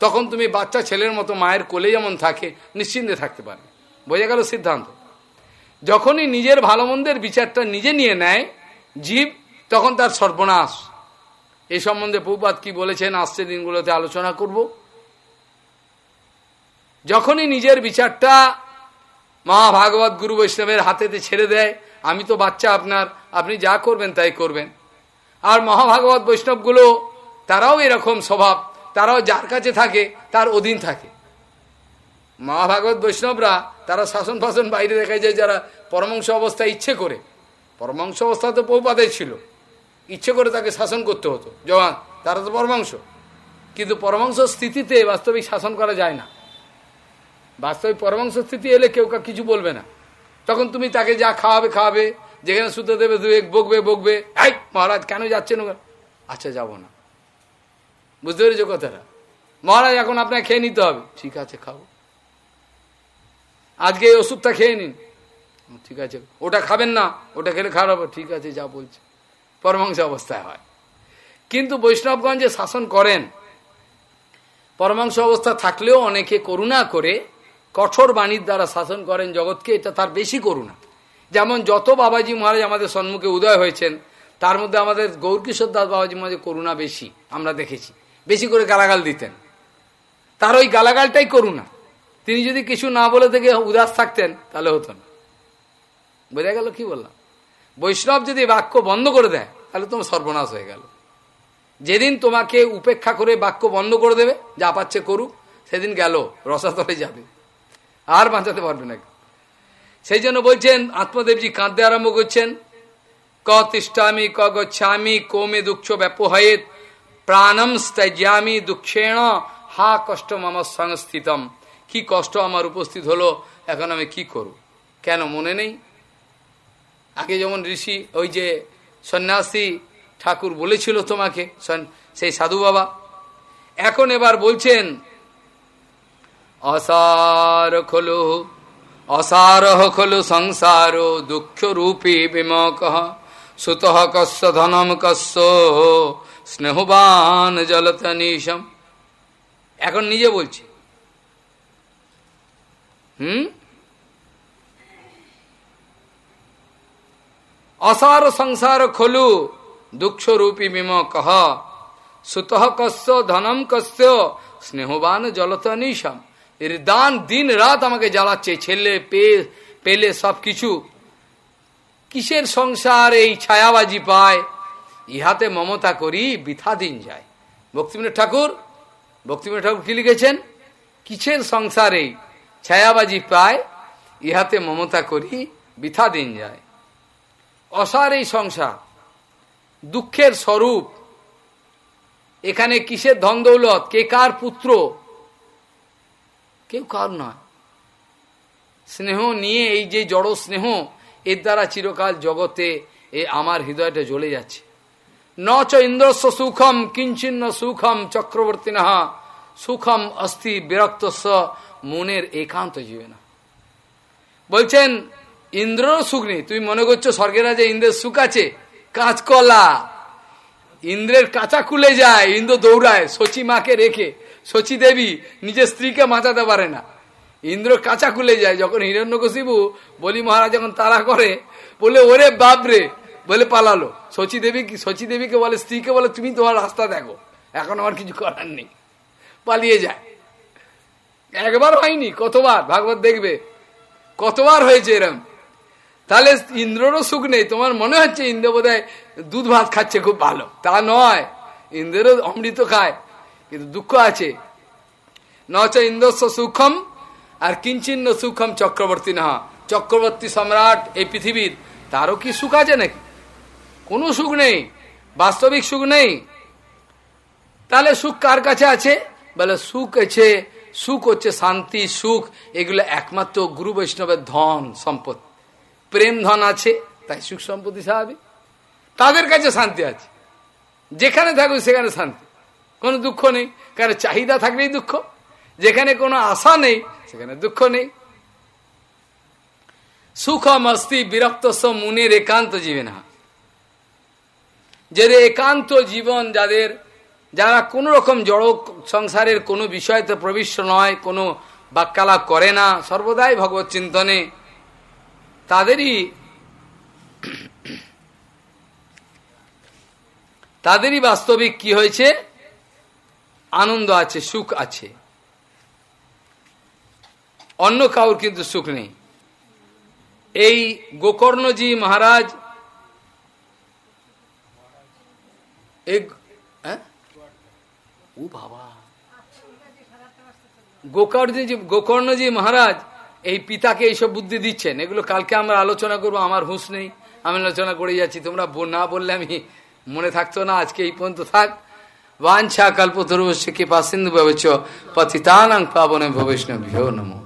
তখন তুমি বাচ্চা ছেলের মতো মায়ের কোলে যেমন থাকে, নিশ্চিন্তে থাকতে পারবে। বোঝা গেল সিদ্ধান্ত? যখনই নিজের ভালো মন্দের বিচারটা নিজে নিয়ে নেয় জীব, তখন তার সর্বনাশ এই সম্বন্ধে পৌপাত কি বলেছেন? আসছে দিনগুলোতে আলোচনা করব। যখনই নিজের বিচারটা মহাভাগবত গুরু বৈষ্ণবের হাতেতে ছেড়ে দেয়, আমি তো বাচ্চা আপনার, আপনি যা করবেন তাই করবেন। আর মহাভাগবত বৈষ্ণবগুলো, তারাও এরকম স্বভাব, তারাও যার কাছে থাকে, তার অধীন থাকে। মহাভাগবত বৈষ্ণবরা, তারা শাসন ফাসন বাইরে দেখা যায়, যারা পরমাংশ অবস্থা ইচ্ছে করে। পরমাংশ অবস্থা তো পৌপাদের ছিল। ইচ্ছে করে তাকে শাসন করতে হতো। জওয়ান, তারা তো পরমাংশ। কিন্তু পরমাংশ স্থিতিতে বাস্তবিক শাসন করা যায় না। বাস্তবিক পরমাংশ স্থিতি এলে কেউ কিছু বলবে না। তখন তুমি তাকে যা খাওয়াবে খাওয়াবে, যেখানে শুতে দেবে দু এক বকবে বকবে, এই মহারাজ, কেন যাচ্ছেন আচ্ছা যাব না। বুঝতে পেরেছ কথাটা? মহারাজ, এখন আপনাকে খেয়ে নিতে হবে। ঠিক আছে, খাব। আজকে এই ওষুধটা খেয়ে নিন। ঠিক আছে, ওটা খাবেন না, ওটা খেলে খারাপ ঠিক আছে, যা বলছে। পরমাংশ অবস্থায় হয়। কিন্তু বৈষ্ণবগঞ্জে শাসন করেন। পরমাংশ অবস্থা থাকলেও অনেকে করুণা করে কঠোর বাণীর দ্বারা শাসন করেন জগৎকে, এটা তার বেশি করুণা। যেমন যত বাবাজি মহারাজ আমাদের সম্মুখে উদয় হয়েছেন, তার মধ্যে আমাদের গৌরকিশোর দাস বাবাজি মহারাজ করুণা বেশি, আমরা দেখেছি। বেশি করে গালাগাল দিতেন। তার ওই গালাগালটাই করুণা। তিনি যদি কিছু না বলে থেকে উদাস থাকতেন, তাহলে হতো না। বোঝা গেল কি বললাম? বৈষ্ণব যদি বাক্য বন্ধ করে দেয়, তাহলে তোমার সর্বনাশ হয়ে গেল। যেদিন তোমাকে উপেক্ষা করে বাক্য বন্ধ করে দেবে, যা পাচ্ছে করুক, সেদিন গেল, রসাতলে যাবে। আর বাঁচাতে পারবে না। সেই জন্য বলছেন, আত্মদেবজি কাঁদতে আরম্ভ করছেন, ক তিষ্ঠামি, ক গচ্ছামি, কোমে দুঃখ ব্যাপহেত প্রাণম স্ত্যাজ্যামি দুঃখেণ, হা কষ্ট মম সংস্থিতম। কি কষ্ট আমার উপস্থিত হলো, এখন আমি কি করব? কেন মনে নেই? আগে যেমন ঋষি ওই যে সন্ন্যাসী ঠাকুর বলেছিল তোমাকে সেই সাধু বাবা। এখন এবার বলছেন, অসার খলু অসারহ খলু সংসার দুঃখ রূপী বিমক, সুত কস্য ধনম কস্য স্নেহবান জলতনীশম এখন নিজে বলছি। হুম? অসার সংসার খলু, দুঃখরূপী মিম কহ সুত কস্য ধনম কস্য, স্নেহবান জলতনীশম এর দান দিন রাত আমাকে জ্বালাচ্ছে, ছেলে পেয়ে পেলে সব কিছু কিসের সংসার এই ছায়াবাজি পায়? ইহাতে মমতা করি, বৃথা দিন যায়। ভক্তিবিনোদ ঠাকুর ভক্তিবিনোদ ঠাকুর কি লিখেছেন? কিসের সংসারে ছায়াবাজি পায়? ইহাতে মমতা করি, বৃথা দিন যায়। অসার এই সংসার, দুঃখের স্বরূপ। এখানে কিসের ধন দৌলত? কে কার পুত্র? কেউ কার নয়। স্নেহ নিয়ে এই যে জড় স্নেহ, এর দ্বারা চিরকাল জগতে এ আমার হৃদয়টা জ্বলে যাচ্ছে। ন চ ইন্দ্রস্ব সুখম কিঞ্চিন্ন সুখম চক্রবর্তী নাহা সুখম অস্থি বিরক্তস্ব, মনের একান্ত জীবে না বলছেন ইন্দ্রও সুখ নেই। তুমি মনে করছ স্বর্গের রাজা ইন্দ্রের সুখ আছে? কাঁচকলা। ইন্দ্রের কাঁচা খুলে যায়, ইন্দ্র দৌড়ায়, শচী মাকে রেখে। শচী দেবী নিজের স্ত্রীকে বাঁচাতে পারে না। ইন্দ্র কাঁচা খুলে যায়, যখন হিরণ্যকশিবু বলি, মহারাজ, যখন তারা করে, বলে, ওরে বাপরে বলে, পালালো। শচী দেবী শচী দেবীকে বলে, স্ত্রীকে বলে, তুমি তোমার রাস্তা দেখো, এখন আমার কিছু করার নেই। পালিয়ে যায়। একবার হয়নি, কতবার? ভাগবত দেখবে। কতবার হয়েছে এরম? তাহলে ইন্দ্ররও সুখ নেই। তোমার মনে হচ্ছে ইন্দ্র বোধ দুধ ভাত খাচ্ছে খুব ভালো। তা নয়। ইন্দ্রেরও অমৃত খায়, কিন্তু দুঃখ আছে। নচ ইন্দ্রস্ব সুখম, আর কিঞ্চিন্ন সুখম চক্রবর্তী না চক্রবর্তী সম্রাট এই পৃথিবীর, তারও কি সুখ আছে নাকি? কোনো সুখ নেই। বাস্তবিক সুখ নেই। তাহলে সুখ কার কাছে আছে? বলে সুখ আছে, সুখ হচ্ছে শান্তি, সুখ। এগুলো একমাত্র গুরু বৈষ্ণবের ধন সম্পদ প্রেম ধন আছে, তাই সুখ সম্পত্তি স্বাভাবিক। তাদের কাছে শান্তি আছে। যেখানে থাকুক সেখানে শান্তি। কোনো দুঃখ নেই। কারণ চাহিদা থাকলেই দুঃখ। যেখানে কোনো আশা নেই, সেখানে দুঃখ নেই। সুখ মস্তি বিরক্ত মুনের একান্ত জীবন যাদের একান্ত জীবন যাদের, যারা কোনো রকম জড় সংসারের কোনো বিষয়তে প্রবিষ্ট নয়, কোনো বাক্যালাপ করে না, সর্বদাই ভগবত চিন্তনে তাদেরই তাদেরই বাস্তবিক কি হয়েছে? আনন্দ আছে, সুখ আছে। অন্য কাউর কিন্তু সুখ নেই। এই গোকর্ণজি মহারাজ গোকর্ণজি গোকর্ণজি মহারাজ এই পিতাকে এইসব বুদ্ধি দিচ্ছেন। এগুলো কালকে আমরা আলোচনা করব, আমার হুঁশ নেই। আমি আলোচনা করে যাচ্ছি। তোমরা না বললে আমি মনে থাকতো না, আজকে এই পর্যন্ত থাক। বাঞ্ছা কল্পতরুবশ্য কৃপা সিন্ধু ভাবেছ পতিতানাং পাবনে ভবিষ্ণ ভিও নমো।